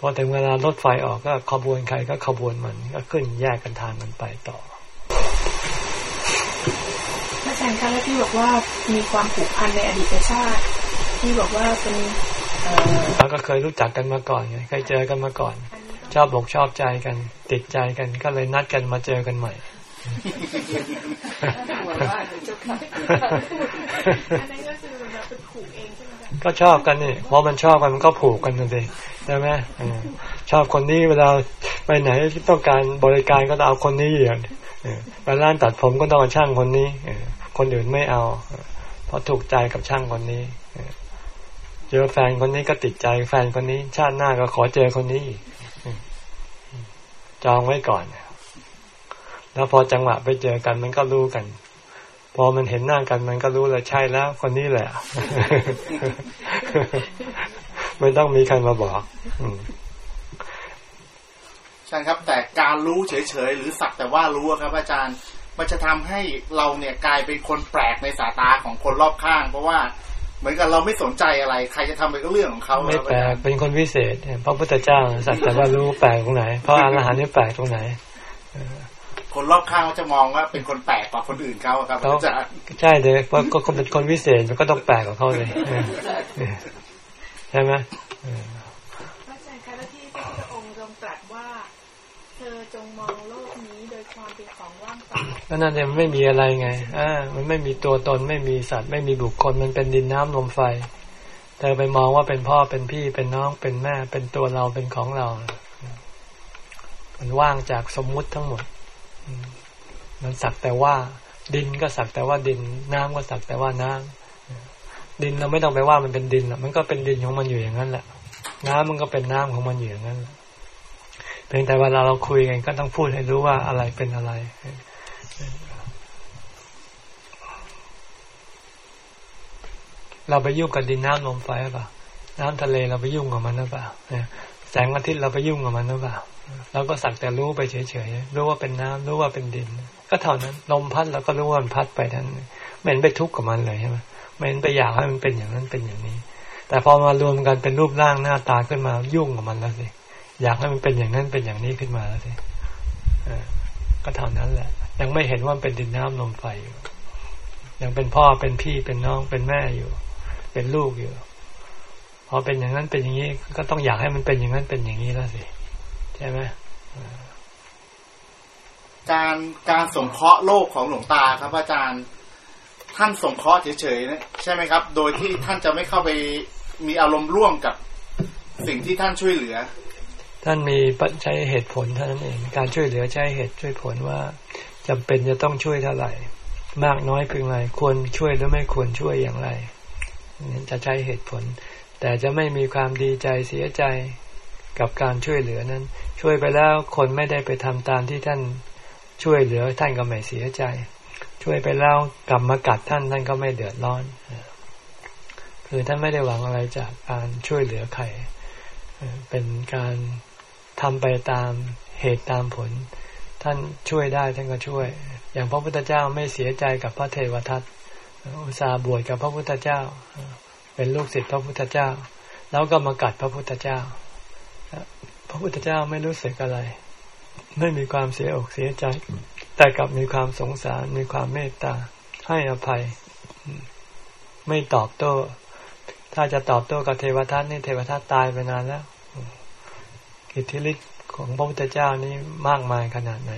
S1: พอถึงเวลารถไฟออกก็ขบวนใครก็ขบวนมันก็ขึ้นแยกกันทางกันไปต่อ
S3: อาจารย์คะแล้วที่บอกว่ามีความผูกพันในอดีตชาติ ที่บอกว่าเป็น
S1: เราก็เคยรู้จักกันมาก่อนไงเคยเจอกันมาก่อน ชอบบอกชอบใจกัน ติดใจกันก็เลยนัดกันมาเจอกันใหม่ก็ช ก็ชอบกันนี่พอมันชอบกันมันก็ผูกกันนั่นเองใช่ไหมชอบคนนี้เวลาไปไหนต้องการบริการก็ต้องเอาคนนี้อย่างไปร้านตัดผมก็ต้องเอาช่างคนนี้คนอื่นไม่เอา เพราะถูกใจกับช่างคนนี้เจอแฟนคนนี้ก็ติดใจแฟนคนนี้ ชาติหน้าก็ขอเจอคนนี้จองไว้ก่อนแล้วพอจังหวะไปเจอกันมันก็รู้กัน พอมันเห็นหน้ากันมันก็รู้เลยใช่แล้วคนนี้แหละ ไม่ต้องมีใครมาบอก
S4: ใช่ครับ แต่การรู้เฉยๆหรือสักแต่ว่ารู้ครับ อาจารย์ มันจะทำให้เราเนี่ยกลายเป็นคนแปลกในสายตาของคนรอบข้าง เพราะว่าเหมือนกับเราไม่สนใจอะไร ใครจะทำไปก็เรื่องของเขา
S1: ไม่แปลกเป็นคนวิเศษพระพุทธเจ้าสักแต่ว่ารู้แปลกตรงไหนเพราะอรหันต์นี่แปลกตรงไหน
S4: คนรอบข้างจะมองว่าเป็นคนแปลกกว่าคนอื่นเขาครับอาจารย์
S1: ใช่เลยเพราะก็เป็นคนวิเศษมันก็ต้องแปลกกว่าเขาเลยใช่ไหม
S3: พระอาจารย์คะแล้วที่พระพุทธองค์ทรงตรัสว่า เธอจงมองโลกนี้โดยความเป็นของว่างเปล่าก็
S1: นั่นเองมันไม่มีอะไรไงอ่ามันไม่มีตัวตนไม่มีสัตว์ไม่มีบุคคลมันเป็นดินน้ำลมไฟ เธอไปมองว่าเป็นพ่อเป็นพี่เป็นน้องเป็นแม่ เป็นตัวเราเป็นของเรา มันว่างจากสมมุติทั้งหมด มันสักแต่ว่า ดินก็สักแต่ว่าดิน น้ำก็สักแต่ว่าน้ำดินเราไม่ต้องไปว่ามันเป็นดินมันก็เป็นดินของมันอยู่อย่างนั้นแหละ น้ำมันก็เป็นน้ำของมันอยู่อย่างนั้นเพียงแต่เวลาเราคุยกันก็ต้องพูดให้รู้ว่าอะไรเป็นอะไรเราไปยุ่งกับดินน้ำลมไฟหรือเปล่า น้ำทะเลเราไปยุ่งกับมันหรือเปล่าแสงอาทิตย์เราไปยุ่งกับมันหรือเปล่า เราก็สักแต่รู้ไปเฉยๆ รู้ว่าเป็นน้ำรู้ว่าเป็นดิน ก็เท่านั้นลมพัดเราก็รู้ว่ามันพัดไปทั้นไม่เห็นไปทุกข์กับมันเลยใช่ไหมไม่เห็นไปอยากให้มันเป็นอย่างนั้นเป็นอย่างนี้ แต่พอมารวมกันเป็นรูปร่างหน้าตาขึ้นมายุ่งกับมันแล้วสิอยากให้มันเป็นอย่างนั้นเป็นอย่างนี้ขึ้นมาแล้วสิก็เท่านั้นแหละ ยังไม่เห็นว่าเป็นดินน้ำลมไฟอยู่ยังเป็นพ่อเป็นพี่เป็นน้องเป็นแม่อยู่ เป็นลูกอยู่ พอเป็นอย่างนั้นเป็นอย่างนี้ ก็ต้องอยากให้มันเป็นอย่างนั้นเป็นอย่างนี้แล้วสิ ใช่ไหม
S4: การการสงเคราะห์โลกของหลวงตาครับอาจารย์ท่านสงเคราะห์เฉยๆนะใช่ไหมครับ โดยที่ท่านจะไม่เข้าไปมีอารมณ์ร่วมกับสิ่งที่ท่านช่วยเหลือ
S1: ท่านมีใช้เหตุผลเท่านั้นเอง การช่วยเหลือใช้เหตุช่วยผลว่าจำเป็นจะต้องช่วยเท่าไหร่ มากน้อยเพียงไรควรช่วยหรือไม่ควรช่วยอย่างไรจะใช้เหตุผล แต่จะไม่มีความดีใจเสียใจกับการช่วยเหลือนั้น ช่วยไปแล้วคนไม่ได้ไปทำตามที่ท่าน ช่วยเหลือท่านก็ไม่เสียใจ ช่วยไปแล้วกลับมากัดท่านท่านก็ไม่เดือดร้อนคือท่านไม่ได้หวังอะไรจากการช่วยเหลือใครเป็นการทำไปตามเหตุตามผล ท่านช่วยได้ท่านก็ช่วย อย่างพระพุทธเจ้าไม่เสียใจกับพระเทวทัตอุตสาบวชกับพระพุทธเจ้า เป็นลูกศิษย์พระพุทธเจ้า แล้วก็มากัดพระพุทธเจ้า พระพุทธเจ้าไม่รู้สึกอะไร ไม่มีความเสียอกเสียใจ แต่กลับมีความสงสารมีความเมตตา ให้อภัย ไม่ตอบโต้ ถ้าจะตอบโต้กับเทวทัตนี่เทวทัตตายไปนานแล้วอิทธิฤทธิ์ของพระพุทธเจ้านี้มากมายขนาดไหน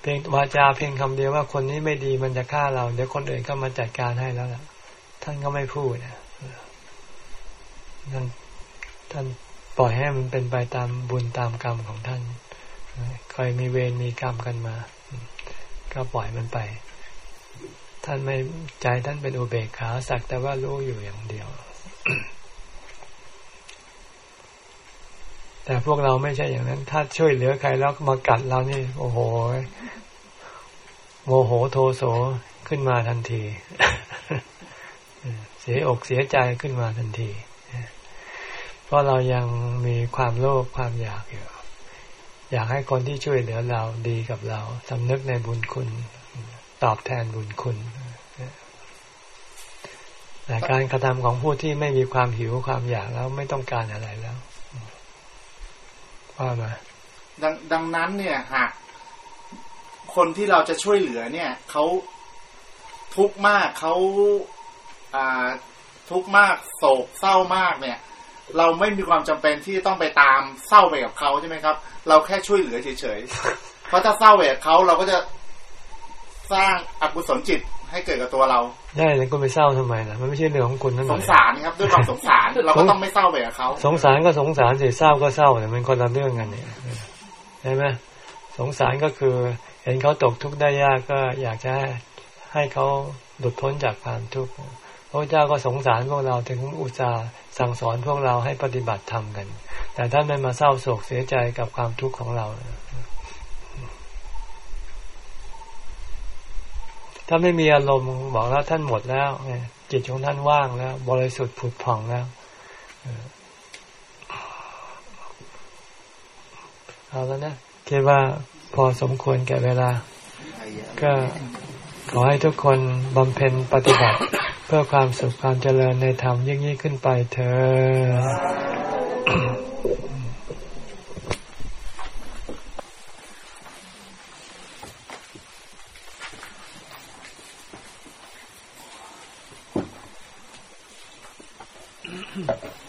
S1: เพียงวาจาเพียงคำเดียวว่าคนนี้ไม่ดีมันจะฆ่าเรา เดี๋ยวคนอื่นก็มาจัดการให้แล้วล่ะ ท่านก็ไม่พูดนะท่านท่านปล่อยให้มันเป็นไปตามบุญตามกรรมของท่าน เคยมีเวรมีกรรมกันมา ก็ปล่อยมันไป ท่านไม่ใจท่านเป็นอุเบกขาสักแต่ว่ารู้อยู่อย่างเดียว แต่พวกเราไม่ใช่อย่างนั้น ถ้าช่วยเหลือใครแล้วมากัดเรานี่ โอ้โห โมโหโทโสขึ้นมาทันที เสียอกเสียใจขึ้นมาทันที เพราะเรายังมีความโลภความอยากอยู่ อยากให้คนที่ช่วยเหลือเราดีกับเราสำนึกในบุญคุณ ตอบแทนบุญคุณแต่การกระทำของผู้ที่ไม่มีความหิวความอยากแล้วไม่ต้องการอะไรแล้วว่ามา
S4: ดังดังนั้นเนี่ยหากคนที่เราจะช่วยเหลือเนี่ยเขาทุกข์มากเขาทุกข์มากโศกเศร้ามากเนี่ย เราไม่มีความจำเป็นที่ต้องไปตามเศร้าไปกับเขาใช่ไหมครับ เราแค่ช่วยเหลือเฉยๆเพราะถ้าเศร้าไปกับเขาเราก็จะสร้างอกุศลจิตให้เกิดกับตัวเรา
S1: ได้แล้วก็ไปเศร้าทำไมล่ะมันไม่ใช่เรื่องของคุณนั่น
S4: สงสารครับด้วยความสงสารเราก็ต้องไม่เศร้าไปกับเขา
S1: สงสารก็สงสารสิเศร้าก็เศร้าแต่มันคนละเรื่องกันเนี่ยใช่ไหมสงสารก็คือ เห็นเขาตกทุกข์ได้ยากก็อยากจะให้เขาหลุดพ้นจากความทุกข์ พระเจ้าก็สงสารพวกเราถึงอุตส่าห์สั่งสอนพวกเราให้ปฏิบัติธรรมกัน แต่ท่านไม่มาเศร้าโศกเสียใจกับความทุกข์ของเรา ถ้าไม่มีอารมณ์บอกแล้วท่านหมดแล้วจิตของท่านว่างแล้ว บริสุทธิ์ผุดผ่องแล้วเอาแล้วนะคิดว่าพอสมควรแก่เวลา ก็ขอให้ทุกคนบำเพ็ญปฏิบัติ เพื่อความสุขความเจริญในธรรมยิ่งยิ่งขึ้นไปเธอ嗯